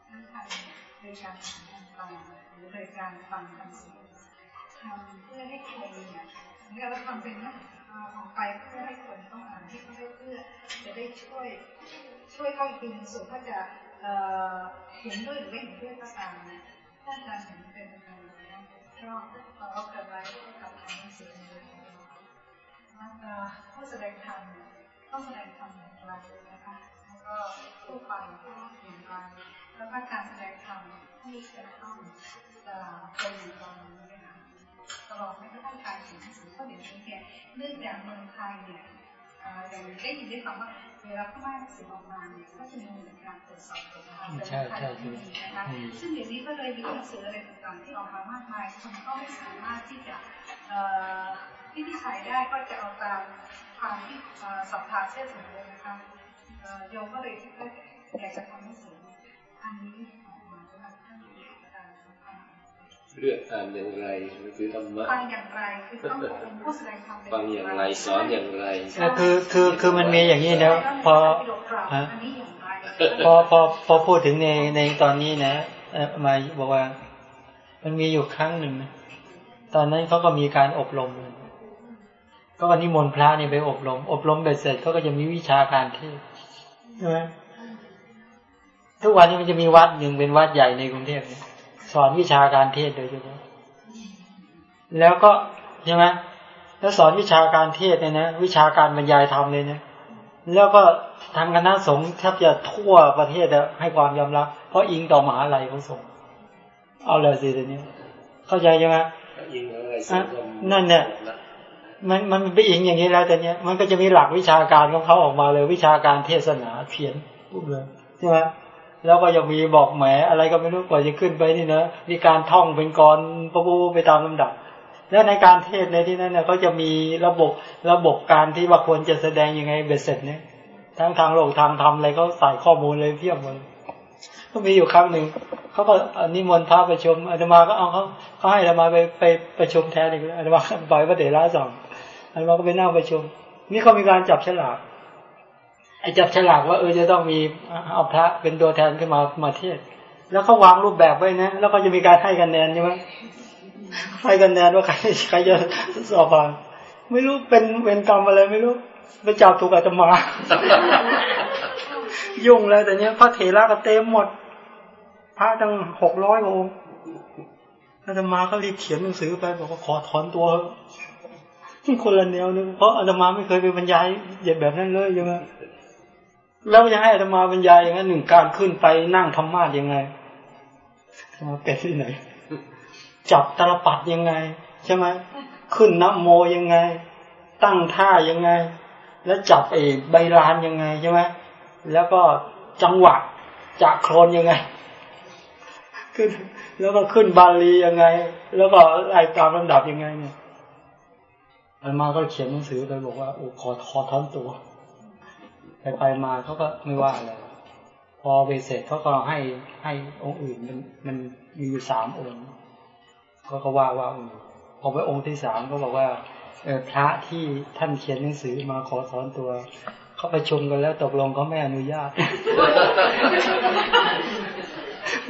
ทั้งทางโดยการอ่านทางหรือโดยการฟังคำเสียงทำเพื่อให้คนเนี่ยเนี่ยเราทำเป็นนะออกไปเพื่อให้คนต้องอ่านที่เขาได้เพื่อจะได้ช่วยช่วยเขาอีกทีหนึงส่วนเขาจะเออเห็นด้วยหรือไม่เห็นด้วยก็ตามนะถ้าอาจารย์เห็นเป็นยังไงนะก็เราก็เกิดไว้กับทางหนังสือ นเรื่องของเราแล้วก็ผู้แสดงธรรมต้องแสดงธรรมอย่างไรนะคะแล้วก็ผู้ฟังก็อย่างไรแล้วก็การแสดงธรรมให้จะต้องเอ่อเป็นอย่างไรนะคะตลอดไม่กระทั่งการเขียนหนังสือเพราะเดี๋ยวนี้เนี่ยเนื่องจากเมืองไทยเนี่ยอย่างได้ยินได้ฟังว่าเวลาเข้ามาหนังสือออกมาเนี่ยก็จะมีการตรวจสอบตัวนะคะแต่ใช่เมืองไทยใช่ไม่มีนะคะซึ่งเดี๋ยวนี้ก็เลยมีหนังสืออะไรต่างๆที่ออกมามากมายคนก็ไม่สามารถที่จะเอ่อ ที่ที่ใช้ได้ก็จะเอาตามความที่เอ่อศรัทธาเชื่อถือเลยนะคะเอ่อโยมก็เลยคิดว่าอยากจะทำหนังสืออันนี้ออกมาด้วยท่านอาจารย์นะคะเลือกอ่านอย่างไรมันคือธรรมะฟังอย่างไรคือต้องเป็นผู้แสดงธรรมเป็นฟังอย่างไรสอนอย่างไรก็คือคือคือมันมีอย่างนี้นะพอฮะอันนี้อย่างไรพอพอพอพูดถึงในในตอนนี้นะเอ่อมาบอกว่า มันมีอยู่ครั้งหนึ่งนะตอนนั้นเขาก็มีการอบรม ก็วันนี้มนต์พระนี่ไปอบรม อบรมเบ็ดเสร็จเขาก็จะมีวิชาการเทศน์ใช่ไหมทุกวันนี้มันจะมีวัดหนึ่งเป็นวัดใหญ่ในกรุงเทพเนี่ยสอนวิชาการเทศน์โดยเฉพาะแล้วก็ใช่ไหมแล้วสอนวิชาการเทศน์เนี่ยนะ วิชาการบรรยายธรรมเลยนะแล้วก็ทางคณะสงฆ์แทบจะทั่วประเทศอะให้ความยอมรับ เพราะอิงต่อมหาลัยเขาส่งเอาเลยสิเดี๋ยวนี้เข้าใจใช่ไหมยิงอะไรอะนั่นเนี่ย มันมันไปอิงอย่างนี้แล้วแต่เนี้ยมันก็จะมีหลักวิชาการของเขาออกมาเลยวิชาการเทศนาเขียนปุ๊บเลยใช่ไหมแล้วก็ยังมีบอกแหมอะไรก็ไม่รู้กว่าจะขึ้นไปนี่นะมีการท่องเป็นกรปะปูไปตามลำดับ แล้วในการเทศในที่นั้นเนี่ยเขาจะมีระบบระบบการที่ว่าควรจะแสดงยังไงเบ็ดเสร็จเนี่ยทั้งทางโลกทางธรรมอะไรเขาใส่ข้อมูลเลยเพียบหมดก็มีอยู่ครั้งหนึ่งเขาก็นิมนต์พระประชุมอาตมาก็เอาเขาเขาให้อาตมาไปไปประชุมแทนอีกแล้วอาตมาปล่อยพระเถระสอง อาตมาก็ไปนั่งประชุม นี่เขามีการจับฉลากไอ้จับฉลากว่าเออจะต้องมีเอาพระเป็นตัวแทนขึ้นมามาเทศ แล้วเขาวางรูปแบบไว้นะ แล้วก็จะมีการให้คะแนนใช่ไหมให้คะแนนว่าใครใครจะสอบผ่านไม่รู้เป็นเวรกรรมอะไรไม่รู้ไปจับถูกอาตมา ยุ่งเลยแต่เนี้ยพระเถระก็เต็มหมด พระตั้งหกร้อยองค์อาตมาก็รีบเขียนหนังสือไปบอกว่าขอถอนตัว คนละแนวนึงเพราะอาตมาไม่เคยไปบรรยายอย่างแบบนั้นเลยใช่ไหมแล้วจะให้อาตมาบรรยายอย่างนั้นหนึ่งการขึ้นไปนั่งธรรมาสยังไงมาเป็นที่ไหน จับตลปัดยังไง ใช่ไหมขึ้นนะโมยังไง ตั้งท่ายังไง แล้วจับไอ้ใบลานยังไงใช่ไหมแล้วก็จังหวะจะโครนยังไงขึ้นแล้วก็ขึ้นบาลียังไง แล้วก็ไล่ตามลำดับยังไงเนี่ย อันมาก็เขียนหนังสือไปบอกว่าโอ้ขอขอถอนตัว ไปไปมาเขาก็ไม่ว่าอะไรพอไปเสร็จเขาก็ให้ให้องค์อื่นมันมันมีอยู่สามองค์เขาก็ว่าว่าองค์พอไปองค์ที่สามก็บอกว่าเออพระที่ท่านเขียนหนังสือมาขอสอนตัว เขาประชุมกันแล้วตกลงเขาไม่อนุญาต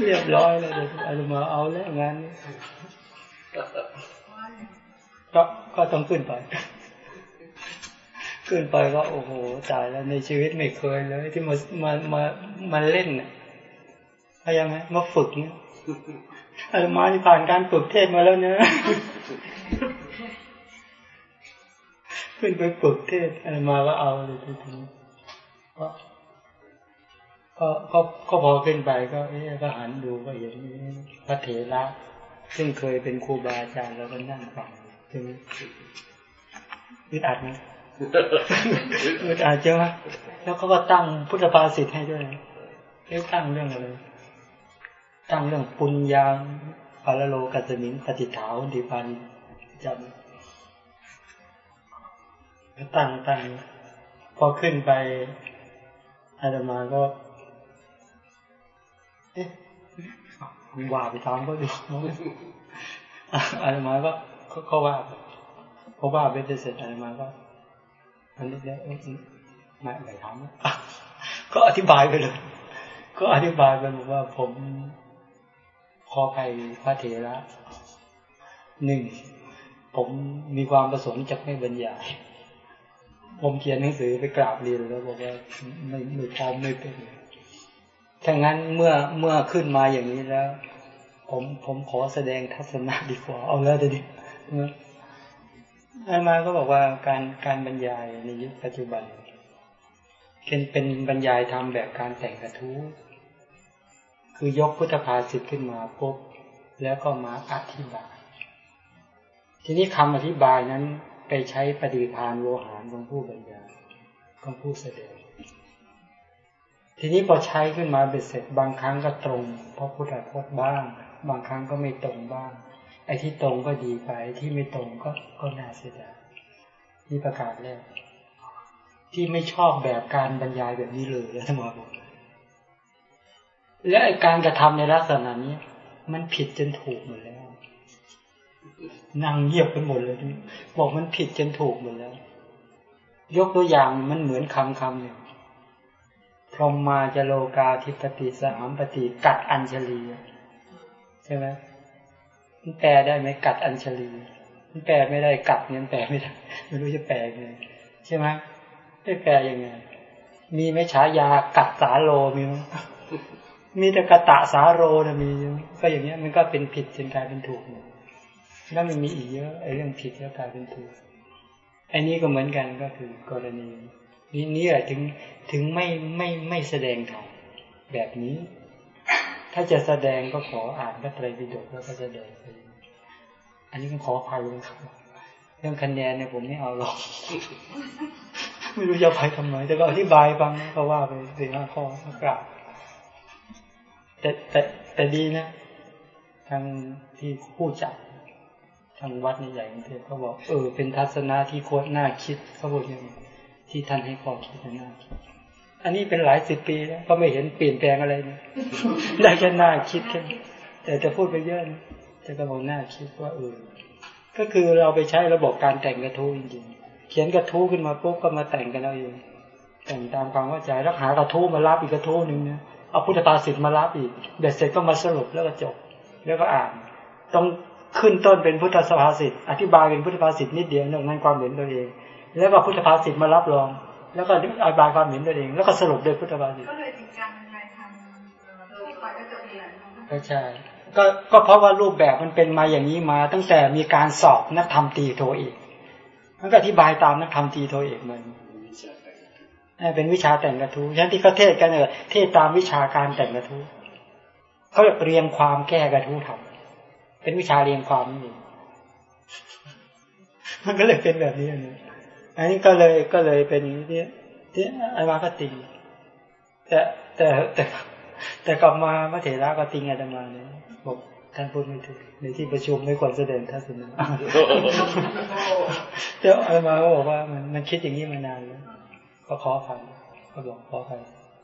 เรียบร้อยเลยเดี๋ยวอาตมาเอาแล้วงานนี้ก็ ก็ต้องขึ้นไป ขึ้นไปก็โอ้โหตายแล้วในชีวิตไม่เคยเลย ที่มามามามาเล่นเนี่ยพยายามไหมมาฝึกเนี่ยอาตมาที่ผ่านการฝึกเทศมาแล้วเนี่ยขึ้นไปฝึกเทศอาตมาก็เอาเลยทีนี้ก็ก็ก็ก็พอขึ้นไปก็เอ๊ะก็หันดูก็เห็นพระเถระซึ่งเคยเป็นครูบาอาจารย์แล้วก็นั่งฟัง ถึงอึดอัดนะอึดอัดใช่ไหมแล้วเขาก็ตั้งพุทธภาษิตให้ด้วยเอ๊ะตั้งเรื่องอะไร ตั้งเรื่องปุญญาปาลโลกัสมิงปฏิฐาวันติปันจำก็ตั้งตั้งพอขึ้นไปอาตมาก็ เอ๊ะว่าไปตามก็ดูอาตมาก็ ก็ว่าเพราะว่าเบสเสร็จอาตมาก็อันนี้แล้วไม่ไม่ถามก็อธิบายไปเลย ก็อธิบายไปบอกว่าผมขอใครพระเถระหนึ่งผมมีความประสงค์จะไม่บรรยาย ผมเขียนหนังสือไปกราบเรียนแล้วบอกว่าไม่ไม่พร้อมไม่เป็นถ้างั้นเมื่อเมื่อขึ้นมาอย่างนี้แล้ว ผมผมขอแสดงทัศนะดีกว่า เอาแล้วเดี๋ยว อามาก็บอกว่าการการบรรยายในยุคปัจจุบันเป็นเป็นบรรยายทำแบบการแต่งกระทู้คือยกพุทธภาษิตขึ้นมาปุ๊บแล้วก็มาอธิบาย ทีนี้คำอธิบายนั้นไปใช้ปฏิพานโวหารของผู้บรรยายของผู้แสดง ทีนี้พอใช้ขึ้นมาเบ็ดเสร็จบางครั้งก็ตรง เพราะพุทธพจน์บ้าง บางครั้งก็ไม่ตรงบ้าง ไอ้ที่ตรงก็ดีไปที่ไม่ตรงก็ก็น่าเสียดายนี่ประกาศแรกที่ไม่ชอบแบบการบรรยายแบบนี้เลยแล้วท่านบอกและไอ้การกระทำในลักษณะนี้ มันผิดจนถูกหมดแล้วนั่งเงียบไปหมดเลยบอกมันผิดจนถูกหมดแล้ว ยกตัวอย่างมันเหมือนคำคำหนึ่งพรหมมาจโลกาธิปติสามปฏิกัดอัญชลีใช่ไหม มันแปลได้ไหมกัดอัญชลีมันแปลไม่ได้กัดเนี่ยแปลไม่ได้ไม่รู้จะแปลยังไงใช่ไหมได้แปลยังไง มีไหมฉายากัดสาโลมีไหมมีแต่กระตะสาโรนะมี ก็อย่างเงี้ยมันก็เป็นผิดจนกลายเป็นถูกแล้วมันมีอีกเยอะไอ้เรื่องผิดแล้วกลายเป็นถูกไอ้นี้ก็เหมือนกันก็คือกรณีนี้นี่แหละถึงถึงไม่ไม่ไม่แสดงธรรมแบบนี้ ถ้าจะแสดงก็ขออ่านพระไตรปิฎกแล้วก็แสดงไปอันนี้ก็ขอพายเลยครับเรื่องคะแนนเนี่ยผมไม่เอาหรอกไม่รู้จะไปทำไมแต่ก็อธิบายฟังก็ว่าไปสี่ห้าข้อกราบแต่แต่แต่ดีนะทางที่ผู้จัดทางวัดในใหญ่กรุงเทพเขาบอกเออเป็นทัศนะที่โคตรน่าคิดเขาบอกอย่างนี้ที่ท่านให้ข้อคิดน่าคิด อันนี้เป็นหลายสิบปีแล้วก็ไม่เห็นเปลี่ยนแปลงอะไรนะได้แค่น่าคิดแค่แต่จะพูดไปเยอะนะแต่ก็บอกน่าคิดว่าเออก็คือเราไปใช้ระบบการแต่งกระทู้จริงๆเขียนกระทู้ขึ้นมาปุ๊บก็มาแต่งกันเอาเองแต่งตามความเข้าใจแล้วหากระทู้มารับอีกกระทู้หนึ่งนะเอาพุทธภาษิตมารับอีกเบ็ดเสร็จก็มาสรุปแล้วก็จบ แล้วก็อ่าน ต้องขึ้นต้นเป็นพุทธภาษิตอธิบายเป็นพุทธภาษิตนิดเดียวนอกนั้นความเห็นตัวเอง แล้วก็พุทธภาษิตมารับรอง แล้วก็อธิบายความเห็นตัวเอง แล้วก็สรุปโดยพุทธภาษิตก็เลยเป็นการบรรยายทำทั่วไปก็จะเปลี่ยนก็ใช่ก็ก็เพราะว่ารูปแบบมันเป็นมาอย่างนี้มา ตั้งแต่มีการสอบนักธรรมตีโทเอกมันก็อธิบายตามนักธรรมตีโทเอกมันเป็นวิชาแต่งกระทู้ฉะนั้นที่เขาเทศกันเนี่ยเทศตามวิชาการแต่งกระทู้เขาเรียงความแก้กระทู้ทำเป็นวิชาเรียงความนี่มันก็เลยเป็นแบบนี้นะ อันนี้ก็เลยก็เลยเป็นที่ที่อาวาก็ติงแต่แต่แต่แต่กลับมาพระเถระก็ติงอาตมาเนี่ยบอกท่านพูดไม่ถูกในที่ประชุมไม่ควรแสดงทัศนะแต่อาตมาก็บอกว่ามันมันคิดอย่างนี้มานานแล้วก็ขอฟังก็บอกขอไป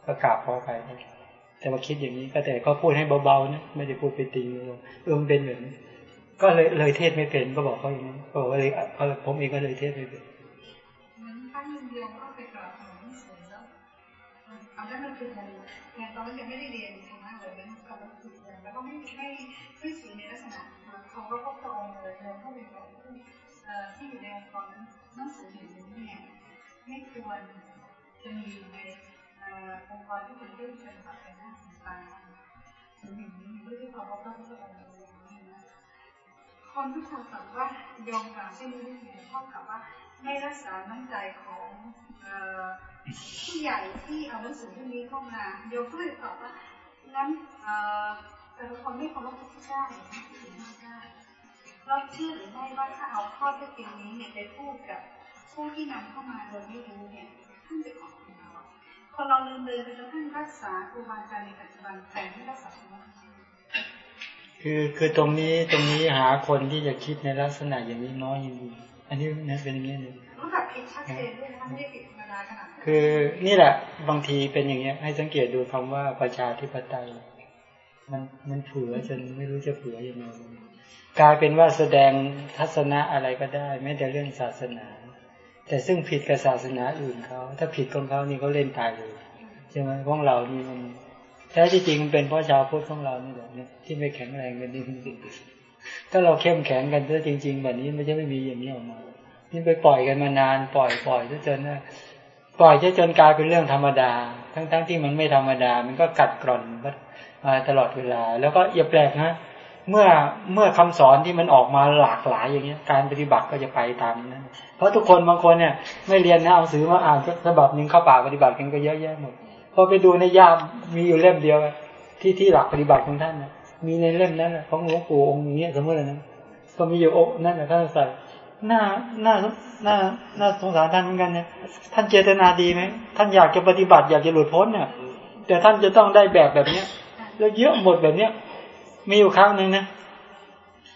ก็กราบขอไปแต่ว่าคิดอย่างนี้ก็แต่ก็พูดให้เบาๆนะไม่ได้พูดไปตีเลยเออมันเป็นแบบนี้ก็เลยเลยเทศไม่เป็นก็บอกเขาอย่างนี้ก็บอกว่าเลยเขาผมเองก็เลยเทศไม่เป็น อันนั้นมันตอนนั้นยังไม่ได้เรียนธรรมะเลยนะกับหลวงปู่แล้วก็ไม่ไม่ไม่ถือในลักษณะเขาก็พบตรงเลยเดินเข้าไปบอกที่อยู่ในองค์กรหนังสืออย่างนี้เนี่ยไม่ควรจะมีในองค์กรที่เป็นเรื่องเป็นแบบเป็นหน้าสีตาหรืออย่างนี้ด้วยที่เขาพบต้องพระองค์คนทุกคนถามว่าโยมกล่าวเช่นนี้ได้เท่ากับว่า ไม่รักษาน้ำใจของผู้ใหญ่ที่เอาหนังสือเรื่องนี้เข้ามาโยมก็เลยตอบว่างั้นแต่ละคนไม่เคารพพระเจ้าหรือไม่ถึงพระเจ้าเราเชื่อหรือไม่ว่าถ้าเอาข้อเท็จจริงนี้เนี่ยไปพูดกับผู้ที่นำเข้ามาโดยไม่รู้เนี่ยท่านจะขอบคุณเราคนเราลืมเลยจนทั่งรักษาครูบาอาจารย์ในปัจจุบันแต่ไม่รักษาคือคือตรงนี้ตรงนี้หาคนที่จะคิดในลักษณะอย่างนี้น้อยจริง อันนี้นะเป็นอย่างนี้เลยรู้แบบผิดชัดเจนด้วยนะคะไม่ได้ผิดธรรมดาขนาดนั้นคือนี่แหละบางทีเป็นอย่างเงี้ย ให้สังเกตดูคำว่าประชาธิปไตย มันมันเผือจนไม่รู้จะเผือยังไงกลายเป็นว่าแสดงทัศนะอะไรก็ได้แม้แต่เรื่องศาสนา แต่ซึ่งผิดกับศาสนาอื่นเขาถ้าผิดของเขานี่เขาเล่นตายเลยใช่ไหมของเรานี่มันแท้ที่จริงมันเป็นเพราะชาวพุทธของเรานี่แหละเนี่ยที่ไม่แข็งแรงกันนี่ ถ้าเราเข้มแข็งกันซะจริง ๆ แบบนี้มันจะไม่มีอย่างนี้ออกมา นี่ไปปล่อยกันมานาน ปล่อยปล่อยจนนะปล่อยจนกลายเป็นเรื่องธรรมดา ทั้งๆทที่มันไม่ธรรมดา มันก็กัดกร่อนมาตลอดเวลา แล้วก็อย่าแปลกนะเมื่อเมื่อคำสอนที่มันออกมาหลากหลายอย่างเงี้ย การปฏิบัติก็จะไปตามนั้น เพราะทุกคนบางคนเนี่ย ไม่เรียนนะเอาสือมาอ่านฉบับหนึ่งเข้าป่าปฏิบัติกันก็เยอะแยะหมดพอไปดูในย่ามมีอยู่เล่มเดียวที่ที่หลักปฏิบัติของท่านนะ มีในเล่มนั้นของหลวงปู่องค์นี้สมมติเลยนะก็มีอยู่องค์นั่นแหละท่านใส่หน้าหน้าหน้าหน้าสงสารท่านเหมือนกันเนี่ยท่านเจตนาดีไหมท่านอยากจะปฏิบัติอยากจะหลุดพ้นเนี่ยแต่ท่านจะต้องได้แบบแบบเนี้ย แล้วเยอะหมดแบบเนี้ยมีอยู่ครั้งหนึ่งนะ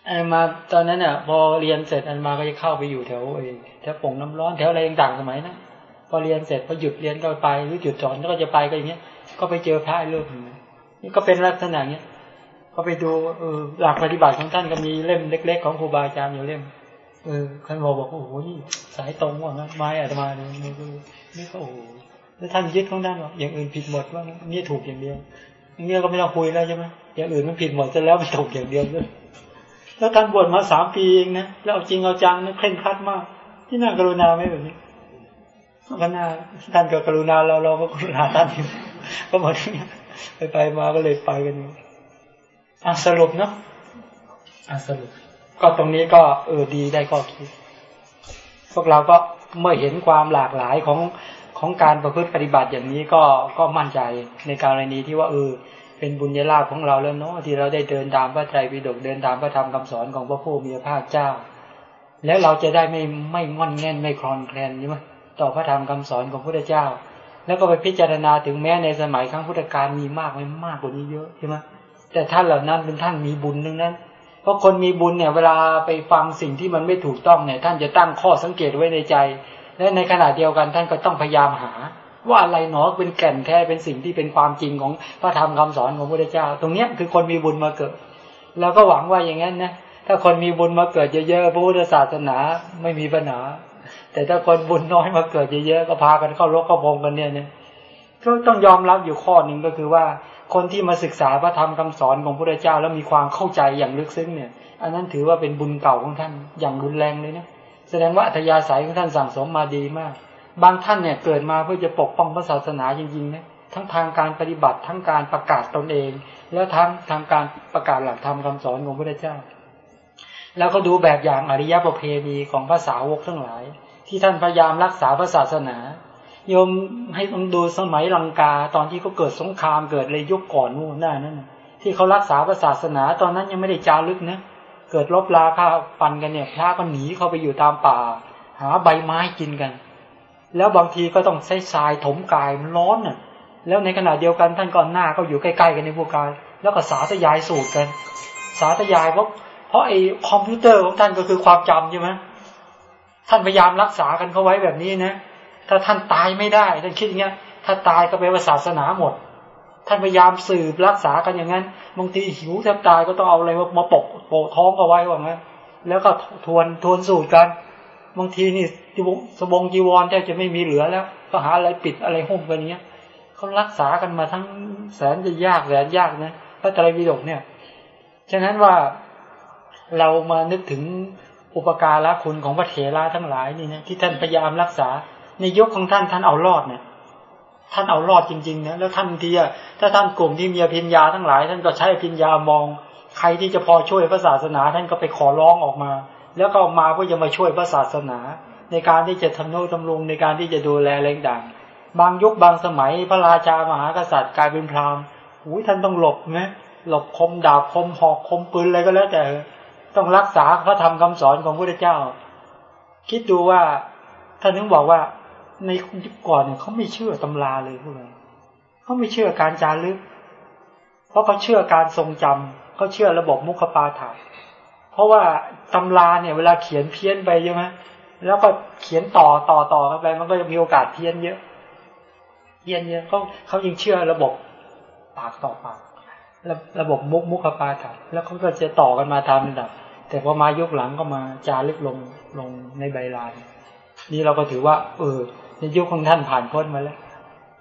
อันมาตอนนั้นอะ พอเรียนเสร็จอันมาก็จะเข้าไปอยู่แถวเอแถวป่งน้ำร้อนแถวอะไรต่างๆสมัยนะพอเรียนเสร็จพอหยุดเรียนก็ไปหรือหยุดสอนก็จะไปก็อย่างเงี้ย ก็ไปเจอพระรูปนึงนี่ก็เป็นลักษณะเนี้ย ก็ไปดูเออหลักปฏิบัติของท่านก็มีเล่มเล็ก ๆ ของครูบาอาจารย์อยู่เล่มเออท่านบอกบอกโอ้โหนี่สายตรงว่างั้นไม้อาตมาเนี่ยนี่ก็โอ้โหแล้วท่านยึดของท่านว่าอย่างอื่นผิดหมดว่านี่ถูกอย่างเดียวอย่างเนี้ยก็ไม่ต้องคุยแล้วใช่ไหมอย่างอื่นมันผิดหมดจะแล้วมันถูกอย่างเดียวเลยแล้วท่านบวชมาสามปีเองนะแล้วเอาจริงเอาจังนะเคร่งครัดมาก ที่น่ากรุณาไหมแบบนี้ก็น่าท่านก็กรุณาเราเราก็กรุณาท่านก็หมดไปไปมาก็เลยไปกันอ่ะสรุปเนาะอะสรุป ก็ตรงนี้ก็เออดีได้ก็คิด พวกเราก็เมื่อเห็นความหลากหลายของของการประพฤติปฏิบัติอย่างนี้ก็ก็มั่นใจในกรณีที่ว่าเออเป็นบุญญาลาภของเราแล้วเนาะที่เราได้เดินตามพระไตรปิฎกเดินตามพระธรรมคำสอนของพระผู้มีพระภาคเจ้า แล้วเราจะได้ไม่ไม่งอนแง่นไม่คลอนแคลนใช่ไหมต่อพระธรรมคำสอนของพระพุทธเจ้า แล้วก็ไปพิจารณาถึงแม้ในสมัยครั้งพุทธกาลมีมากไม่มากกว่านี้เยอะใช่ไหม แต่ท่านเหล่านั้นเป็นท่านมีบุญนึงนั้น เพราะคนมีบุญเนี่ย เวลาไปฟังสิ่งที่มันไม่ถูกต้องเนี่ย ท่านจะตั้งข้อสังเกตไว้ในใจ และในขณะเดียวกันท่านก็ต้องพยายามหา ว่าอะไรหนอเป็นแก่นแท้เป็นสิ่งที่เป็นความจริงของพระธรรมคำสอนของพระพุทธเจ้า ตรงเนี้ยคือคนมีบุญมาเกิด แล้วก็หวังว่าอย่างนั้นนะถ้าคนมีบุญมาเกิดเยอะๆพระพุทธศาสนาไม่มีปัญหาแต่ถ้าคนบุญน้อยมาเกิดเยอะๆก็พากันเข้ารกเข้าพงกันเนี่ยเนี่ยก็ต้องยอมรับอยู่ข้อหนึ่งก็คือว่า คนที่มาศึกษาพระธรรมคำสอนของพระเจ้าแล้วมีความเข้าใจอย่างลึกซึ้งเนี่ย อันนั้นถือว่าเป็นบุญเก่าของท่านอย่างรุนแรงเลยนะแสดงว่าอัธยาศัยของท่านสั่งสมมาดีมาก บางท่านเนี่ยเกิดมาเพื่อจะปกป้องพระศาสนาจริงๆนะทั้งทางการปฏิบัติทั้งการประกาศตนเอง แล้วทั้งทางการประกาศหลักธรรมคาสอนของพระเจ้า แล้วก็ดูแบบอย่างอริยประเพณีของภาษาวกทั้งหลาย ที่ท่านพยายามรักษาพระศาสนา โยมให้ลองดูสมัยลังกา ตอนที่เขาเกิดสงครามเกิดเลยยุคก่อนนู่นหน้านั้นที่เขารักษาศาสนาตอนนั้นยังไม่ได้จารึกนะเกิดลบลาข้าฟันกันเนี่ยพระก็หนีเข้าไปอยู่ตามป่า หาใบไม้กินกัน แล้วบางทีก็ต้องใช้ทรายถมกายมันร้อนน่ะ แล้วในขณะเดียวกันท่านก่อนหน้าก็อยู่ใกล้ๆกันในพวกกายแล้วก็สาธยายสูตรกัน สาธยายเพราะเพราะไอ้คอมพิวเตอร์ของท่านก็คือความจำใช่ไหมท่านพยายามรักษากันเขาไว้แบบนี้นะ ถ้าท่านตายไม่ได้ท่านคิดอย่างเงี้ย ถ้าตายก็ไปว่าศาสนาหมด ท่านพยายามสืบรักษากันอย่างนั้นบางทีหิวแทบตายก็ต้องเอาอะไรมาปกโปะท้องเอาไว้ว่างั้นแล้วก็ทวนทวนสูตรกัน บางทีนี่จีวสบงจีวรแทบจะไม่มีเหลือแล้วก็หาอะไรปิดอะไรหุ้มกันเนี้ยเขารักษากันมาทั้งแสนจะยากแสนยากนะพระไตรปิฎกเนี่ย ฉะนั้นว่าเรามานึกถึงอุปการะคุณของพระเถระทั้งหลายนี่นะที่ท่านพยายามรักษา ในยุคของท่านท่านเอารอดเนี่ยท่านเอารอดจริงๆนะแล้วท่านทีอะถ้าท่านกลุ่มที่มีอภิญญาทั้งหลาย ท่านก็ใช้อภิญญามอง ใครที่จะพอช่วยพระศาสนา ท่านก็ไปขอร้องออกมา แล้วก็มาเพื่อจะมาช่วยพระศาสนา ในการที่จะทำโน้ทำลงในการที่จะดูแลแรงด่างบางยุคบางสมัยพระราชามหากษัตริย์กลายเป็นพราหมณ์อุ้ยท่านต้องหลบนะหลบคมดาบคมหอกคมปืนอะไรก็แล้วแต่ ต้องรักษาพระธรรมคำสอนของพระเจ้า คิดดูว่าท่านนึงบอกว่า ในยุคก่อนเนี่ยเขาไม่เชื่อตำราเลยพวกนี้เขาไม่เชื่อการจารึก เพราะเขาเชื่อการทรงจำเขาเชื่อระบบมุขปาฐานเพราะว่าตำราเนี่ยเวลาเขียนเพี้ยนไปใช่ไหมแล้วก็เขียนต่อต่อต่อกันไป มันก็จะมีโอกาสเพี้ยนเยอะ เพี้ยนเยอะเขาเขายังเชื่อระบบปากต่อปากระระบบมุกมุขปาฐานแล้วเขาก็จะต่อกันมาตามระดับ แต่พอมายุคหลังก็มาจารึกลงลงในใบลานนี่เราก็ถือว่า เออ ยุคของท่านผ่านพ้นมาแล้ว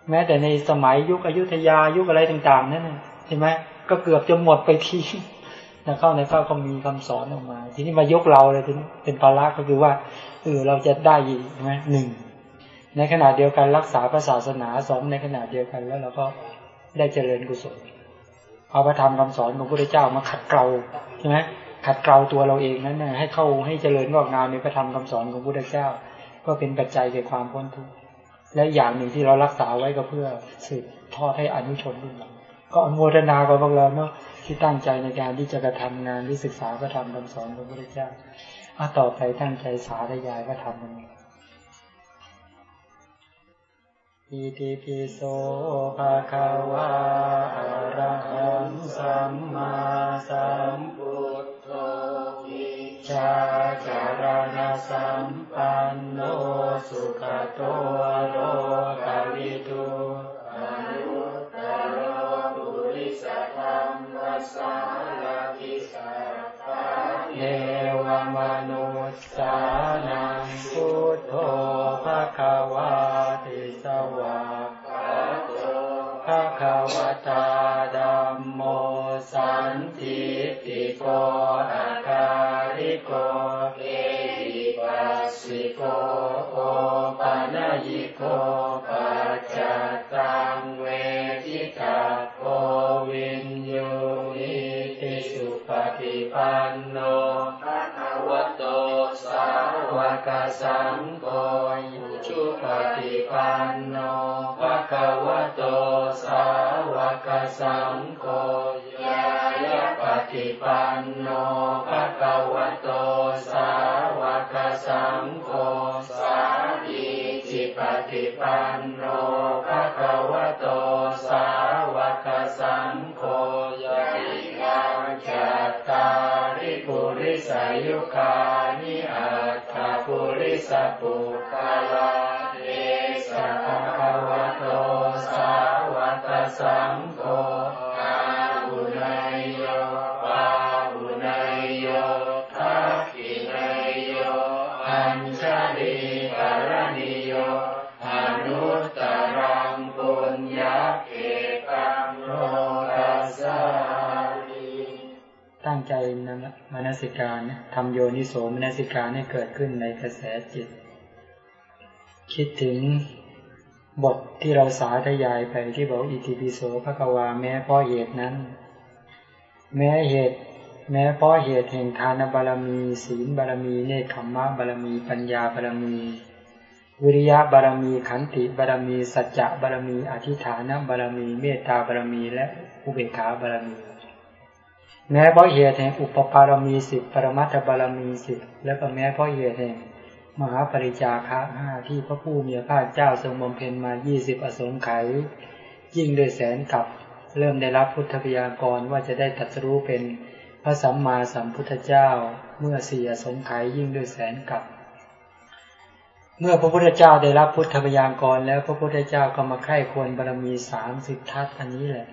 แม้แต่ในสมัยยุคอยุธยายุคอะไรต่าง ๆ นั่นใช่ไหมก็เกือบจะหมดไปทีนะเข้าในเข้าก็มีคำสอนออกมา ทีนี้มายกเราเลยทีนี้เป็นภาระก็คือว่าเออเราจะได้ยีใช่ไหมหนึ่งในขณะเดียวกันรักษาพระศาสนาสองในขณะเดียวกันแล้วเราก็ได้เจริญกุศลเอาพระธรรมคำสอนของพระพุทธเจ้ามาขัดเกลาใช่ไหมขัดเกลาตัวเราเองนั้นนะให้เข้าให้เจริญงอกงามในพระธรรมคำสอนของพระพุทธเจ้า ก็เป็นปัจจัยแก่ความพ้นทุกข์และอย่างหนึ่งที่เรารักษาไว้ก็เพื่อสืบทอดให้อนุชนรุ่นหลังก็อนุโมทนากับพวกเราเนาะที่ตั้งใจในการที่จะกระทำงานที่ศึกษาพระธรรมคำสอนของพระพุทธเจ้าอาต่อไปตั้งใจสาธยายพระธรรมมันอิติปิโสภะคะวะอะระหังสัมมาสัมพุ ชาจารณสัมปันโนสุขโตโลกวิทูอนุตตรบุริสธรรมสา ปันโนภะคะวะโต สาวกสังโฆยุชุปฏิปันโนภะคะวะโต สาวกสังโฆยายะปฏิปันโนภะคะวะโต สาวกสังโฆสามีจิปฏิปันโน สายุคานิอัตถปุริสปุคลาเอสะภะคะวะโตสาวกสังโฆ นมนสิการนะทำโยนิโสมนสิการให้เกิดขึ้นในกระแสจิต คิดถึงบทที่เราสาธยายไปที่บอกอิติปิโสภควาแม้เพราะเหตุนั้น แม้เหตุ แม้เพราะเหตุแห่งทานบารมี ศีลบารมี เนคขมมะบารมี ปัญญาบารมี วิริยะบารมีขันติบารมี สัจจะบารมี อธิฐานบารมี เมตตาบารมี และอุเบกขาบารมี แม้เพราะเหตุแห่งอุปปารมีสิบปรมัตถบารมีสิบแล้วก็แม้เพราะเหตุแห่งมหาปริจาคะห้าที่พระผู้มีพระเจ้าทรงบำเพ็ญมายี่สิบอสงไขยยิ่งโดยแสนกับเริ่มได้รับพุทธพยากรว่าจะได้ตรัสรู้เป็นพระสัมมาสัมพุทธเจ้าเมื่อสี่อสงไขยยิ่งด้วยแสนกับ เมื่อพระพุทธเจ้าได้รับพุทธพยากรแล้วพระพุทธเจ้าก็มาไข้ควรบารมีสามสิบทัศอันนี้แหละ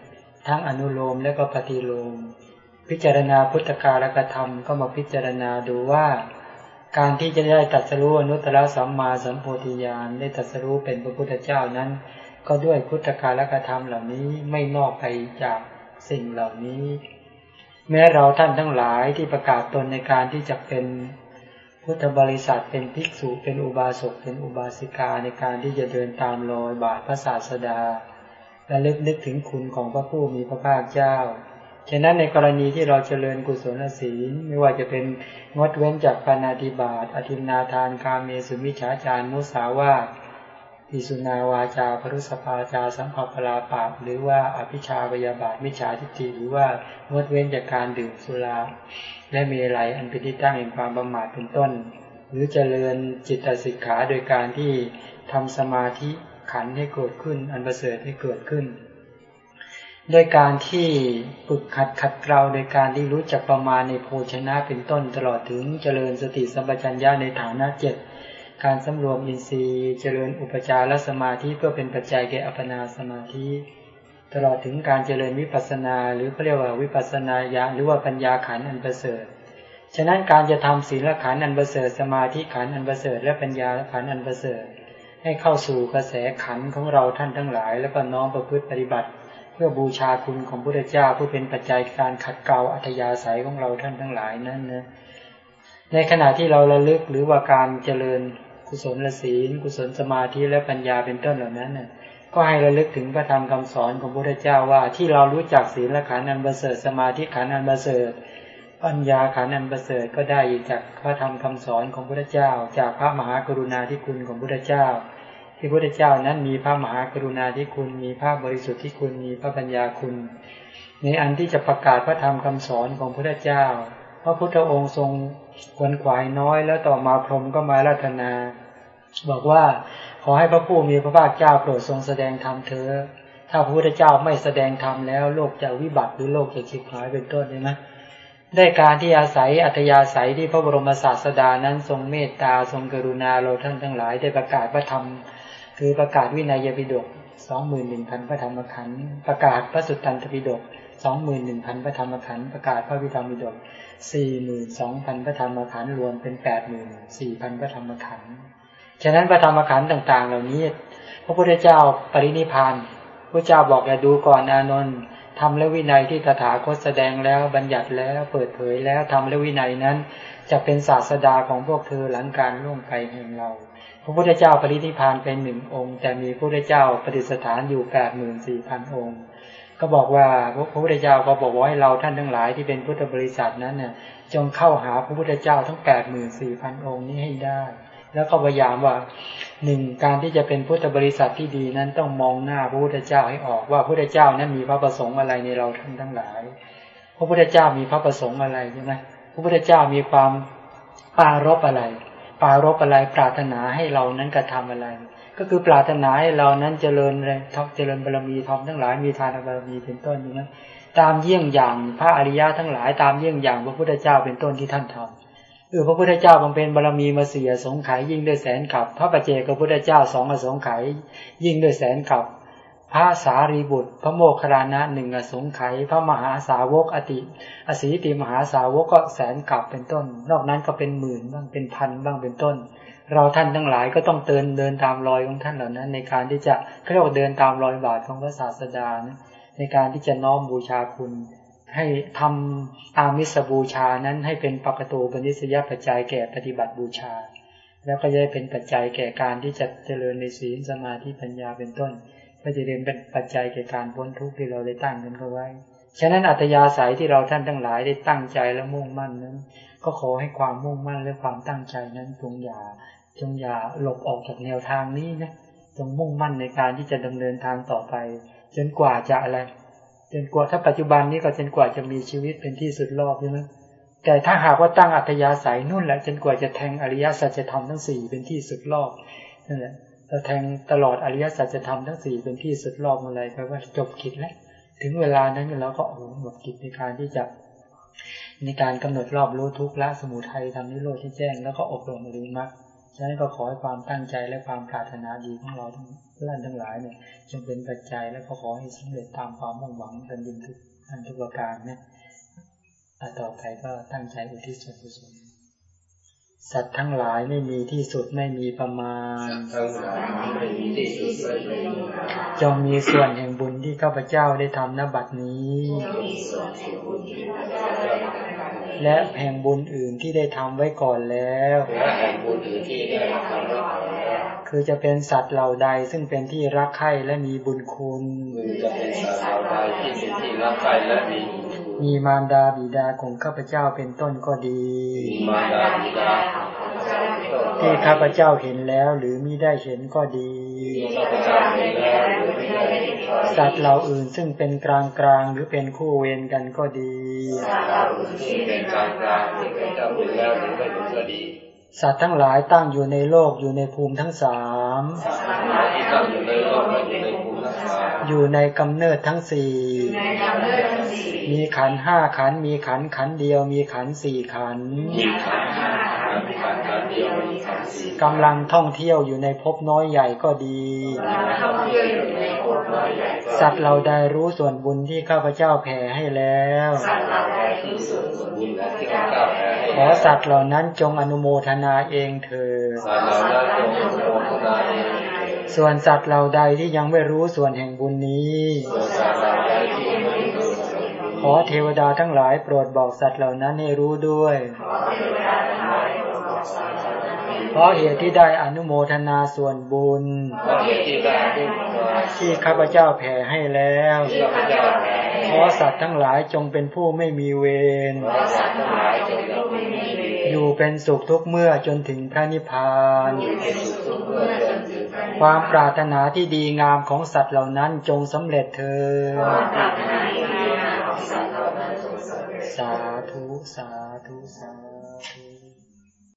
ทั้งอนุโลมและก็ปฏิโลม พิจารณาพุทธกาลกธรรมก็มาพิจารณาดูว่า การที่จะได้ตรัสรู้อนุตตรสัมมาสัมโพธิญาณได้ตรัสรู้เป็นพระพุทธเจ้านั้น ก็ด้วยพุทธกาลกธรรมเหล่านี้ไม่นอกไปจากสิ่งเหล่านี้ แม้เราท่านทั้งหลายที่ประกาศตนในการที่จะเป็นพุทธบริษัทเป็นภิกษุเป็นอุบาสกเป็นอุบาสิกาในการที่จะเดินตามรอยบาทพระศาสดาและลึกนึกถึงคุณของพระผู้มีพระภาคเจ้า ฉะนั้นในกรณีที่เราเจริญกุศลศีลไม่ว่าจะเป็นงดเว้นจากปานาติบาตอธินาทานกาเมสุมิฉาจารมุสาวาทิสุนาวาจาพรุสภาจา สัมภปลาปาหรือว่าอภิชาพยาบาทมิจฉาทิฏฐิหรือว่างดเว้นจากการดื่มสุราและมีอะไรอันเป็นที่ตั้งแห่งความประมาทเป็นต้น หรือเจริญจิตสิกขาโดยการที่ทำสมาธิขันให้เกิดขึ้น อันประเสริฐให้เกิดขึ้น ด้วยการที่ฝึกขัดขัดเกลาโดยการที่รู้จักประมาณในโภชนะเป็นต้นตลอดถึงเจริญสติสัมปชัญญะในฐานะเจ็ดการสำรวมอินทรีย์ เจริญอุปจารสมาธิเพื่อเป็นปัจจัยแก่อัปนาสมาธิ ตลอดถึงการเจริญวิปัสสนา หรือเขาเรียกว่าวิปัสสนาญาหรือว่าปัญญาขันอันประเสริฐฉะนั้นการจะทำศีลขันอันประเสริฐสมาธิขันอันประเสริฐและปัญญาขันอันประเสริฐให้เข้าสู่กระแสขันของเราท่านทั้งหลาย แล้วก็น้อมประพฤติปฏิบัติ พื่อบูชาคุณของพระพุทธเจ้าผู้เป็นปัจจัยการขัดเกลาอัธยาศัยของเราท่านทั้งหลายนั้นนะในขณะที่เราระลึกหรือว่าการเจริญกุศลศีล กุศลสมาธิและปัญญาเป็นต้นเหล่านั้นน่ะก็ให้ระลึกถึงพระธรรมคำสอนของพระพุทธเจ้าว่าที่เรารู้จักศีลละขันธ์อันประเสริฐสมาธิขันธ์อันประเสริฐปัญญาขันธ์อันประเสริฐก็ได้จากพระธรรมคำสอนของพระพุทธเจ้า จากพระมหากรุณาธิคุณของพระพุทธเจ้า ที่พระพุทธเจ้านั้นมีพระมหากรุณาธิคุณ มีพระบริสุทธิ์ที่คุณ มีพระปัญญาคุณ ในอันที่จะประกาศพระธรรมคำสอนของพระพุทธเจ้า พระพุทธองค์ทรงขวนขวายน้อย แล้วต่อมาพรหมก็มาราธนา บอกว่าขอให้พระผู้มีพระภาคเจ้าโปรดทรงแสดงธรรมเถอถ้าพระพุทธเจ้าไม่แสดงธรรมแล้วโลกจะวิบัติหรือโลกจะคิดหายเป็นต้นใช่ไหมได้การที่อาศัยอัธยาศัยที่พระบรมศาสดานั้นทรงเมตตาทรงกรุณาเราท่านทั้งหลายได้ประกาศพระธรรม คือประกาศวินัยปิฎกสองหมื่นหนึ่งพันพระธรรมขันธ์ประกาศพระสุตตันตปิฎกสองหมื่นหนึ่งพันพระธรรมขันธ์ประกาศพระวิธรรมปิฎกสี่หมื่นสองพันพระธรรมขันธ์รวมเป็นแปดหมื่นสี่พันพระธรรมขันธ์ฉะนั้นพระธรรมขันธ์ต่าง ๆ เหล่านี้ พระพุทธเจ้าปรินิพานพระเจ้าบอกอย่าดูก่อนอานนท์ทำและวินัยที่ตถาคตแสดงแล้วบัญญัติแล้วเปิดเผยแล้วทำและวินัยนั้น จะเป็นศาสดาของพวกเธอหลังการล่วงไปแห่งเรา พระพุทธเจ้าปรินิพานเป็นหนึ่งองค์ แต่มีพระพุทธเจ้าปฏิสถานอยู่แปดหมื่นสี่พันองค์ ก็บอกว่าพระพุทธเจ้าก็บอกว่าให้เราท่านทั้งหลายที่เป็นพุทธบริษัทนั้นเนี่ยจงเข้าหาพระพุทธเจ้าทั้งแปดหมื่นสี่พันองค์นี้ให้ได้ แล้วก็พยายามว่าหนึ่งการที่จะเป็นพุทธบริษัทที่ดีนั้นต้องมองหน้าพระพุทธเจ้าให้ออกว่าพระพุทธเจ้านั้นมีพระประสงค์อะไรในเราท่านทั้งหลาย พระพุทธเจ้ามีพระประสงค์อะไรใช่ไหมพระพุทธเจ้ามีความปารบอะไร ปารบอะไรปรารถนาให้เรานั้นกระทาอะไร ก็คือปรารถนาให้เรานั้นเจริญเลยทเจริญบารมีทอมทั้งหลายมีทานบารมีเป็นต้นใช่ไหมตามเยี่ยงอย่างพระอริยะทั้งหลายตามเยี่ยงอย่างพระพุทธเจ้าเป็นต้นที่ท่านทำเออพระพุทธเจ้าบำเพ็ญบารมีมาเสียสงไขยิ่งด้วยแสนกับ พระปัจเจกพระพุทธเจ้าสองอสงไขยยิ่งด้วยแสนกับ พระสารีบุตร พระโมคคัลลานะหนึ่งอสงไขยพระมหาสาวกอติ อสีติมหาสาวกก็แสนกลับเป็นต้น นอกนั้นก็เป็นหมื่นบ้างเป็นพันบ้างเป็นต้น เราท่านทั้งหลายก็ต้องเดินเดินตามรอยของท่านเหล่านั้น ในการที่จะเรียกว่าเดินตามรอยบาทของพระศาสดานะในการที่จะน้อมบูชาคุณ ให้ทำอามิสบูชานั้นให้เป็นปกตูปนิสยปัจจัยแก่ปฏิบัติบูชา แล้วก็จะเป็นปัจจัยแก่การที่จะเจริญในศีลสมาธิปัญญาเป็นต้น ก็จะเรียนเป็นปัจจัยแก่การพ้นทุกข์ที่เราได้ตั้งกันเอาไว้ ฉะนั้นอัตยาศัยที่เราท่านทั้งหลายได้ตั้งใจและมุ่งมั่นนั้น ก็ขอให้ความมุ่งมั่นและความตั้งใจนั้นจงอย่าจงอย่าหลบออกจากแนวทางนี้นะจงมุ่งมั่นในการที่จะดำเนินทางต่อไป จนกว่าจะอะไรจนกว่าถ้าปัจจุบันนี้ก็จนกว่าจะมีชีวิตเป็นที่สุดรอบใช่ไหมแต่ถ้าหากว่าตั้งอัธยาศัยนู่นแหละจนกว่าจะแทงอริยสัจธรรมทั้งสี่เป็นที่สุดรอบนั่นแหละ เราแทงตลอดอริยสัจธรรมทั้งสี่เป็นที่สุดรอบอะไรแปลว่าจบกิจแล้วถึงเวลานั้นเราก็โอ้หมดกิจในการที่จะในการกำหนดรอบรู้ทุกข์ละสมุทัยทำนิโรธที่แจ้ง แล้วก็อบรมอริมักฉฉะนั้นก็ขอให้ความตั้งใจและความปรารถนาดีของเราทั้งท่านทั้งหลายเนี่ยจงเป็นปัจจัยและก็ขอให้สำเร็จตามความมุ่งหวังกันดินทุกท่านทุกประการนะอะต่อไปก็ตั้งใจอุทิศส่วนกุศล สัตว์ทั้งหลายไม่มีที่สุดไม่มีประมาณทั้งหลายไม่มีที่สุดไม่มีจงมีส่วนแห่งบุญที่ข้าพเจ้าได้ทำณบัดนี้และแห่งบุญอื่นที่ได้ทำไว้ก่อนแล้วและแห่งบุญอื่นที่ได้ทำไว้ก่อนแล้ว คือจะเป็นสัตว์เหล่าใดซึ่งเป็นที่รักใคร่และมีบุญคุณคือจะเป็นสัตว์เหล่าใดที่เป็นที่รักใคร่และมีบุญคุณ มีมารดาบิดาของข้าพเจ้าเป็นต้นก็ดีมีมารดาบิดาที่ข้าพเจ้าเห็นแล้วหรือมิได้เห็นก็ดีข้าพเจ้าเห็นแล้วหรือไม่ได้เห็นก็สัตว์เหล่าอื่นซึ่งเป็นกลางกลางๆหรือเป็นคู่เวรกันก็ดีเราที่เป็นกลางกลางที่เป็นเจ้าบุญแล้วหรือไม่บุญก็ดีสัตว์ทั้งหลายตั้งอยู่ในโลกอยู่ในภูมิทั้ง สามสัตว์ทั้งหลายที่ตั้งอยู่ในโลกและอยู่ในภูมิทั้งสามอยู่ในกำเนิดทั้งสี่ มีขันธ์ห้าขันธ์มีขันธ์ขันธ์เดียว มีขันธ์สี่ขัน กำลังท่องเที่ยวอยู่ในภพน้อยใหญ่ก็ดี สัตว์เราได้รู้ส่วนบุญที่ข้าพเจ้าแผ่ให้แล้วที่สุดบุญและที่ข้าพเจ้าแผ่ให้ขอสัตว์เหล่านั้นจงอนุโมทนาเองเถิดสัตว์เหล่านั้นจงโปรดทนาเองเถิดส่วนสัตว์เหล่าใดที่ยังไม่รู้ส่วนแห่งบุญนี้ส่วนสัตว์เหล่าใดที่ไม่รู้ส่วนบุญขอเทวดาทั้งหลายโปรดบอกสัตว์เหล่านั้นให้รู้ด้วยเพราะเหตุที่ได้อนุโมทนาส่วนบุญเพราะเหตุที่ได้ทุกมาที่ข้าพเจ้าแผ่ให้แล้วที่ข้าพเจ้าแผ่ขอสัตว์ทั้งหลายจงเป็นผู้ไม่มีเวรขอสัตว์ทั้งหลายจงยังไม่มีเวรอยู่เป็นสุขทุกเมื่อจนถึงพระนิพพานเป็นสุขทุกเมื่อจนถึงพระนิพคพานวามปรารถนาที่ดีงามของสัตว์เหล่านั้นจงสำเร็จเถิดปรารถนาที่ดีงามของสัตว์เหล่านั้นจงสำเร็จสาธุ สาธุ สาธุ